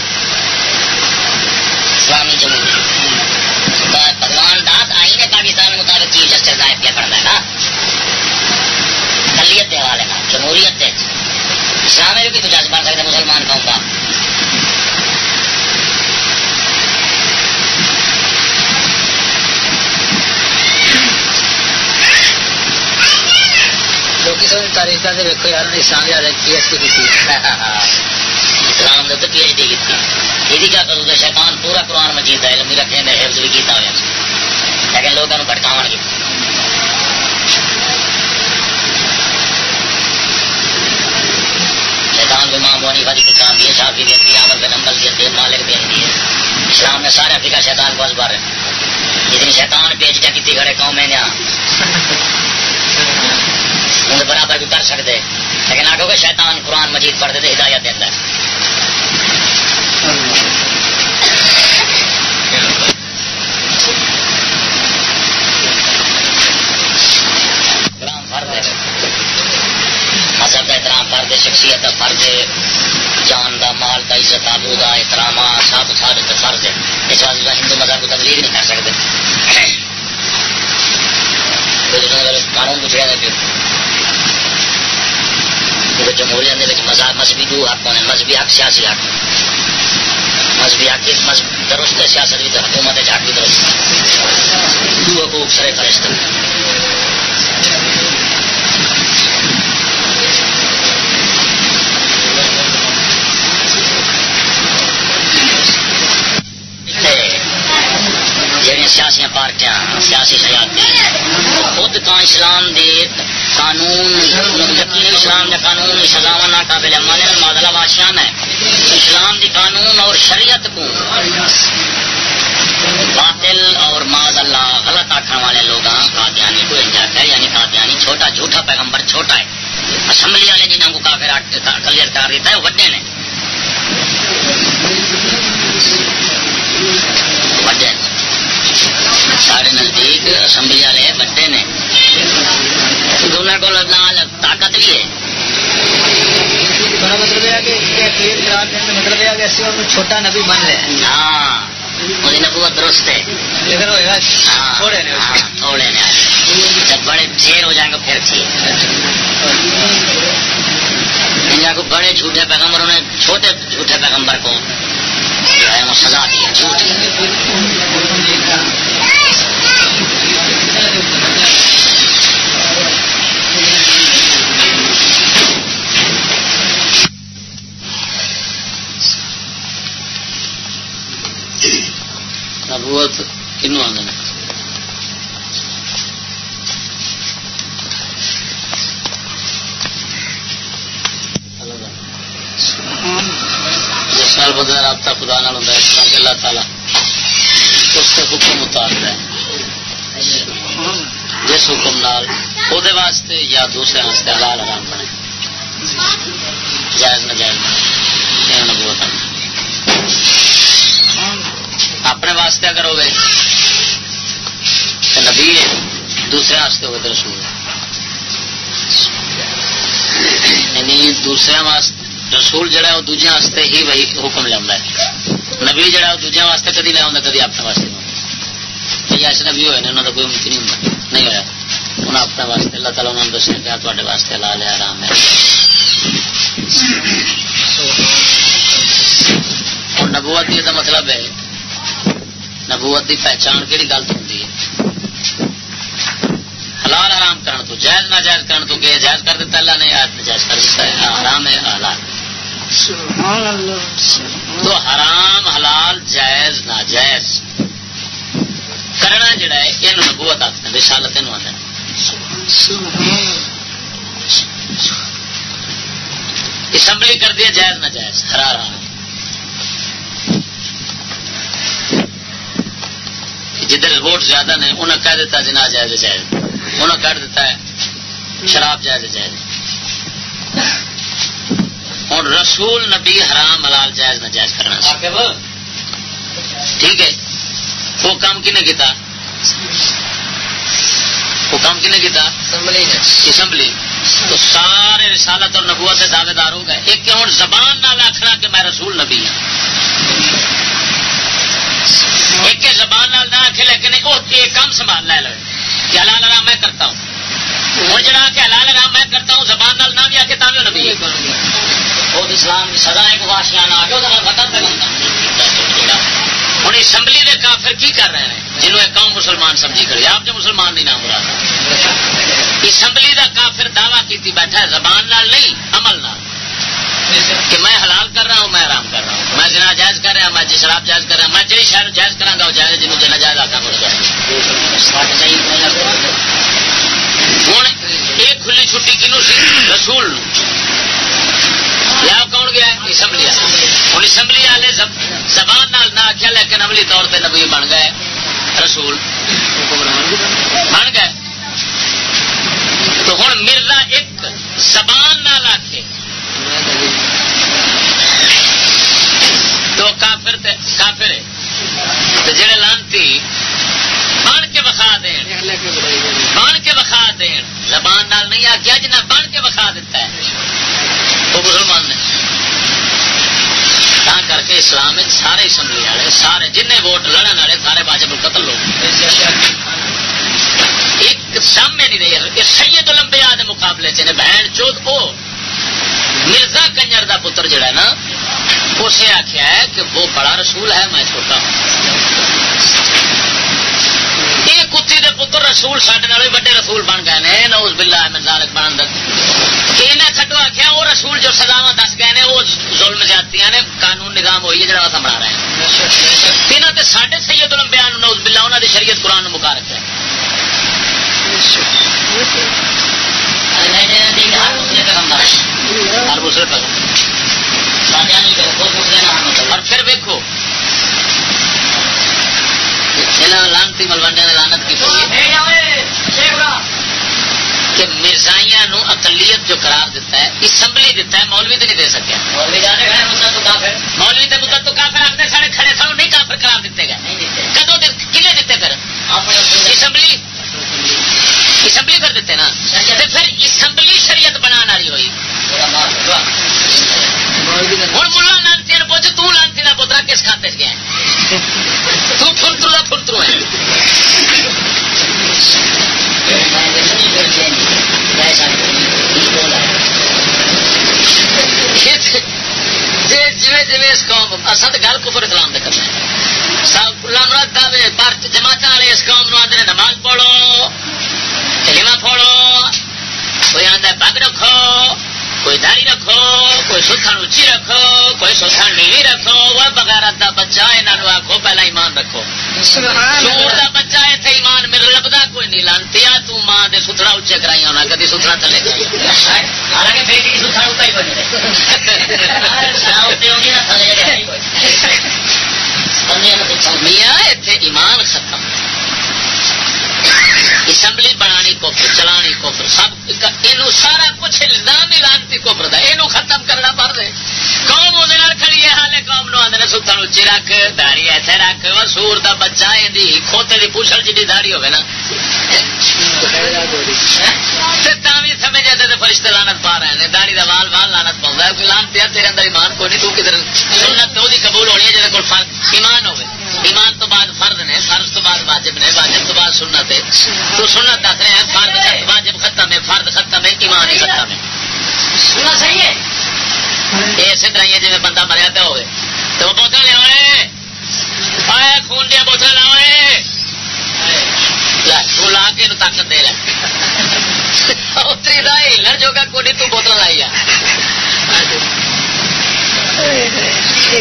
S4: اسلامی جمہوری بھگوان داس آئی نے پاکستان کے مطابق چیف جسٹس نائب کیا پڑتا ہے نا اقلیت کے حوالے نا جمہوریت اسلام میں بھی کچھ بن سکتا مسلمان قوم کا تاریخ دیکھو یار اسلام یاد کی اسلام نے تو پی ایچ ڈی کی یہ کیا کروں شیطان پورا قرآن مجید کا علم رکھے نے حفظ بھی کیتا ہوا لیکن لوگوں بھٹکاو گے۔ شیطان کو ماں بونی بڑی کتاب دی شافی دی دی عمل بن عمل دی مالک دی دی اسلام نے سارے فکر شیطان کو ازبار اتنی شیطان پیچ کیا کیتی کھڑے قوم میں انہیں برابر بھی کر سکتے۔ لیکن آگے کہ شیطان قرآن مجید پڑھتے تھے ہدایت دینا مذہب کا احترام فرد شخصیت کا فرد جان دا مال دا عزت آبو دا احترام سب سارے فرض ہے۔ اس واسطے ہندو مذہب کو تبلیغ نہیں کر سکتے۔ قانون پوچھا جاتے کیونکہ جمہوریت مذہب مذہبی دو حق ہونے مذہبی حق سیاسی حق مذہبی حق مذہب درست ہے سیاست بھی حکومت ہے حق بھی درست دو حقوق سرے فرشت جہاں یعنی سیاسی پارٹیاں، سیاسی سیاحت خود کا اسلام دے قانون یقین اسلام دے قانون سزاوا نہ قابل عمل مادلا بادشاہ ہے اسلام دی قانون اور شریعت کو باطل اور ماد اللہ غلط آخر والے لوگ قادیانی کو انجاتا ہے یعنی قادیانی چھوٹا، جھوٹا پیغمبر چھوٹا ہے۔ اسمبلی والے جنہوں کو کافر کلیئر کر دیتا ہے، وہ بڑے نے۔ وڈے۔ سارے نزدیک اسمبلی والے وڈے نے۔ انہوں کو طاقت بھی ہے۔
S3: مطلب یہ کہ کیفیت قرار دینے کا مطلب یہ کہ اسی اور چھوٹا نبی بن رہے ہیں۔
S4: ہاں وہی نبوت درست ہے۔
S3: لیکن ہوئے گا
S4: ہاں
S3: تھوڑے نے
S4: ہاں، تھوڑے نے جب بڑے ڈھیر ہو جائیں گے پھر ٹھیک۔ انڈیا کو بڑے جھوٹے پیغمبروں نے چھوٹے جھوٹے پیغمبر کو جو ہے وہ سزا دی ہے جھوٹ۔
S1: نبوت کنو آدھے جس نال بندے رابطہ خدا نال ہوتا ہے، اس طرح اللہ تعالیٰ اس سے حکم اتارتا ہے۔ جس حکم نال وہ واسطے یا دوسرے واسطے حلال حرام بنے۔ جائز نجائز بنے۔ یہ نبوت ہے اپنے واسطے اگر ہوئے تو نبی ہے دوسرے واسطے ہوئے تو رسول یعنی دوسرے واسطے، رسول جڑا ہے وہ دوجے واسطے ہی وہی حکم لیا ہے۔ نبی جڑا ہے وہ دوجے واسطے کدی لیا ہوں کدی اپنے واسطے نہیں ایسے نبی ہوئے انہوں کا کوئی ممکن نہیں ہوتا۔ نہیں ہوا انہیں اپنے واسطے، اللہ تعالیٰ انہوں نے دسیا کیا تے واسطے لا لیا آرام ہے۔ اور نبوت یہ مطلب ہے نبوت کی پہچان کہڑی گل ہوتی ہے؟ حلال حرام کرن تو جائز نہ جائز کرن تو کہ جائز کر دیتا اللہ نے یاد جائز کر دیتا ہے حرام ہے حلال۔ تو حرام حلال جائز ناجائز۔ کرنا جڑا ہے یہ نبوت ہیں رسالت یہ آتے اسمبلی کر دیا جائز نہ جائز حرار حرام۔ جدھر ووٹ زیادہ نے انہیں کہہ دیتا جنا جائز جائز۔ انہیں کہہ دیتا ہے شراب جائز جائز۔ اور رسول نبی حرام حلال جائز نہ جائز کرنا ٹھیک ہے۔ وہ کام کنے کیتا؟ وہ کام کنے کیتا؟ اسمبلی تو سارے رسالت اور نبوت کے دعوے دار ہو گئے۔ ایک ہوں زبان نہ آخنا کہ میں رسول نبی ہوں ایک زبان نال نہ آخے لیکن وہ کام سنبھال لے لے۔ کہ حلال حرام میں کرتا ہوں۔ وہ جڑا کہ حلال حرام میں کرتا ہوں، زبان نال نہ بھی آ کے تاوی نبی وہ اسلام سزا ایک واشیا نہ آ کے وہ ختم پہ بنتا۔ ہوں اسمبلی کے کافر کی کر رہے ہیں؟ جنہوں ایک قوم مسلمان سمجھی کری آپ جو مسلمان نہیں، نام رہا اسمبلی کا کافر دعوی کی بیٹھا ہے، زبان نال نہیں، عمل نال۔ کہ میں حلال کر رہا ہوں، میں آرام کر رہا ہوں۔ میں جنا جائز کر رہا ہوں، میں شراب جائز کر رہا ہوں، میں جی شہر جائز کرا گا، وہ جائز جنوب جنا جائز آتا ہوں ہوں یہ کھلی چھٹی کنو سی؟ رسول۔ یا کون گیا اسمبلی ہوں اسمبلی والے زبان نال نہ آخیا لیکن عملی طور پہ نبی بن گئے رسول۔ بن گئے۔ تو ہوں مرزا ایک زبان نال آخے تو کافر تے کافر ہے تو جڑے لانتی بن کے بخا دین۔ بن کے بخا دین۔ زبان نال نہیں آخیا جنہ بن کے بخا دیتا ہے۔ وہ مسلمان نے۔ تا کر کے اسلام سارے اسمبلی والے، سارے جن ووٹ لڑن والے، سارے باجب قتل لوگ۔ ایک سامنے نہیں رہی یہ سید لمبیا کے مقابلے چ بہن چوت وہ مرزا کنجر دا پتر جڑا ہے نا اسے آخیا ہے کہ وہ بڑا رسول ہے میں چھوٹا ہوں۔ یہ کتی دے پتر رسول سڈے وڈے رسول بن گئے نے نوز بلا منظالک بن انہیں کھٹو آخیا وہ رسول جو سزاوا دس گئے نے وہ ظلم جاتی نے قانون نظام ہوئی ہے جڑا اتنا بنا رہے ہیں۔ یہاں تے ساڈے سید لمبیا نوز بلا انہوں نے شریعت قرآن مکا رکھا ہے۔ ہر دوسرے پر اور پھر ویکو ملوڈے نے لانت کی کہ مرزائیاں اقلیت جو قرار دیتا ہے اسمبلی دیتا ہے مولوی تو نہیں دے سکے
S4: مولوی
S1: دے تو کافر۔ آپنے سارے کھڑے سن نہیں کافر قرار دیتے گئے۔ کدو کنے دیتے پھر؟ اسمبلی۔ اسمبلی کر دیتے نا۔ پھر اسمبلی شریعت بنا والی ہوئی۔ ہوں ملا لانتی پوچھ، تو لانتی کا پوترا کس کھاتے گیا تو فلترو کا فلترو ہے جی جی اس قوم، اصل تو گل کفر اسلام دے کرنا لامرت دعوے پارٹ جماعت والے اس قوم نو آدھے نماز پڑھو کلمہ پڑھو، کوئی آدھا پگ رکھو۔ کوئی داری رکھو کوئی ستھن اچھی رکھو کوئی ستھن نیوی رکھو وہ بغیرت دا بچہ یہاں آخو پہلا ایمان رکھو۔ سور دا بچہ اتنے ایمان میرے لبدا کوئی نہیں لانتی ماں دے ستھڑا اچے کرائی ہونا کدی ستھڑا تھلے
S4: حالانکہ بیٹی ہی
S1: میاں اتنے ایمان ختم۔ اسمبلی بنانی کوفر چلانی کوفر سب یہ سارا کچھ الزام ہی لانتی کوفر دا یہ ختم کرنا پڑ دے قوم وہ کھڑی ہے، حالے قوم نو آدھے ستن اچھی رکھ داری ایسے رکھ وہ سور دا بچہ یہ کھوتے کی پوچھل جی داری ہوگی نا۔ بھی سمجھ جاتے تو فرشتے لانت پا رہے ہیں داڑی کا وال وال لانت پاؤں کوئی لانت ہے تیرے اندر ایمان کوئی نہیں، تو کدھر سنت تو قبول ہونی ہے جیسے کوئی ایمان ہوگی ایمان تو بعد فرد نے فرض تو بعد واجب نے واجب تو بعد سنت ہے۔ تو سنت دس رہے ہیں فرد واجب ختم ہے فرد ختم ہے ایمان ہی ختم ہے۔
S4: سننا
S1: اسی طرح ہی جی بندہ مریا پیا ہوئے۔ تو وہ بوتل لیا خون دیا بوتل لاؤ تو لا کے طاقت دے لے۔ دا ہلر جو گا کوئی تو بوتل لائی آ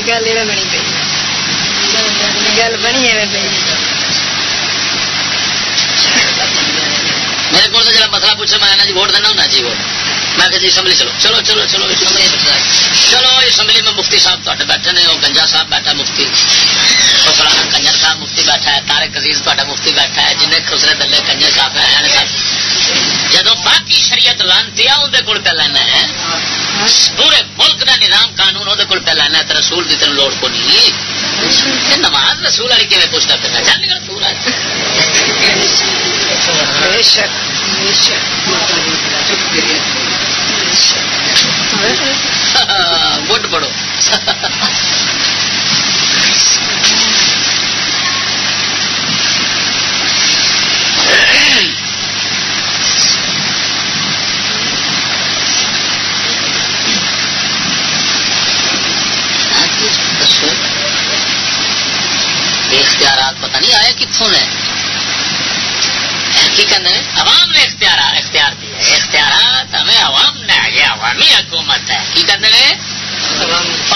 S5: گل یہ بنی پی گل بنی ہے
S1: میرے کو جب مسئلہ پوچھا میں جی ووٹ دینا ہونا جی ووٹ۔ میں کہ جی اسمبلی چلو۔ چلو چلو چلو، اسمبلی چلو، اسمبلی میں مفتی صاحب تے بیٹھے نے وہ گنجا صاحب بیٹھا مفتی وہ فلانا کنجر صاحب مفتی بیٹھا ہے تارے عزیز تا مفتی بیٹھا ہے جنہیں خسرے دلے کنجر صاحب ہیں جب باقی شریعت لانتی اندر کول پہ لینا ہے پورے ملک کا نظام قانون وہ پہ لینا ہے رسول کی تین لوڑ کو نہیں نماز رسول والی کیون پوچھتا پہ نکل پورا
S5: بے شک بے شک
S1: گڈ پڑو اختیارات پتہ نہیں آئے کتوں نے کی کہنے عوام نے اختیار اختیار دیا ہے۔ اختیارات ہمیں عوام نے یہ عوامی حکومت ہے۔ کی کہتے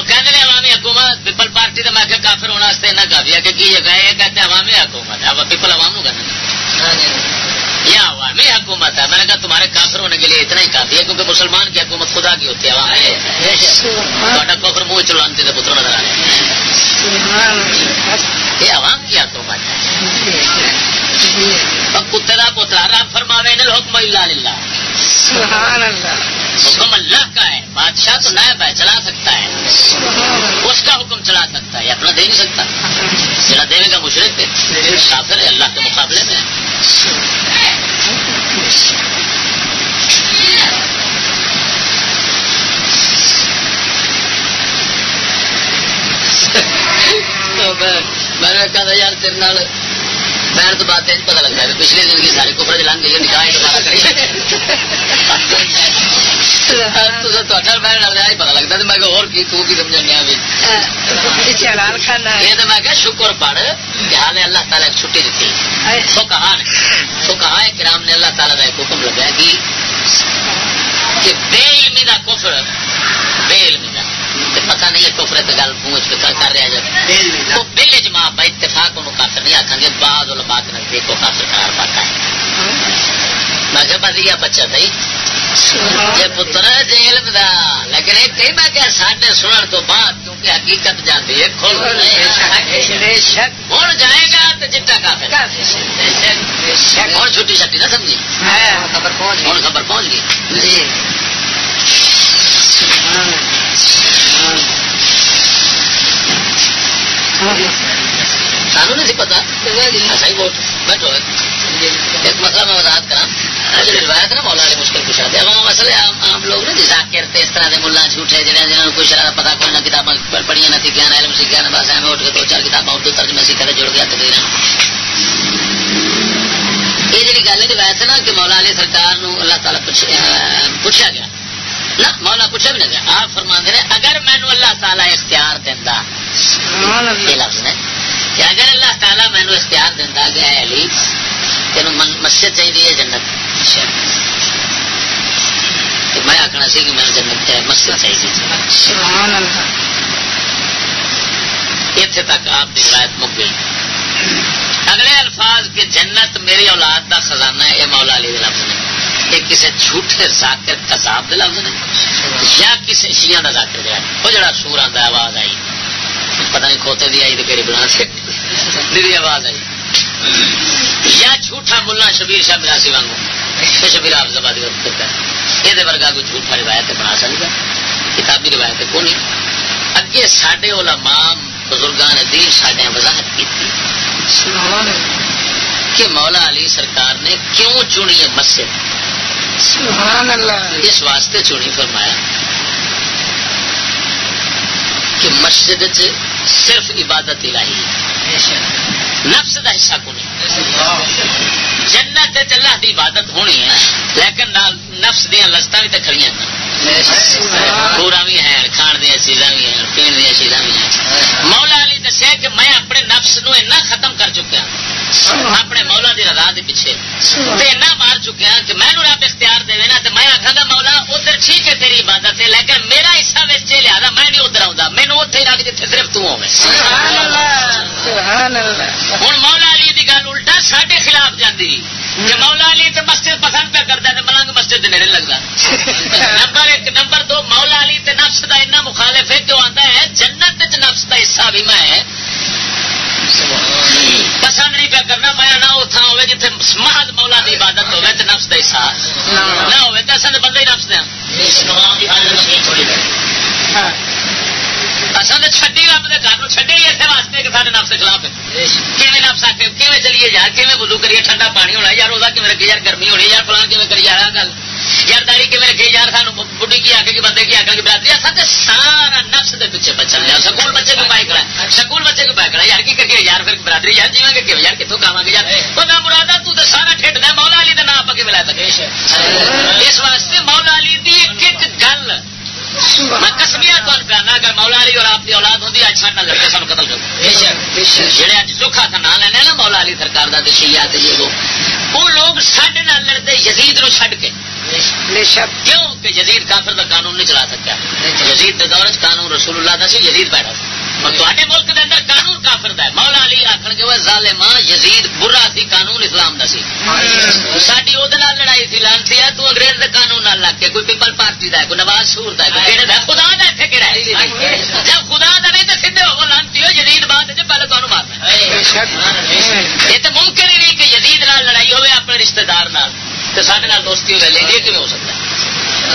S1: کہتے ہیں عوامی حکومت، پیپل پارٹی تو میں کہ کافر ہونا نہ کافی ہے کہ یہ کہتے عوامی حکومت ہے۔ پیپل عوام کو کہنا یہ عوامی حکومت ہے۔ میں نے کہا تمہارے کافر ہونے کے لیے اتنا ہی کافی ہے کیونکہ مسلمان کی حکومت خدا کی ہوتی ہے۔ عوام کفر منہ چلانتی تو پتر نظر آ یہ عوام کی حکومت ہے کتے کا پوترا رب فرماوے حکم اللہ۔ حکم اللہ کا ہے بادشاہ تو نائب ہے چلا سکتا ہے۔ اس کا حکم چلا سکتا ہے اپنا دے نہیں سکتا چلا دے گا مشرق کافر ہے اللہ کے مقابلے میں میں نے کہا یار تیرے میں تو بات پتا لگتا ہے پچھلی زندگی ساری کپڑے لنگ گئی نکاح دوبارہ کری۔ پتا لگتا میں اور کی تو سمجھا بھی یہ تو میں شکر پڑھ حال اللہ تعالیٰ چھٹی دیتی سو کہا نے سو کہا ہے کرام نے اللہ تعالیٰ کا ایک حکم لگا کہ بے علمی کفر بے علمی۔ پتا نہیں ہے ٹوکرے گل کر رہا جائے وہ بل اجماع پہ اتفاق انہوں کافر نہیں آخان گے بعض علماء کے نزدیک وہ کافر قرار پاتا ہے۔ میں کہ بدیا بچہ بھائی پتر جی دا۔ لیکن ایک میں کہ ساڈے سنن تو بعد کیونکہ حقیقت جاتی ہے کھول ہوں جائے گا تو چٹا کافر ہوں چھٹی چھٹی نہ سمجھی؟ خبر پہنچ گئی۔ خبر پہنچ گئی۔ پتا بیٹھو۔ ایک مسئلہ میں وضاحت کرا نا مولا مشکل پوچھا۔ تھا مسئلے عام لوگ نا جی، اس طرح ملا جھوٹے کوئی کوئی نہ نہ علم نہ بس اٹھ کے دو چار کتابیں اردو جڑ گیا تقریرا یہ گل روایت نا، کہ مولا سرکار نو اللہ تعالی پوچھا گیا۔ مولا پوچھا بھی نہ گیا آپ فرما رہے اگر مینو اللہ تعالیٰ اختیار دینا یہ لفظ نے کہ اگر اللہ تعالیٰ مینو اختیار دینا گیا علی تین مسجد چاہیے جنت۔ میں آخنا سی کہ میں جنت مسجد چاہیے اتنے تک آپ کی روایت مک گئی اگلے الفاظ کے جنت میری اولاد کا خزانہ ہے یہ مولا علی لفظ نے۔ یہ کسی جھوٹے ذاکر کساب کے لفظ نے یا کسی شیعہ کا ذاکر دیا وہ جڑا سور آتا آواز آئی۔ پتہ نہیں کھوتے دی آئی تو کہڑی بنا سے۔ میری آواز آئی۔ یا جھوٹا ملا شبیر شاہ مراسی وانگو۔ شبیر آپ زبادی کرتا ہے۔ یہ ورگا کوئی جھوٹا روایت بنا سکتا کتابی روایت کو نہیں۔ اگے سڈے علماء، بزرگان دین سڈے وضاحت کی کہ مولا علی سرکار نے کیوں چنی ہے مسجد؟ اس واسطے چنی فرمایا کہ مسجد صرف عبادت الہی نفس کا حصہ کو نہیں جنت اللہ کی عبادت ہونی ہے لیکن نفس دیا لذت بھی تو کھڑی پورا بھی ہے کھان دیا چیزاں بھی ہیں پین دیا چیزاں بھی ہیں۔ مولا علی دسیا کہ میں اپنے نفس نو اینا ختم کر چکیا۔ اپنے مولا دی رضا دے پیچھے۔ اینا مار چکیا کہ میں رب اختیار دے نا تو میں آخا گا مولا ادھر ٹھیک ہے تیری عبادت ہے لیکن میرا حصہ ویسے لیا میں نہیں ادھر آؤں مینو اتنے رکھ جیتے صرف تو ہوں مولا علی دی گل الٹا سڈے خلاف جاتی کہ مولا علی تو مسجد پسند پہ کرتا ہے ملنگ مسجد دے نیڑے لگتا نمبر ایک نمبر دو مولا علی تے نفس دا اتنا مخالف ہے جو آتا ہے جنت نفس دا حصہ بھی میں پسند نہیں پہ کرنا میں نہ اتنا ہوے جتنے محض مولا دی عبادت ہوے تو نفس دا حصہ۔ نہ ہوے تو اصل بندے ہی نفس دیا اصل تو چڈی رب کے گھر چڈے ہی اسے واسطے کہ سارے نفس خلاف کیون نفس آ کے کیون چلیے یار کیون وضو کریے ٹھنڈا پانی ہونا یار وہ رکھے یار گرمی ہونی یار فلان کیون کری یار گل۔ یار داری کیون رکھے یار سانو بڑھی کی آکے بندے کی آکے برادری اصل سارا نفس کے پیچھے بچا لیا سکول بچے کو پائی کھڑا سکول بچے کو پائی کھڑا یار کی کریے؟ یار پھر برادری یار جیوا گے کیوں؟ یار کتوں کھاوا گے؟ یار وہ نہ مرادہ تو سارا ٹھیک دے مولا علی کا نام آپ کے ملا سکے اس واسطے مولا علی دی ایک ایک گل۔ میں کسمیا تو پیانا اگر مولا علی اور آپ کی اولاد ہوتی اج سارے لڑکے سانو قتل کر جہے اج سکھا تھا نام لینا نا مولا علی سرکار کا شیا یہ وہ۔ لوگ سڈے لڑتے یزید نو چڈ کے۔ کیوں کہ یزید کافر کا قانون نہیں چلا سکتا۔ یزید کے دور قانون رسول اللہ کا سی یزید پیدا اور تے ملک کے اندر قانون کافر دا ہے۔ مولا علی آخر کے وہ ظالم یزید برا سی قانون اسلام دا سی۔ ساری وہ لڑائی تھی لانسی ہے، تو انگریز دے قانون نہ لگ کے، کوئی پیپل پارٹی دا ہے، کوئی نواز شور دا ہے، کوئی کہڑے دا خدا دا اتنے کہڑا ہے۔ جب خدا دا نہیں تو سیدھے ہو، لانتی ہو یزید بات جو پہلے تمہیں مارنا یہ تو ممکن ہی نہیں کہ یزید نال لڑائی ہوئے، اپنے رشتہ دار نال۔ تو سارے دوستی ہو لیں یہ کیون ہو سکتا ہے؟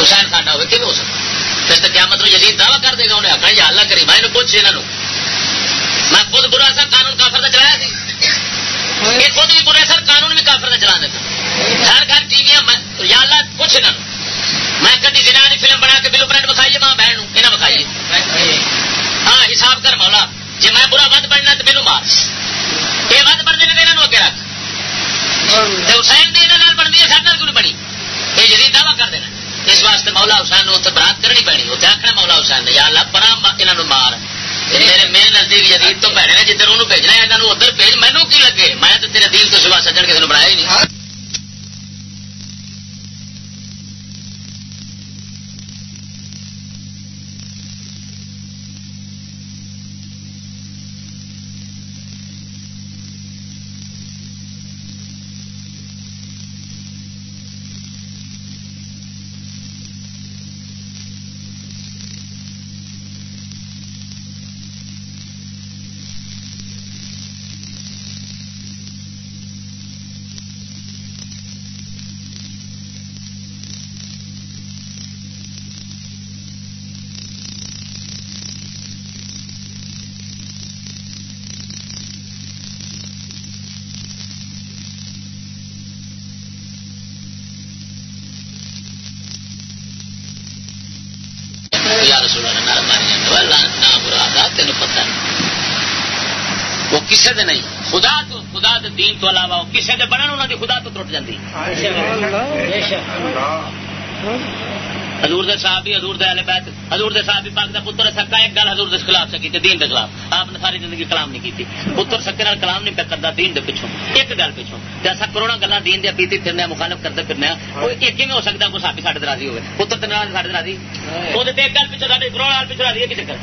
S1: حسین ساڈا ہوئے کیون ہو سکتا پھر تو کیا مطلب یزید دعوی کر دے گا، انہیں آخنا یا اللہ کری میں پوچھ انہوں میں خود برا سا قانون کافر کا چلایا سی۔ یہ خود بھی برے سر قانون بھی کافر کا چلا دیتا ہر گھر ٹی وی یا اللہ پوچھ انہوں میں کدی جنا فلم بنا کے بلو پرنٹ بکھائیے ماں بہن یہاں بکھائیے ہاں حساب کر مولا جی میں برا ود بننا تو میرے مار۔ یہ ود بننے لگے یہاں اگے رکھ۔ حسین دی بنتی ہے سارے کیوں بنی؟ یہ جی دعوی کر دینا۔ اس واسطے مولا حسین اتنے برات کرنی پینی اتنے آخنا مولا حسین نے؟ یا اللہ، پرا یہاں مار۔ میرے میرے نزدیک جدید تو پیڑے نے، جدھر انہوں بھیجنا ہے یہاں ادھر بھیج۔ مینو کی لگے؟ میں تو تیرے دین تو سوا سجن کسی نے بنایا ہی نہیں۔ تو علاوہ کسی دے بنن انہوں دی خدا تو ٹوٹ جاتی حضور دے صحابی، حضور دے اہل بیت، حضور دے صحابی پاک دا پتر سکا ایک گل حضور دے خلاف سکی تے دین دے خلاف۔ آپ نے ساری زندگی کلام نہیں کیتی۔ پتر سکے نال کلام نہیں کردا دین دے پیچھوں ایک گل پیچھوں تے اسا کروڑا گلاں دین دے پیتی پھرنے، مخالف کرتے پھرنے وہ ایک کیویں ہو سکدا کوئی صحابی ساڈے راضی ہوے پتر تے نال ساڈے راضی؟ او تے ایک گل پیچھے ساڈے کروڑا گل پیچھے راضی ہے کی چکر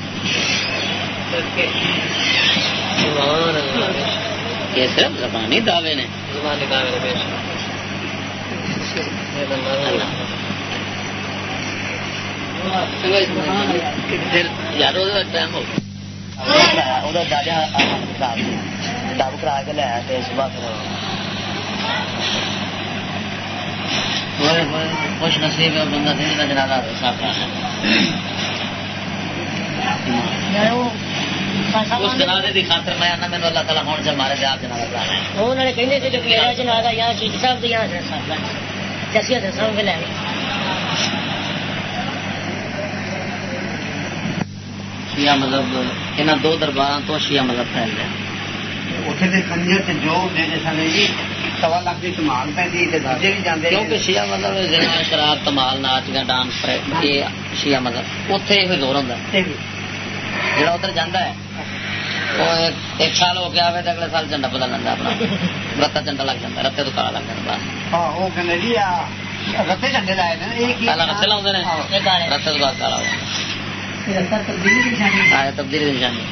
S1: یہ صرف زبانی دعوے نے۔
S6: زبانی دعوے نے
S1: یار ٹائم ہو
S3: ڈب کرا کے لیا صبح
S1: خوش نصیب ہے بندہ دن کا جنازہ صاف اس جنازے کی خاطر میں آنا میرے اللہ تعالیٰ ہوں سے مارے دے آپ جنازہ کرا
S3: انہوں نے کہنے سے جو میرا جنازہ یہاں شیخ صاحب تو یہاں صاحب جیسی حضرت صاحب کے لے
S1: شیعہ مذہب یہاں دو دربار تو شیعہ مذہب پھیل گیا
S2: اتنے کنجر سے جو دے سن جی سوا لاکھ کی کمال پہ دوجے بھی جانے
S1: کیونکہ شیعہ مطلب جنا شراب تمال ناچ گا ڈانس یہ شیعہ مطلب اتنے یہ ہوتا ہے جڑا ادھر جانا ہے وہ ایک سال ہو گیا تو اگلے سال جنڈا بدل لینا اپنا رتا جنڈا لگ جاتا رتے تو کالا لگ جاتا
S2: رتے جھنڈے لائے
S1: پہلے رتے لاؤ رتے تو بعد کالا ہو تبدیلی نشانی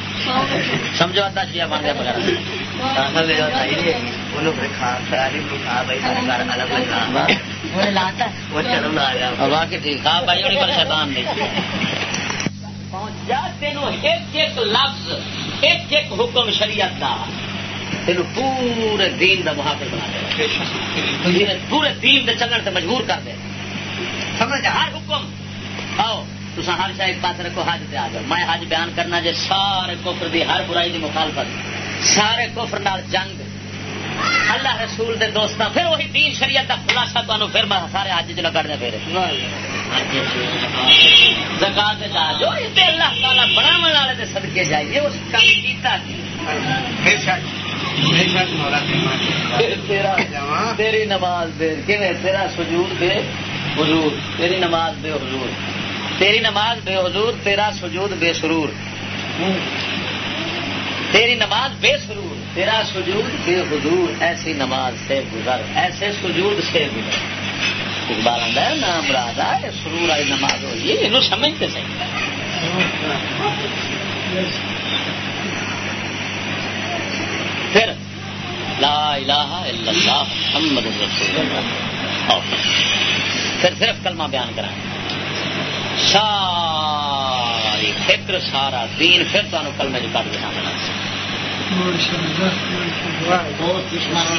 S1: سمجھو ادا شیا بن گیا باقی ٹھیک ہاں بھائی شیطان نہیں ایک ایک لفظ ایک ایک حکم شریعت کا تین پورے دین کا محافظ بنا دے۔ پورے دین کے چلن سے مجبور کر دے۔ سمجھ۔ ہر حکم۔ آؤ تو ہر شاید ایک پاس رکھو حج پہ آ جاؤ۔ میں حج بیان کرنا جی سارے کفر دی ہر برائی دی مخالفت۔ سارے کفر نال جنگ۔ اللہ رسول دے دوست پھر وہی دین شریعت کا خلاصہ تمہیں پھر میں سارے حج چ کر دیا پھر۔ زکات جو اللہ تعالیٰ بڑا والے دے صدقے جائیے اس کام کیتا تیری نماز دے تیرا سجود دے حضور۔ تیری نماز دے حضور۔ تیری نماز بے حضور تیرا سجود بے سرور۔ تیری نماز بے سرور۔ تیرا سجود بے حضور، ایسی نماز سے گزر، ایسے سجود سے گزر۔ اقبال آدھا نام راد ہے سرور آئی نماز ہوئی یہ سمجھتے صحیح پھر، لا الہ الا اللہ، محمد رسول اللہ۔ پھر صرف کلمہ بیان کرائیں ساری فکر، سارا دین، پھر تمہیں کل میں کٹ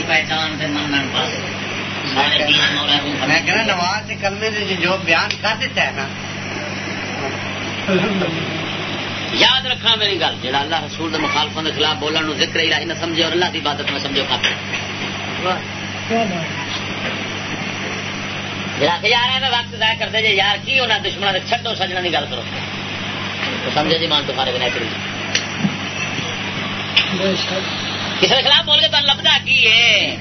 S1: دکھا دینا
S2: میں کہنا نواز سے کلمے نے جو بیان کر دیتا ہے نا
S1: یاد رکھنا میری گل جا اللہ رسول کے مخالفوں کے خلاف بولنے نو ذکر الہی نہ سمجھے اور اللہ کی عبادت میں سمجھو کافی یار وقت ضائع کرتے جی یار، کی ہونا دشمنوں سے چڈو سجنا کی گل کرو؟ سمجھے جی مان تو مارے بنا کری کسی کے خلاف بول کے تمہیں لبدا کی ہے؟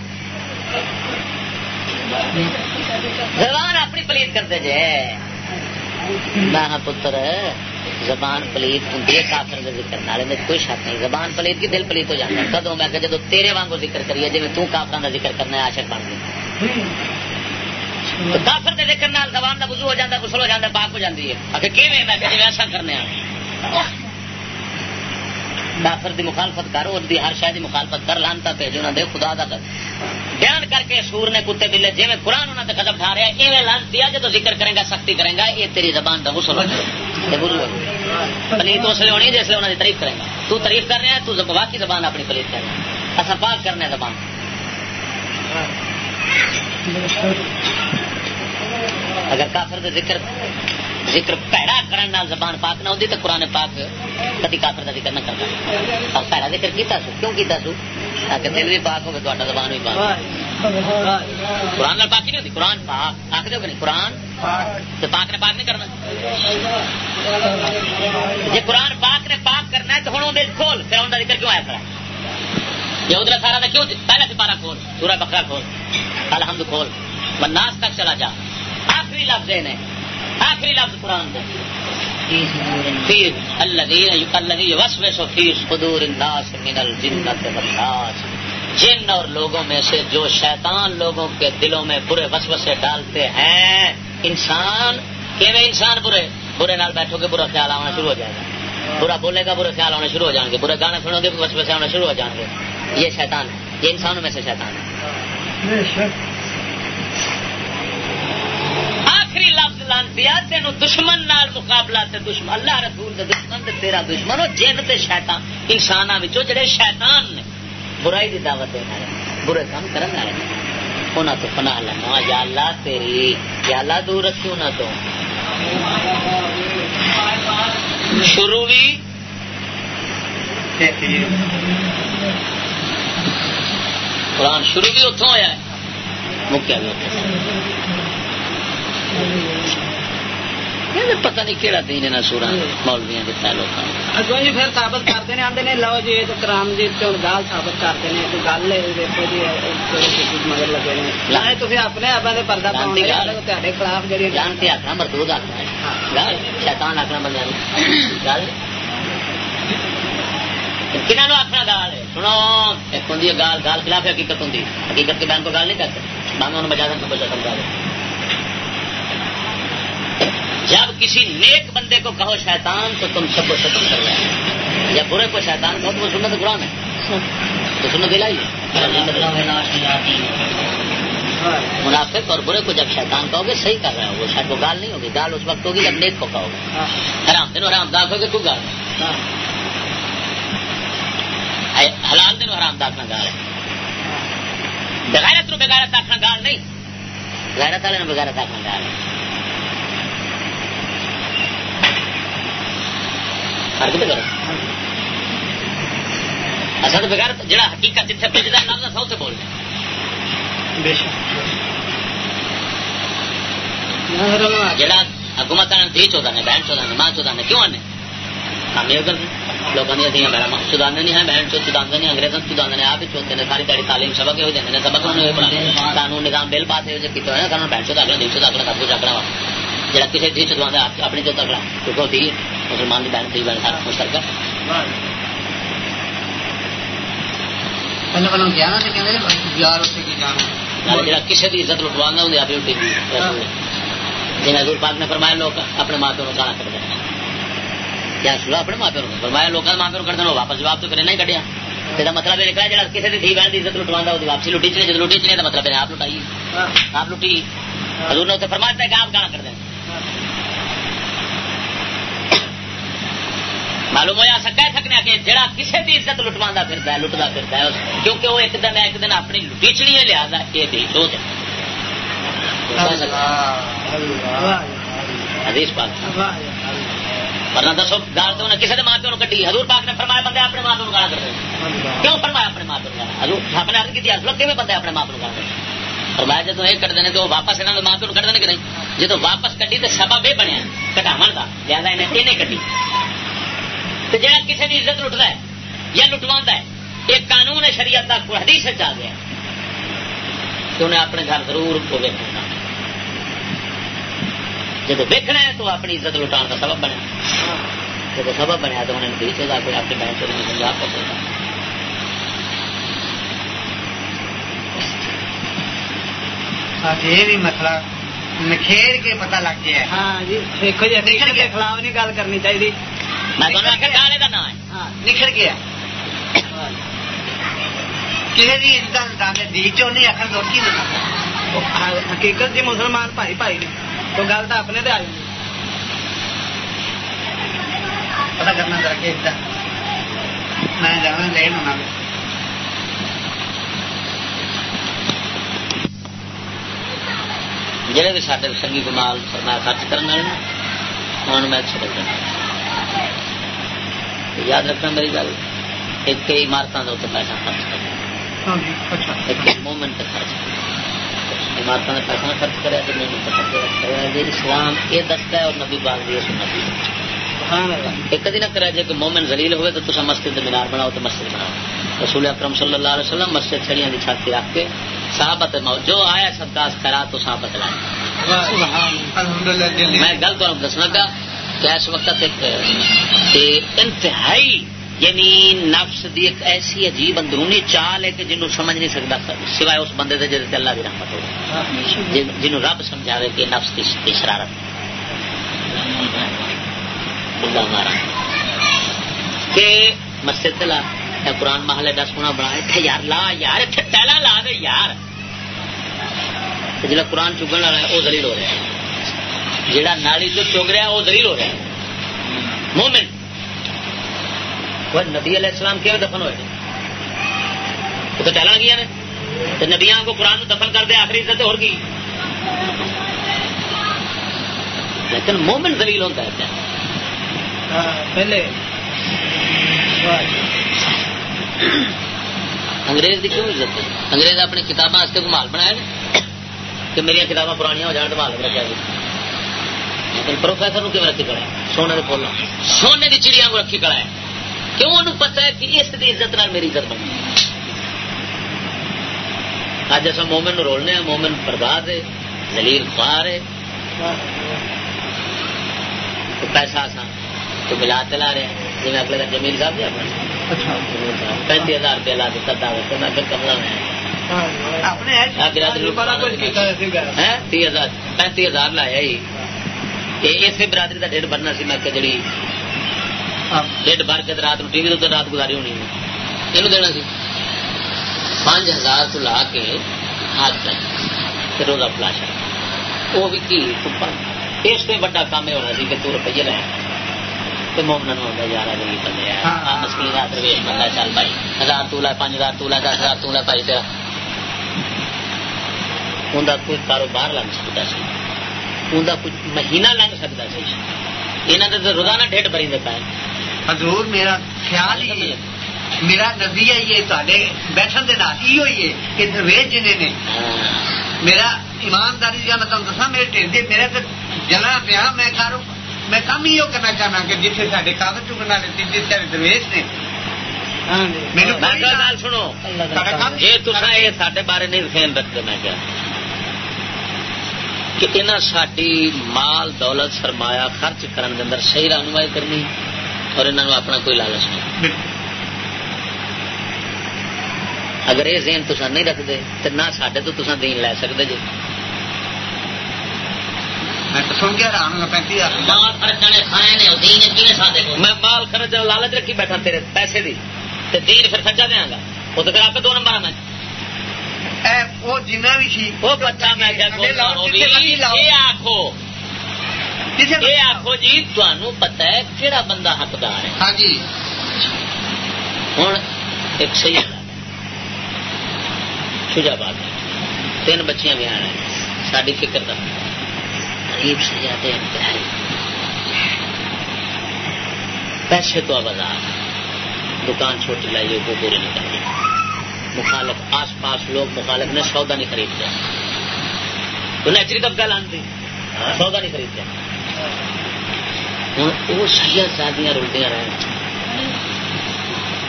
S1: زبان اپنی پلیت کرتے جے۔ میں ہاں پتر، زبان پلیت ہوں کافر کا ذکر نالے میں کوئی شک نہیں۔ زبان پلیت کی دل پلیت ہو جاتا ہے۔ کدو میں کہ جب تیرے وانگو ذکر کریے جی تو کافر کا ذکر کرنا ہے آشک بن گئی۔ کافر کے ذکر نال زبان کا وضو ہو جاتا غسل ہو جاتا پاک ہو جاتی ہے۔ آخر کہ میں کہ ایسا کرنے کافر دی مخالفت کر اس دی ہر شاید دی مخالفت کر لانتا بھیجو نہ دے، خدا دا کر بیان کر کے سور نے کتے بلے جی میں قرآن انہوں نے قدم اٹھا رہا ہے، ایویں لان دیا جب ذکر کریں گا، سختی کریں گا یہ تیری زبان کا غسل پلیت اس لیے ہونی جس لیے انہوں نے تعریف کریں گا۔ تو تعریف کر رہے ہیں، تو باقی زبان اپنی پلیت کر رہے ہیں۔ اصا پاک کرنا زبان۔ اگر کافر دے ذکر ذکر پیڑا کرن نال زبان پاک نہ ہوتی تو قرآن پاک کدی کافر کا ذکر نہ کرتا اور پیڑا ذکر کیتا سو؟ کیوں کیتا سو؟ تاکہ دل بھی پاک تو زبان بھی پاک قرآن نال نہیں ہوتی قرآن پاک۔ آخ دو کہ نہیں؟ قرآن پاک۔ نے پاک نہیں کرنا۔ قرآن پاک نے پاک کرنا ہے تو ہوں کھول پھر ذکر کیوں آیا کھڑا یہ ادھر سارا کیوں پہلے سپارہ کھول سورہ بکرا کھول۔ الحمد کھول۔ ناس تک چلا جا۔ آخری لفظ نے۔ آخری لفظ قرآن دے۔ الذي يوسوس في صدور الناس من الجنة والناس۔ جن اور لوگوں میں سے جو شیطان لوگوں کے دلوں میں برے وسوسے ڈالتے ہیں انسان کیویں انسان برے؟ برے نال بیٹھو گے برا خیال آنا شروع ہو جائے گا۔ برا بولے گا برے خیال آنا شروع ہو جائیں گے۔ برے گانے سنو گے وسوسے آنا شروع ہو جائیں گے۔ یہ شیطان ہے۔ یہ انسانوں میں سے شیطان ہے۔ آخری لفظ لانتی تین دشمن نال مقابلہ تے دشمن، اللہ رسول دے دشمن تے تیرا دشمن وہ جن تے شیطان انسانوں جڑے شیطان نے برائی دی دعوت دینے والے برے کام کرنے والے انہوں تو پناہ لینا، یا اللہ تیری، یا اللہ دور رکھی انہوں تو۔ شروع بھی قرآن شروع بھی اتوں ہوا ہے۔ مکیا بھی پتہ نہیں کہڑا دین ہے سورا مولویا
S3: اگوں جی پھر ثابت کرتے ہیں آتے لو جی کرام جی گال ثابت کرتے ہیں تو گل دیکھو جی مگر لگے لائے تو اپنے آپ پردہ تے خلاف جی
S1: جانتے آخنا مردود آخنا شیطان آخنا بندے گل؟ کنہوں آخنا گال ہے؟ سنو۔ ایک ہوں گال گال خلاف حقیقت ہوں حقیقت کے بیان کو گال نہیں کرتے انہوں بجا بچا سمجھا دیں جب کسی نیک بندے کو کہو شیطان تو تم سب کو ختم کر رہے یا برے کو شیطان کہو تو وہ سنت قرآن ہے۔ تو سنت دلائی منافق اور برے کو جب شیطان کہو گے، صحیح کر رہے ہو۔ وہ شاید وہ گال نہیں ہوگی، گال اس وقت ہوگی جب نیک کو کہو گے۔ حرام دن حرام داغ ہوگے تو گال۔ حلال دن حرام داخنا گال ہے۔ بغیرت نو بغیرت آخنا گال نہیں۔ غیرت والے بغیرت آخنا گال ہے۔ اصل تو بغیر جڑا حقیقت جتنے بجتا لفظ سو سے بولنا جڑا حکومت دھی چودہ نے بہن چودہ نے ماں چودہ نے کیوں آنے؟ کامیاب لوگوں نے دیا میرا چدانے نہیں ہے بہن چو چدانے نہیں انگریزوں چدانے نے آپ ہی چوتے ہیں ساری تعلیم سبق یہ دینے سبق انہوں نے قانون نظام بل پاس کیتے ہوئے قانون بہن دھی سب کچھ جڑا کسی دھی چدوا اپنی چوتھ اگلا کیونکہ ہوتی ہے مسلمان کی بہن تھی بہن سارا مشترکہ کسی کی عزت لٹوا انہیں آپ لٹی جن حضور پاک نے فرمایا لوگ اپنے ماں پیو گالا کر کیا اپنے ماں پیو فرمایا لوگوں ماں پیو کر دیں واپس جواب تو کرے نہیں کٹیا یہ مطلب یہ نکلا جا کسی کی دھی بہن کی عزت لٹوا وہ واپسی لٹی چلے جب لٹی چلے تو مطلب آپ لٹائی۔ آپ لٹی۔ حضور نے اسے فرمایا کہ آپ گانا کر دیں معلوم ہوا سا کہہ سکنے کہ جڑا کسی کی عزت لٹوا پھرتا ہے لٹتا پھرتا ہے کیونکہ وہ ایک دن ایک دن اپنی لٹیچنی ہے لیا یہ بھی سوچ حدیث پاک۔ ورنہ دسو گال تو کسی نے ماں پیو کٹی حضور پاک نے فرمایا بندے اپنے ماں پیو گالا کرتے کیوں فرمایا اپنے ماں پیو گالا حضور آپ نے عرض کی اصل بندے اپنے ماں پیو گالا کرتے فرمایا جب یہ کٹ تو واپس یہاں ماں پیو کٹ دیں کہ نہیں؟ جب واپس کٹی تو سبب یہ بنیا کٹاو کا لہٰذا انہیں کٹی تو جہاں کسی کی عزت لٹتا ہے یا لٹوا ہے ایک قانون ہے شریعت کا حدیث آ گیا تو انہیں اپنے گھر ضرور کو ویکنا جب ویکنا ہے تو اپنی عزت لٹا کا سبب بنیا۔ جب سبب بنیا تو انہیں بیچ ہوگا پھر اپنی بہن چوری میں سمجھا کر
S3: یہ بھی مسئلہ نکھیر کے پتہ لگ گیا ہاں جی دیکھو جی نکھر کے خلاف نہیں گل کرنی چاہیے
S1: میں تمہیں آخر گانے کا نام ہے۔
S3: نکھر گیا کسی کی عزت دی چو نہیں آخر تو کی حقیقت جی مسلمان بھائی بھائی نے۔ تو گل تو اپنے پتا کرنا ذرا کہ میں جانا ہونا
S1: جہے بھی سارے سنگی کمال سرمایہ خرچ کرنے والے انہوں میں سبق دینا یاد رکھنا میری گل ایک عمارتوں کے اتنے پیسہ خرچ کرنا۔ ایک مومنٹ خرچ کرنا۔ عمارتوں پیسہ خرچ کرے تو خرچ اسلام یہ دستا ہے اور نبی باغ بھی سنت۔ ایک کدی نہ کرا جائے کہ مومن زلیل ہوئے تو تصا مسجد مینار بناؤ تو مسجد بناؤ. رسول اکرم صلی اللہ علیہ وسلم مسجد چھڑیاں کی چھاتی رکھ کے صحابت جو آیا کا کرا تو صحابت لائے. میں گل تو دسنا گا کہ اس وقت ایک انتہائی یعنی نفس دی ایک ایسی عجیب اندرونی چال ہے کہ جنوں سمجھ نہیں سکتا سوائے اس بندے دے جی اللہ کی رحمت ہو. جنوں رب سمجھا کہ نفس کی شرارت. مارا کہ مسجد لا قرآن محل ایڈا سونا بنا اتنے یار لا، یار اتنے ٹہلا لا دے، یار۔ جا قرآن چگن والا ہے وہ دلیل ہو رہا ہے۔ جہاں نالی جو چگ رہا ہے وہ دلیل ہو رہا ہے۔ مومن۔ وہ نبی علیہ السلام کیوں دفن ہوئے؟ وہ تو ٹہلا گیا نے۔ تو نبیا کو قرآن دفن کر دے، آخری عزت ہو گئی لیکن مومن دلیل ہوتا ہے۔ پہلے۔ انگریز کی کیوں عزت ہے؟ انگریز اپنی کتابیں کو مال بنایا کہ میری کتابیں پرانی ہو جان تو مال رکھا جائے۔ لیکن پروفیسر کیوں رکھی ہے؟ سونے کے پھول سونے کی چڑیا کو رکھی کڑا ہے۔ کیوں انہوں پتا ہے کہ اس کی عزت نال میری عزت بنی؟ اج اصل مومن رولنے مومن برباد ہے دلیل خوار ہے۔ پیسہ آسان تو ملا چلا رہے ہیں۔ جی میں اگلے جمیل صاحب جی اپنا پینتی ہزار روپیہ لا دیتا دعوت میں پھر کملا میں پینتی ہزار۔ لایا ہی۔ اسی برادری کا ڈیڑھ بننا سی میں جی ڈیڑھ بھر کے رات ٹی وی تو رات گزاری ہونی یہ دینا سی۔ پانچ ہزار تو لا کے ہاتھ پہ روزہ فلاشا وہ بھی کی اس سے بڑا کام یہ ہونا سی کہ تو روپیے یہاں نے روزانہ دیتا ہے
S2: حضور میرا خیال ہی میرا نزیہ یہ تے بیٹھن دے نال ہی ہوئی ہے کہ درویش جنے نے میرا ایمانداری میں تمہیں دسا میرے ٹھنڈے میرے جلا پیا میں کارو میں کام ہی کرنا چاہنا کہ جیسے سارے کاغذ چکن والے تین درویش نے
S1: سنو جی تصا یہ سارے بارے نہیں خیال رکھتے میں کیا کہ انہیں ساری مال دولت سرمایہ خرچ کرنے کے اندر صحیح رہنمائی کرنی اور انہوں اپنا کوئی لالچ نہیں اگر یہ ذہن تصا نہیں رکھتے تو نہ سڈے تو تصا دین لے سکتے جی میں مال خرچ لالچ رکھی بیٹھا تیرے پیسے دی دین پھر دیا گا وہ تو آپ دو نمبر میں وہ جنا بھی وہ بچہ میں آخو یہ آخو جی تمہوں پتا ہے کہڑا بندہ حقدار ہے۔ ہاں جی۔ ہوں ایک صحیح شجا بات تین بچیاں بھی آنا ساری فکر کا عجیب سے جاتے انتہائی پیسے تو آباد دکان چھوٹی لائیے وہ پورے نہیں کرتے۔ مخالف آس پاس لوگ مخالف نے سودا نہیں خریدتے۔ تو نیچری کب گل آنتی سودا نہیں خریدتے۔ ہوں وہ سید شادیاں رلدیاں رہے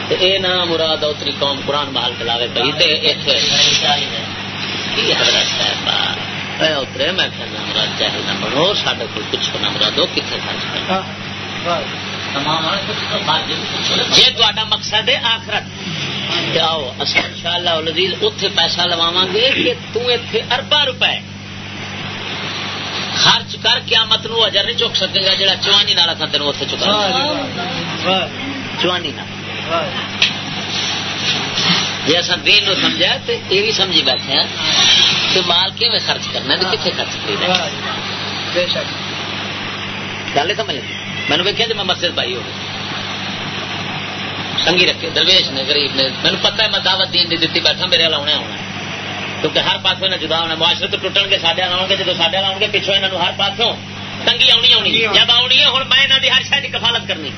S1: اے نا مراد اتری قوم قرآن محل چلاوے پی حضرت اترے میں مراد نہ کو کچھ نہ مرادو کتنے خرچ کرنا؟ جی تا مقصد ہے آخرت آؤ ان شاء اللہ لذیذ اتے پیسہ لوا گے کہ تے اربا روپے خرچ کر قیامت نو اجر نہیں چک سکے گا جا چوانی نالا تھا تین اتنے چکا چوانی جی اصل دین نو سمجھا تو یہ بھی سمجھی بیٹھے ہیں کہ مال کی میں خرچ کرنا ہے کتنے خرچ کرنا گل سمجھ لگی میں نے ویکیا جی میں مسجد پائی ہو سنگھی رکھے درویش نے غریب نے مجھے پتا ہے میں دعوت دین دی دیتی بیٹھا میرے والا ہونا ہونا کیونکہ ہر پاس میں جدا ہونا معاشرے تو ٹوٹن گے سڈے آؤ گے جب سڈے آؤ گے پچھو یہاں ہر پاسوں تنگی آنی آنی جب آنی ہے ہوں میں یہاں کی ہر شاید کفالت کرنی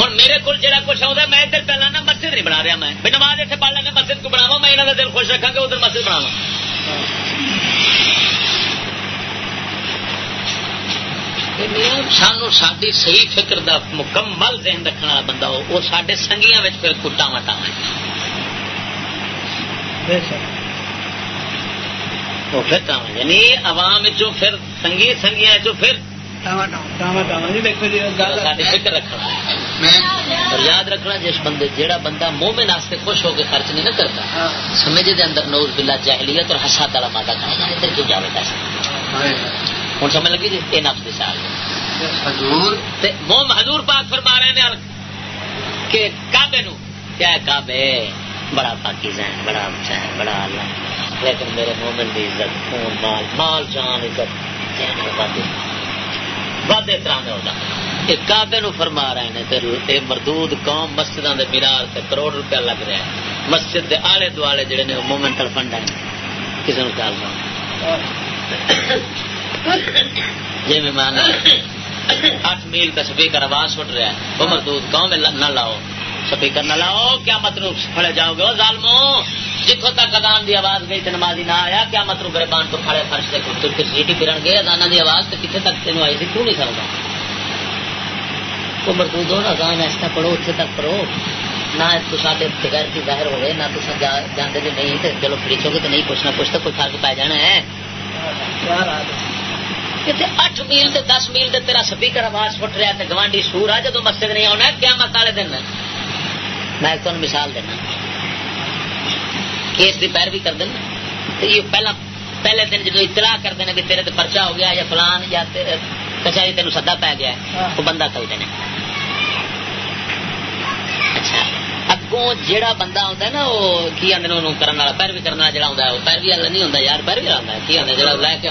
S1: ہوں میرے کو جا کچھ آتا میں ادھر پہلے نا مسجد نہیں بنا رہا میں۔ بھی نماز اتنے پڑھ لینا مسجد کو بناوا میں یہاں کا دل خوش رکھا کہ ادھر مسجد بناوا سانو ساری صحیح فکر دا مکمل ذہن رکھنے والا بندہ ہو وہ سارے سنگیاں پھر کٹا وٹا وہ پھر یعنی عوام پھر سنگی سنگیاں پھر فکر رکھنا اور یاد رکھنا جس بندے جیڑا بندہ مومن واسطے خوش ہو کے خرچ نہیں نہ کرتا سمجھ دے اندر نوز بلا جہلیت اور حساد والا مادہ کھانا ادھر کیوں جاوے پیسہ ہوں سمجھ لگی جی؟ یہ نفس کی سال موم حضور پاک فرما رہے ہیں کہ کعبے نو۔ کیا کعبے؟ بڑا پاکیزہ ہے بڑا اچھا ہے بڑا اللہ لیکن میرے مومن کی عزت خون مال مال جان عزت۔ بد احترام ہوتا۔ یہ کعبے نو فرما رہے ہیں مردود قوم مسجدوں دے مینار سے کروڑ روپیہ لگ رہا ہے۔ مسجد دے آلے دوالے جڑے نے مومنٹل فنڈ ہیں۔ کسی نے خیال جی میں مہمان اٹھ میل تصویر کا سپیکر آواز سٹ رہا ہے۔ وہ مردود قوم نہ لاؤ۔ سپیکر نہ لاؤ کیا مطلب کھڑے جاؤ گے ظالمو جتوں تک ادان دی آواز گئی تو نمازی نہ آیا کیا مطلب گربان تو کھڑے فرش سے تر کے سیٹی پھرن گئے ادانا دی آواز تو کتنے تک تینوں آئی تھی کیوں نہیں کروں گا تو مردود ہو نا ادان ایسا پڑھو اتنے تک پڑھو، نہ تو سارے بغیر کی ظاہر ہوئے، نہ تو جانتے جی نہیں تو چلو پریچو گے تو نہیں پوچھنا پوچھتا کوئی فرق پی جانا ہے۔ اٹھ میل تے دس میل تے تیرا سپیکر آواز فٹ رہا ہے گوانڈی سور آ جدو مسجد نہیں آنا کیا مت والے دن میں تمہیں مثال دینا۔ کیس کی پیروی کر دینا۔ تو یہ پہلا پہلے دن جدو اطلاع کر دینا کہ تیرے پرچا ہو گیا یا فلان یا کچہری تین سدا پی گیا وہ بندہ کل دینا۔ اچھا۔ اگوں جیڑا بندہ آتا ہے نا وہ کی آدھے کرنے والا؟ پیروی کرنے والا جڑا آتا ہے وہ پیروی والا نہیں ہوتا یار پیروی والا کی آدھے جڑا لے کے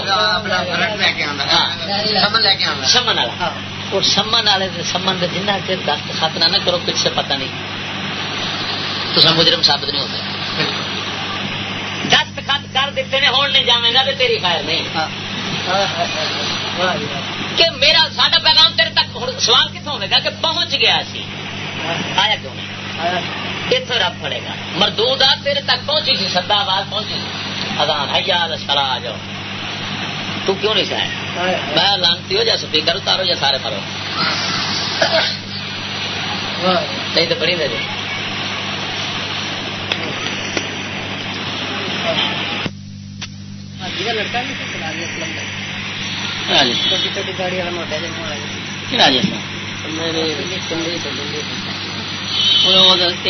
S1: سمن والا۔ اور سمن والے سمن جنہ چر دست خط نہ کرو پیچھے پتہ نہیں۔ تو مجرم ثابت نہیں ہوتا دست خط کر دیتے نے ہوں نہیں جانے گا تو تیری خیر نہیں۔ کہ میرا ساڈا پیغام تیرے تک سوال کتوں ہوگا کہ پہنچ گیا سی؟ آیا کیوں نہیں؟ اتنے رب پڑے گا۔ مردود تیرے تک پہنچی سی سدا آواز پہنچی ادان ہے یار سلا آ جاؤ۔ تو کیوں نہیں سہ میں لانتی ہو جا سپیکر اتارو یا سارے مرو نہیں تو بڑی دے لڑکا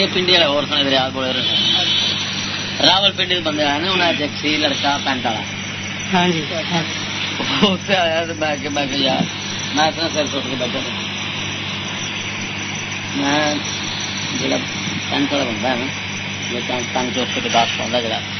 S1: پنڈی والے اور بولے راول پنڈی بندے آئے نا انہیں لڑکا پینٹ والا آیا تو یار میں اتنا سر سٹ کے بیٹھا میں جا پینٹ والا بندہ ہے نا تنگ چوک کے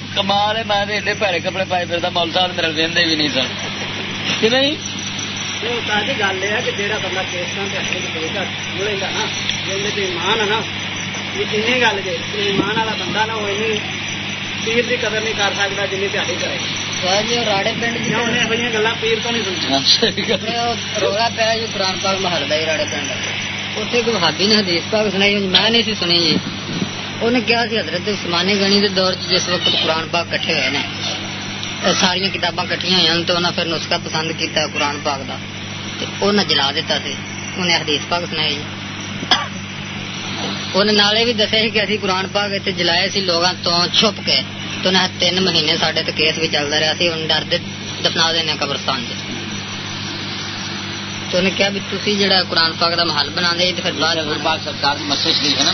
S1: کمال ہے میں ایڈے پیڑے کپڑے پائے پھر مول صاحب میرے دے بھی نہیں سن۔ کہ نہیں؟ گل یہ کہ جہاں بندہ ملے گا نا ایمان ہے نا یہ گل جی ایمان والا بندہ نا وہ پیر کی قدر نہیں کر سکتا جن تیاری کرے۔ راڑے پنڈ گلا پیر تو نہیں رولا پیا جو قرآن پاک محل کا راڑے پنڈ۔ اتنے کوئی ہابی نے حدیث پاک سنائی میں نہیں سنی جی۔ انہیں کیا سی حضرت عثمانی گنی دے دور جس وقت قرآن پاک کٹھے ہوئے ہیں ساری کتاباں کٹھیا ہوئی تو انہیں پھر نسخہ پسند کیتا قرآن پاک کا انہیں جلا دیتا سی۔ انہیں حدیث پاک سنائی۔ جی انہیں نالے بھی دسے کہ اسی قرآن پاک اتنے جلائے سی لوگوں تو چھپ کے، تو انہیں تین مہینے سڈے تو کیس بھی چلتا رہا سی ہوں ڈر دفنا دینا قبرستان سے تو انہیں کیا بھی تھی جڑا قرآن پاک کا محل بنا دے تو پھر باہر پاک سرکار مسجد شریف ہے نا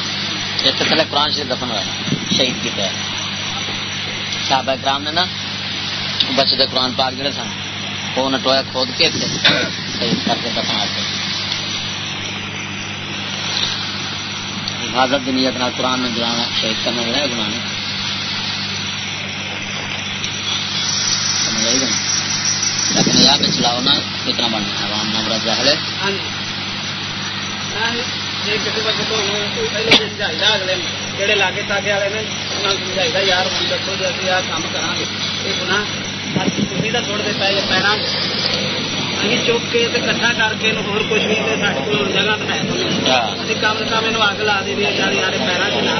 S1: اس سے پہلے قرآن شریف دفن ہوا شہید کیا صحابہ کرام نے نا بچے دے قرآن پاک جڑے سن وہ ٹویا کھود کے شہید کر کے دفن آتے حفاظت کی نیت نال قرآن میں جلانا شہید کرنا جڑا ہے گناہ لیکن یہ کہ چلاؤ نا اتنا بننا عوام نہ برا جاہل ہے
S3: جی ہاں جی جی کسی وقت تو پہلے سمجھائیدا اگلے جہے لاگے تاگے والے نے انہوں نے سمجھائیدا یار ہوں دسو جی ابھی آ کام کرا گے یہ گنا تھی تو چھوڑ دے پے پیروں ਅਸੀਂ ਚੁੱਕ ਕੇ ਤੇ ਇਕੱਠਾ ਕਰਕੇ ਇਹਨੂੰ ਹੋਰ ਕੁਝ ਨਹੀਂ ਤੇ ਸਾਡੇ ਕੋਲ ਹੋਰ ਜਗ੍ਹਾ ਤਾਂ ਹੈ
S1: ਹਾਂ
S3: ਅਸੀਂ ਕਮ ਸੇ ਕਮ ਇਹਨੂੰ ਅੱਗ ਲਾ ਦੇਣੀ ਹੈ ਯਾਰ ਯਾਰੇ ਪੈਰਾਂ 'ਚ ਨਾ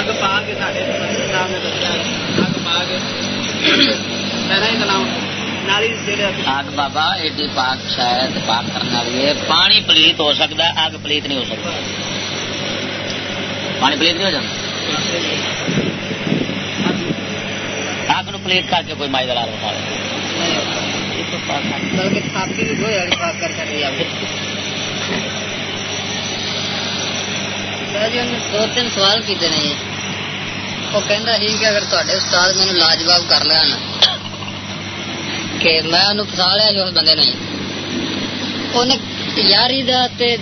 S3: ਅੱਗ ਪਾ ਕੇ ਸਾਡੇ ਸਾਹਿਬ ਨੇ ਦੱਸਿਆ ਅੱਗ ਪਾ ਕੇ ਪੈਰਾਂ 'ਚ ਲਾਉਣ ਨਾਲ ਹੀ ਜਿਹੜੇ ਅਸੀਂ
S1: آگ بابا ایڈی پاک شاید پاک کرنے والی ہے پانی پلیت ہو سکتا ہے آگ پلیت نہیں ہو سکتا پانی پلیت نہیں ہو جاتا آگ نو پلیت کر کے کوئی مائی دلال بتا
S5: دو تین سوال کیتے نے جی وہ کہ اگر تواڈے استاد مینوں لاجواب کر لیا نا کہ میں انہوں پسا لیا جو اس بندے نے انہیں یاری دا تے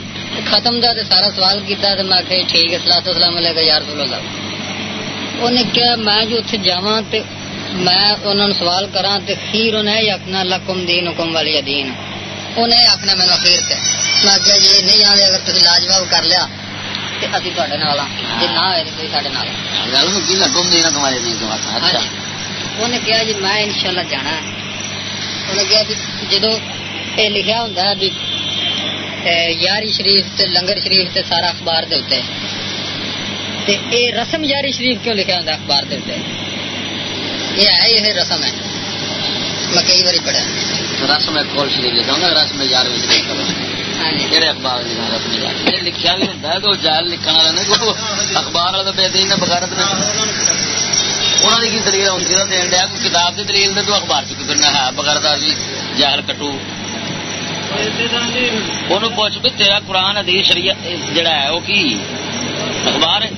S5: ختم دا تے سارا سوال کیتا تے میں کہ ٹھیک ہے صلاۃ والسلام علیہ یا رسول اللہ انہیں کہا میں جو اتنے جاواں تے میں انہوں سوال کراں تے خیر انہیں یقنا لکم دین حکم والی دین انہیں آخنا مینو اخیر تے میں کہا جی نہیں آدھے اگر تھی لاجواب کر لیا تے ابھی تے نال جی نہ ہوئے تو سارے نال
S1: گل دین
S5: انہیں کہا جی میں انشاءاللہ جانا ہے بھی جدو یہ لکھا ہوں بھی یاری شریف تے لنگر شریف تے سارا اخبار دے اتنے تے اے رسم یاری شریف کیوں لکھا ہوں اخبار دے اتنے یہ ہے یہ رسم ہے میں کئی باری پڑھا
S1: رسم کول شریف لکھا ہوں رسم یار بھی شریف اخبار لکھا بھی ہوتا ہے تو جائل لکھن والے نے کو اخبار والا تو بے دین بغیرت انہوں نے کی دلیل ہوں دین دیا کوئی کتاب کی دلیل دے تو اخبار چکی پھرنا ہے ہاں، بغیر جی جاہل کٹو۔ انہوں پوچھ بھی تیرا قرآن حدیث جڑا ہے وہ کی؟ اخبار ہے۔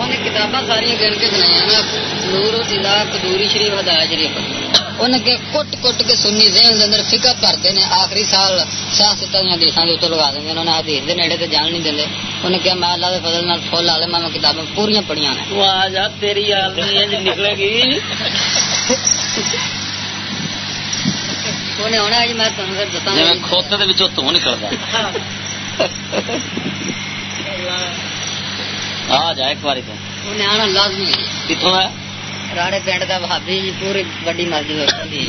S5: انہیں کتاباں ساری گن کے بنایا نور و کدوری شریف ہدایا شریف۔ ان کے کٹ کٹ کے سنی ذہن دے اندر فکر بھرتے ہیں۔ آخری سال شاہ ستا دیا کے اتو لگا دیں انہوں نے حدیث دے نیڑے تے جان نہیں دیں انہیں کہا میں اللہ کے فضل نال فل عالم میں کتابیں پوریا پڑھیاں نے۔
S1: نکلے
S5: جی گی۔ جی میں
S1: کھوتے دے وچوں
S5: آ جا ایک ہے۔ راڑے پنڈ جی پوری بڑی
S3: مرضی ہوتی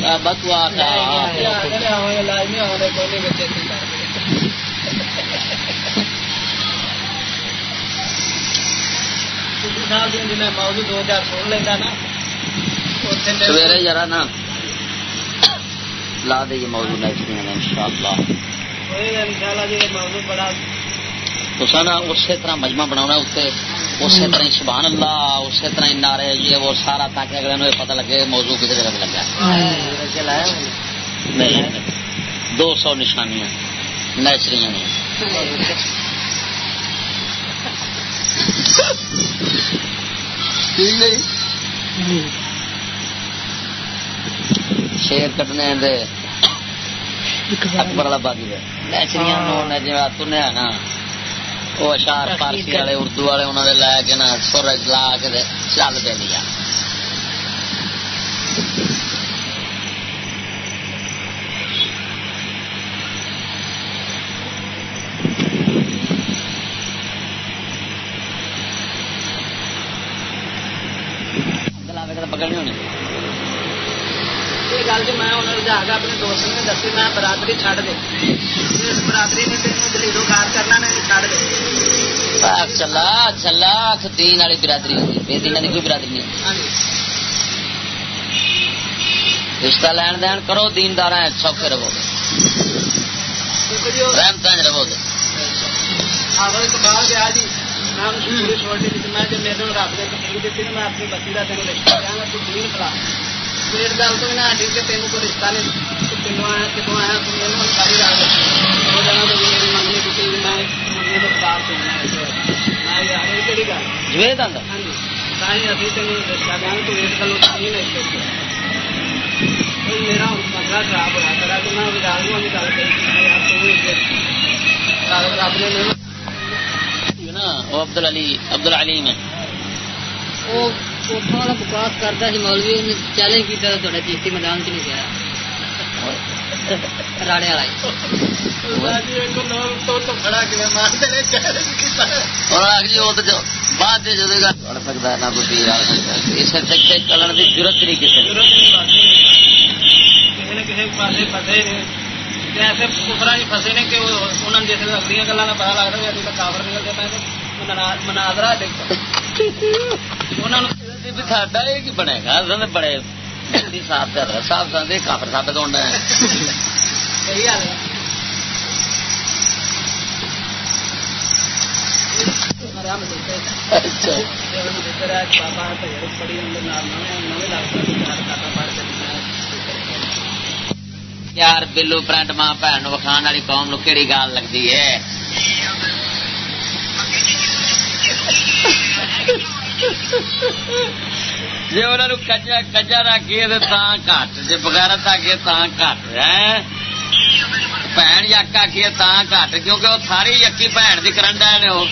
S3: دو ہزار سن لینا
S1: سویرے یار نا لا دئیے موضوع ان شاء اللہ
S3: ان شاء اللہ جی موضوع بڑا
S1: تسا اسی طرح مجمع بنا اتنے اسی طرح سبحان اللہ اسی طرح نعرے
S3: یہ وہ سارا تاکہ اگلے نو پتہ لگے موضوع کسی جگہ لگا دو سو نشانیاں نیچری شیر کٹنے اکبر۔ والا باغی ہے نیچریاں نو نیچری تنیا
S1: نا۔ وہ اشار فارسی والے، اردو والے انہوں نے لے کے نا سورج
S3: لا
S1: کے چل پہ لیا پکڑنی ہونی۔ سمجھا
S3: گا اپنے دوست
S1: نے دسی میں
S3: برادری چڈ دے اس برادری نے تین دلیلو کار کرنا نے چڈ دے چلا چلا دین والی برادری ہوگی کی کوئی برادری نہیں رشتہ لین دین کرو دیندار سوکھے رہو گے رحمت رہو گے میں اپنی بچی کا تین رشتہ دیا پیر دام کو نہ ڈیل کے تینوں کو رشتہ نے تینوں کتوں آیا تم نے ساری رات وہ جانا تو میری منگنی کسی بھی میں
S1: منگنی تو
S3: پاس ہو گیا میں کہڑی گل جوے دا ہاں جی ساری ابھی تین رشتہ دیا تو اس گل ساری نہیں کرتے میرا مسئلہ خراب ہوا کرا تو میں ویران ہوں گل کری رب نے میرے
S1: نا وہ عبد العلی عبد العلیم ہے
S5: وہ بکواس کرتا سی مولوی انہیں چیلنج کیا تھوڑا چیشتی میدان چ نہیں گیا۔ راڑے والا
S1: اور آگ جی وہ تو جو بعد جو گا پڑھ سکتا ہے نہ کوئی پیر آ سکتا ہے۔ اس سے چلن کی ضرورت نہیں کسی
S3: کسی فسے نے۔ ایسے کفرا ہی فسے نے کہ انہوں نے گلوں کا پتا لگتا ہے کافر نکلتے پہ مناظرہ
S1: ساڈا یہ کی بنے گا؟ بڑے صاف صاف سمجھے کافر ثابت ہونا ہے۔
S3: صحیح حال ہے۔
S1: اچھا۔ یار بلو پرنٹ ماں بھن وکھان والی قوم نو کہڑی گال لگتی ہے؟ جی انہوں کجا کجا رکھیے تو گھٹ جی بغیرت آگے تو گھٹ ہے بھن یک آخیے تا گھٹ کیونکہ وہ ساری یقی بھن کی کرنڈ ہے وہ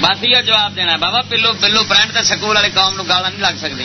S1: بس یہ جواب دینا بابا پلو بلو برانڈ تے سکول والے قوم نو گالا نہیں لگ سکتی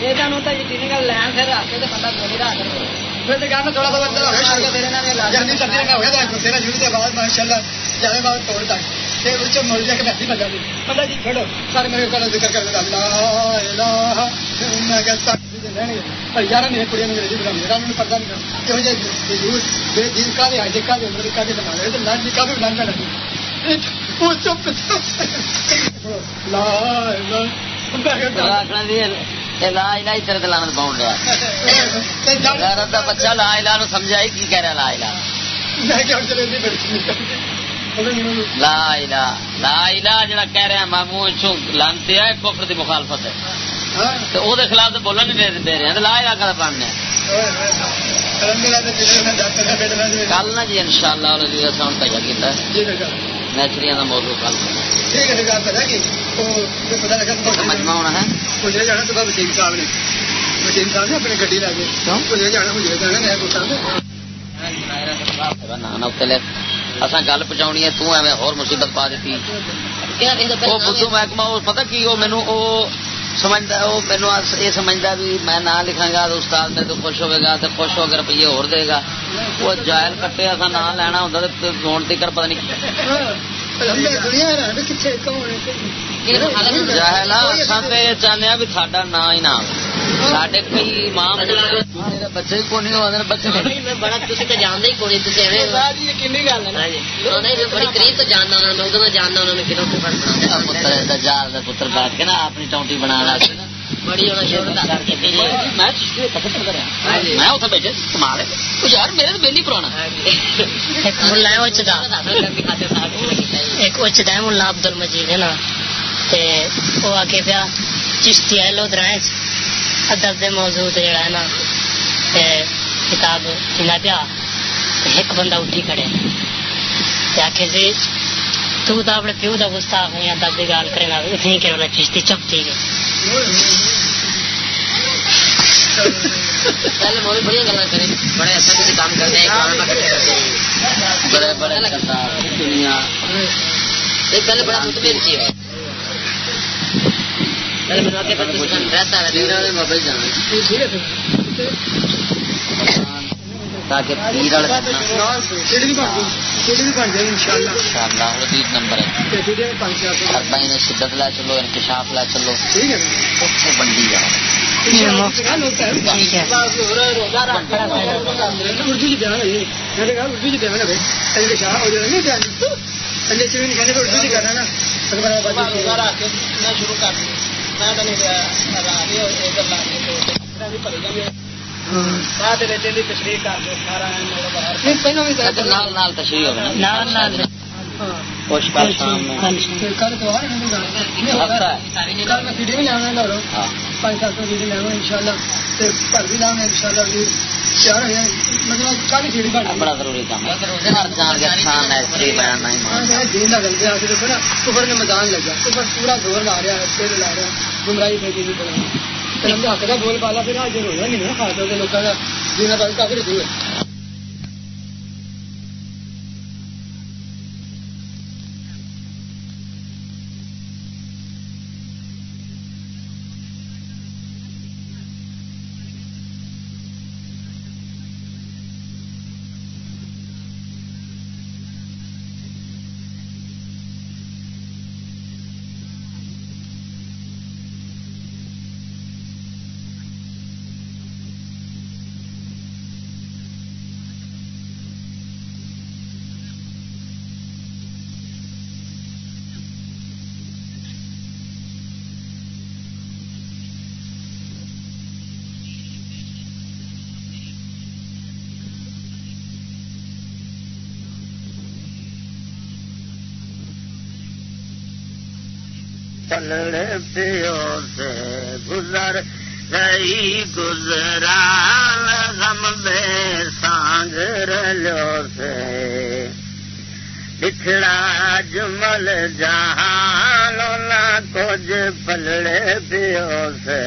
S3: لین پھر رکھ کے بندہ گولی رکھ تھوڑا بہت ماشاء اللہ زیادہ بہت توڑ تک مل جائے کہ بندہ جی بندہ جی کھڑو سارے میرے کو ذکر کر یار نہیں کڑیاں انگریزی بنا میرا مجھے پتا نہیں کہ بے دین کا بھی آئے کا بھی امریکہ کے رہے تو لڑ کا بھی بنا
S1: لا لا علا تیرے دلانت پاؤن لیا بچہ لا علا نو سمجھا کی کہہ رہا لا علا لا علا لا جڑا کہہ رہا مامو لانتے ہے کفر دی مخالفت ہے۔ تو خلاف تو بولن نہیں دے رہے ہیں لا علا کا پڑھنے کل نا جی ان شاء اللہ ساؤنڈ پیدا کیا نیچری کا موضوع کل مجمع ہونا ہے جانا تو وسیم صاحب نے وسیم صاحب نے اپنی گڈی لے کے جانا مجھے جانا اصا گل پہنچا ہے تو ایویں ہور مصیبت پا دیتی وہ بدھو محکمہ پتا کی وہ مینو سمجھتا وہ مینو یہ سمجھتا بھی میں نہ لکھا گا تو استاد میرے تو خوش ہوئے گا تو خوش ہو کے روپیے ہو دے گا وہ جائل کٹے اصا نہ لینا ہوں تو ہوں تک پتا نہیں چاہنے بھی ساڈا نا ہی نام سڈے کوئی ماں بچے کو نہیں بچے بڑا تو جانتے ہی کوئی بڑی قریب تو جاننا جاننا انہوں نے کتوں پتر جال پتر بیٹھ کے نا اپنی ٹونٹی بنا بڑی میں اتنے بیٹھے کمال یار میرے تو بہلی پرانا ایک اچ ہے ملا نا وہ آ کے پیا چشتی ہے لو درائیں ادب دے موضوع جڑا ہے نا کتاب پیا ایک بندہ اٹھی کھڑے آخے سی تو اپنے پیو کا گستاخ ہے ادب کی گال کرے گا اتنی کہ چشتی چپ تھی گئی پہلے بہت بڑی گلا کریں بڑے اچھا کسی کام کرتے ہیں بڑے بڑے دنیا۔ پہلے بڑا مطمئن کی ہے پہلے میرے آگے پاکستان رہتا ہے تاکہ پیر نمبر ہے۔ شدت لا چلو انکشاف لا چلو۔ بنڈی
S7: ہے۔ بڑا ضروری کام ہے
S8: میدان لگا پورا زور لا رہا ہے گمراہی حق کا بول پالا، پھر حاضر ہونا نہیں نا، خاص طور سے لوگوں کا جینا پہ کافی رکھو۔ ہے
S1: پلڑ پیو سے گزر گئی گزران غم بے سانگ رلو سے۔ بچھڑا جمل جہان نہ کچھ پلڑے پیو سے۔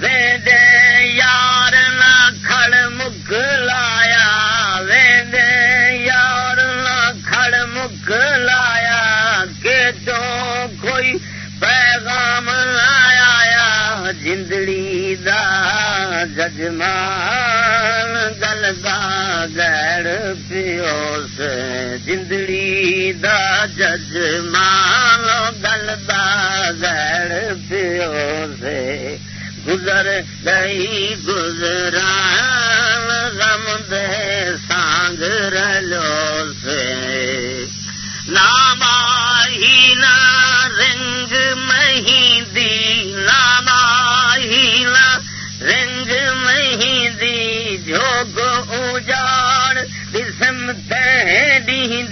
S1: وے دے یار نہ کھڑ مک لایا۔ وے دے یار نہ کھڑ مک لایا۔ کہ تو کوئی پیغام لایا جندڑی دا ججمان، گل دا گڑ پیو سے جندڑی دا ججمان، گل دا گڑ پیو سے گزر گئی گزران، غم دے سانگ رلو سے نام ہی نا رنگ مہندی نام ہی نا رنگ مہندی جوگ اجاڑ۔ قسم تہدی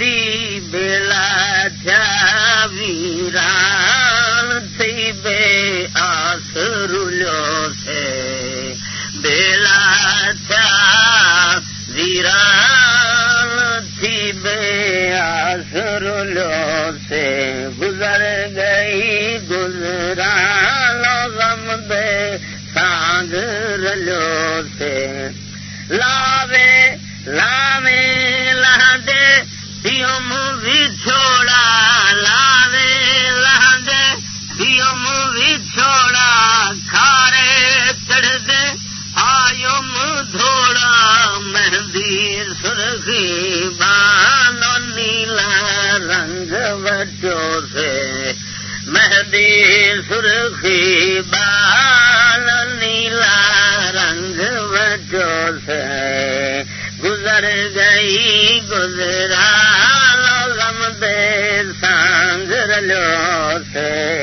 S1: بیلا تھا ویران تھی بے آس رلو سے۔ بیلا تھا ویران تھی بے آس رلو سے گزر گئی گزران غم بے سانگ رلو سے۔ لاوے لاوے لہدے پیوم بھی چھوڑا۔ لاوے لہدے پیوم بھی چھوڑا۔ کھارے چڑھ دے آیوم دھوڑا۔ مہندی سرخی بانو بچوں سے۔ مہندی سرخی بال نیلا رنگ بچوں سے۔ گزر گئی گزرا غم دے سانگ رلو سے۔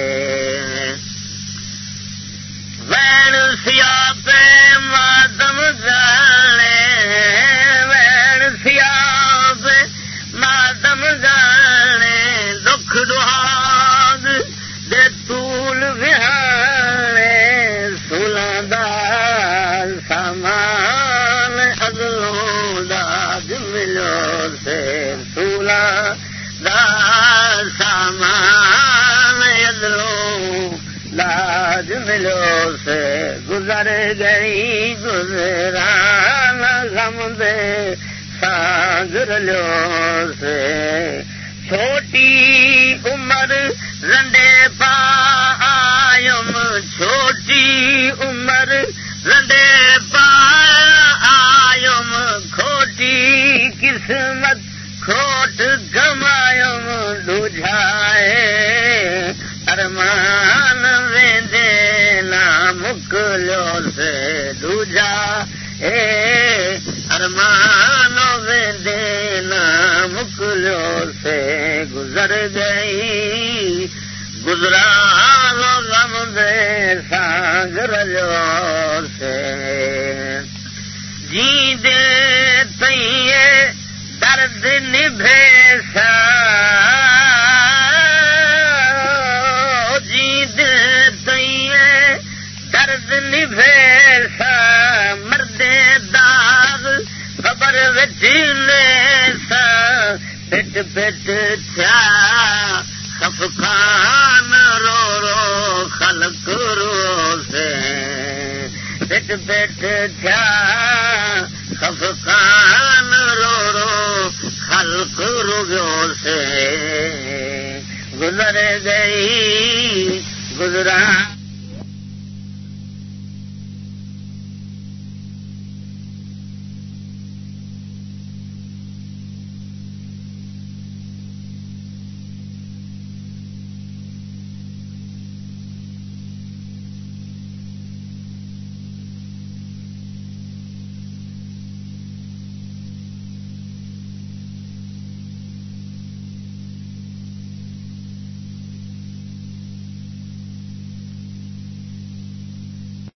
S1: وین سیا پہ ماتم گانے لاج ملو سے گزر گئی، گزران غم دے ساگر لو سے چھوٹی عمر رنڈے پا آیم چھوٹی عمر رنڈے پا آیم کھوٹی قسمت، کھوٹ گمایم ڈوجھائے ارمان ویندے نام مکلو سے دوجا، اے ارمان ویندے مکلو سے گزر گئی۔ گزران غم دے سانگ رجو سے۔ جی دے تئیے درد نبھے سا۔ پٹ تھیا، خفقان رو رو خلق رو سے پٹ پٹ تھیا، خفقان رو رو خلق رو سے گزر گئی، گزرا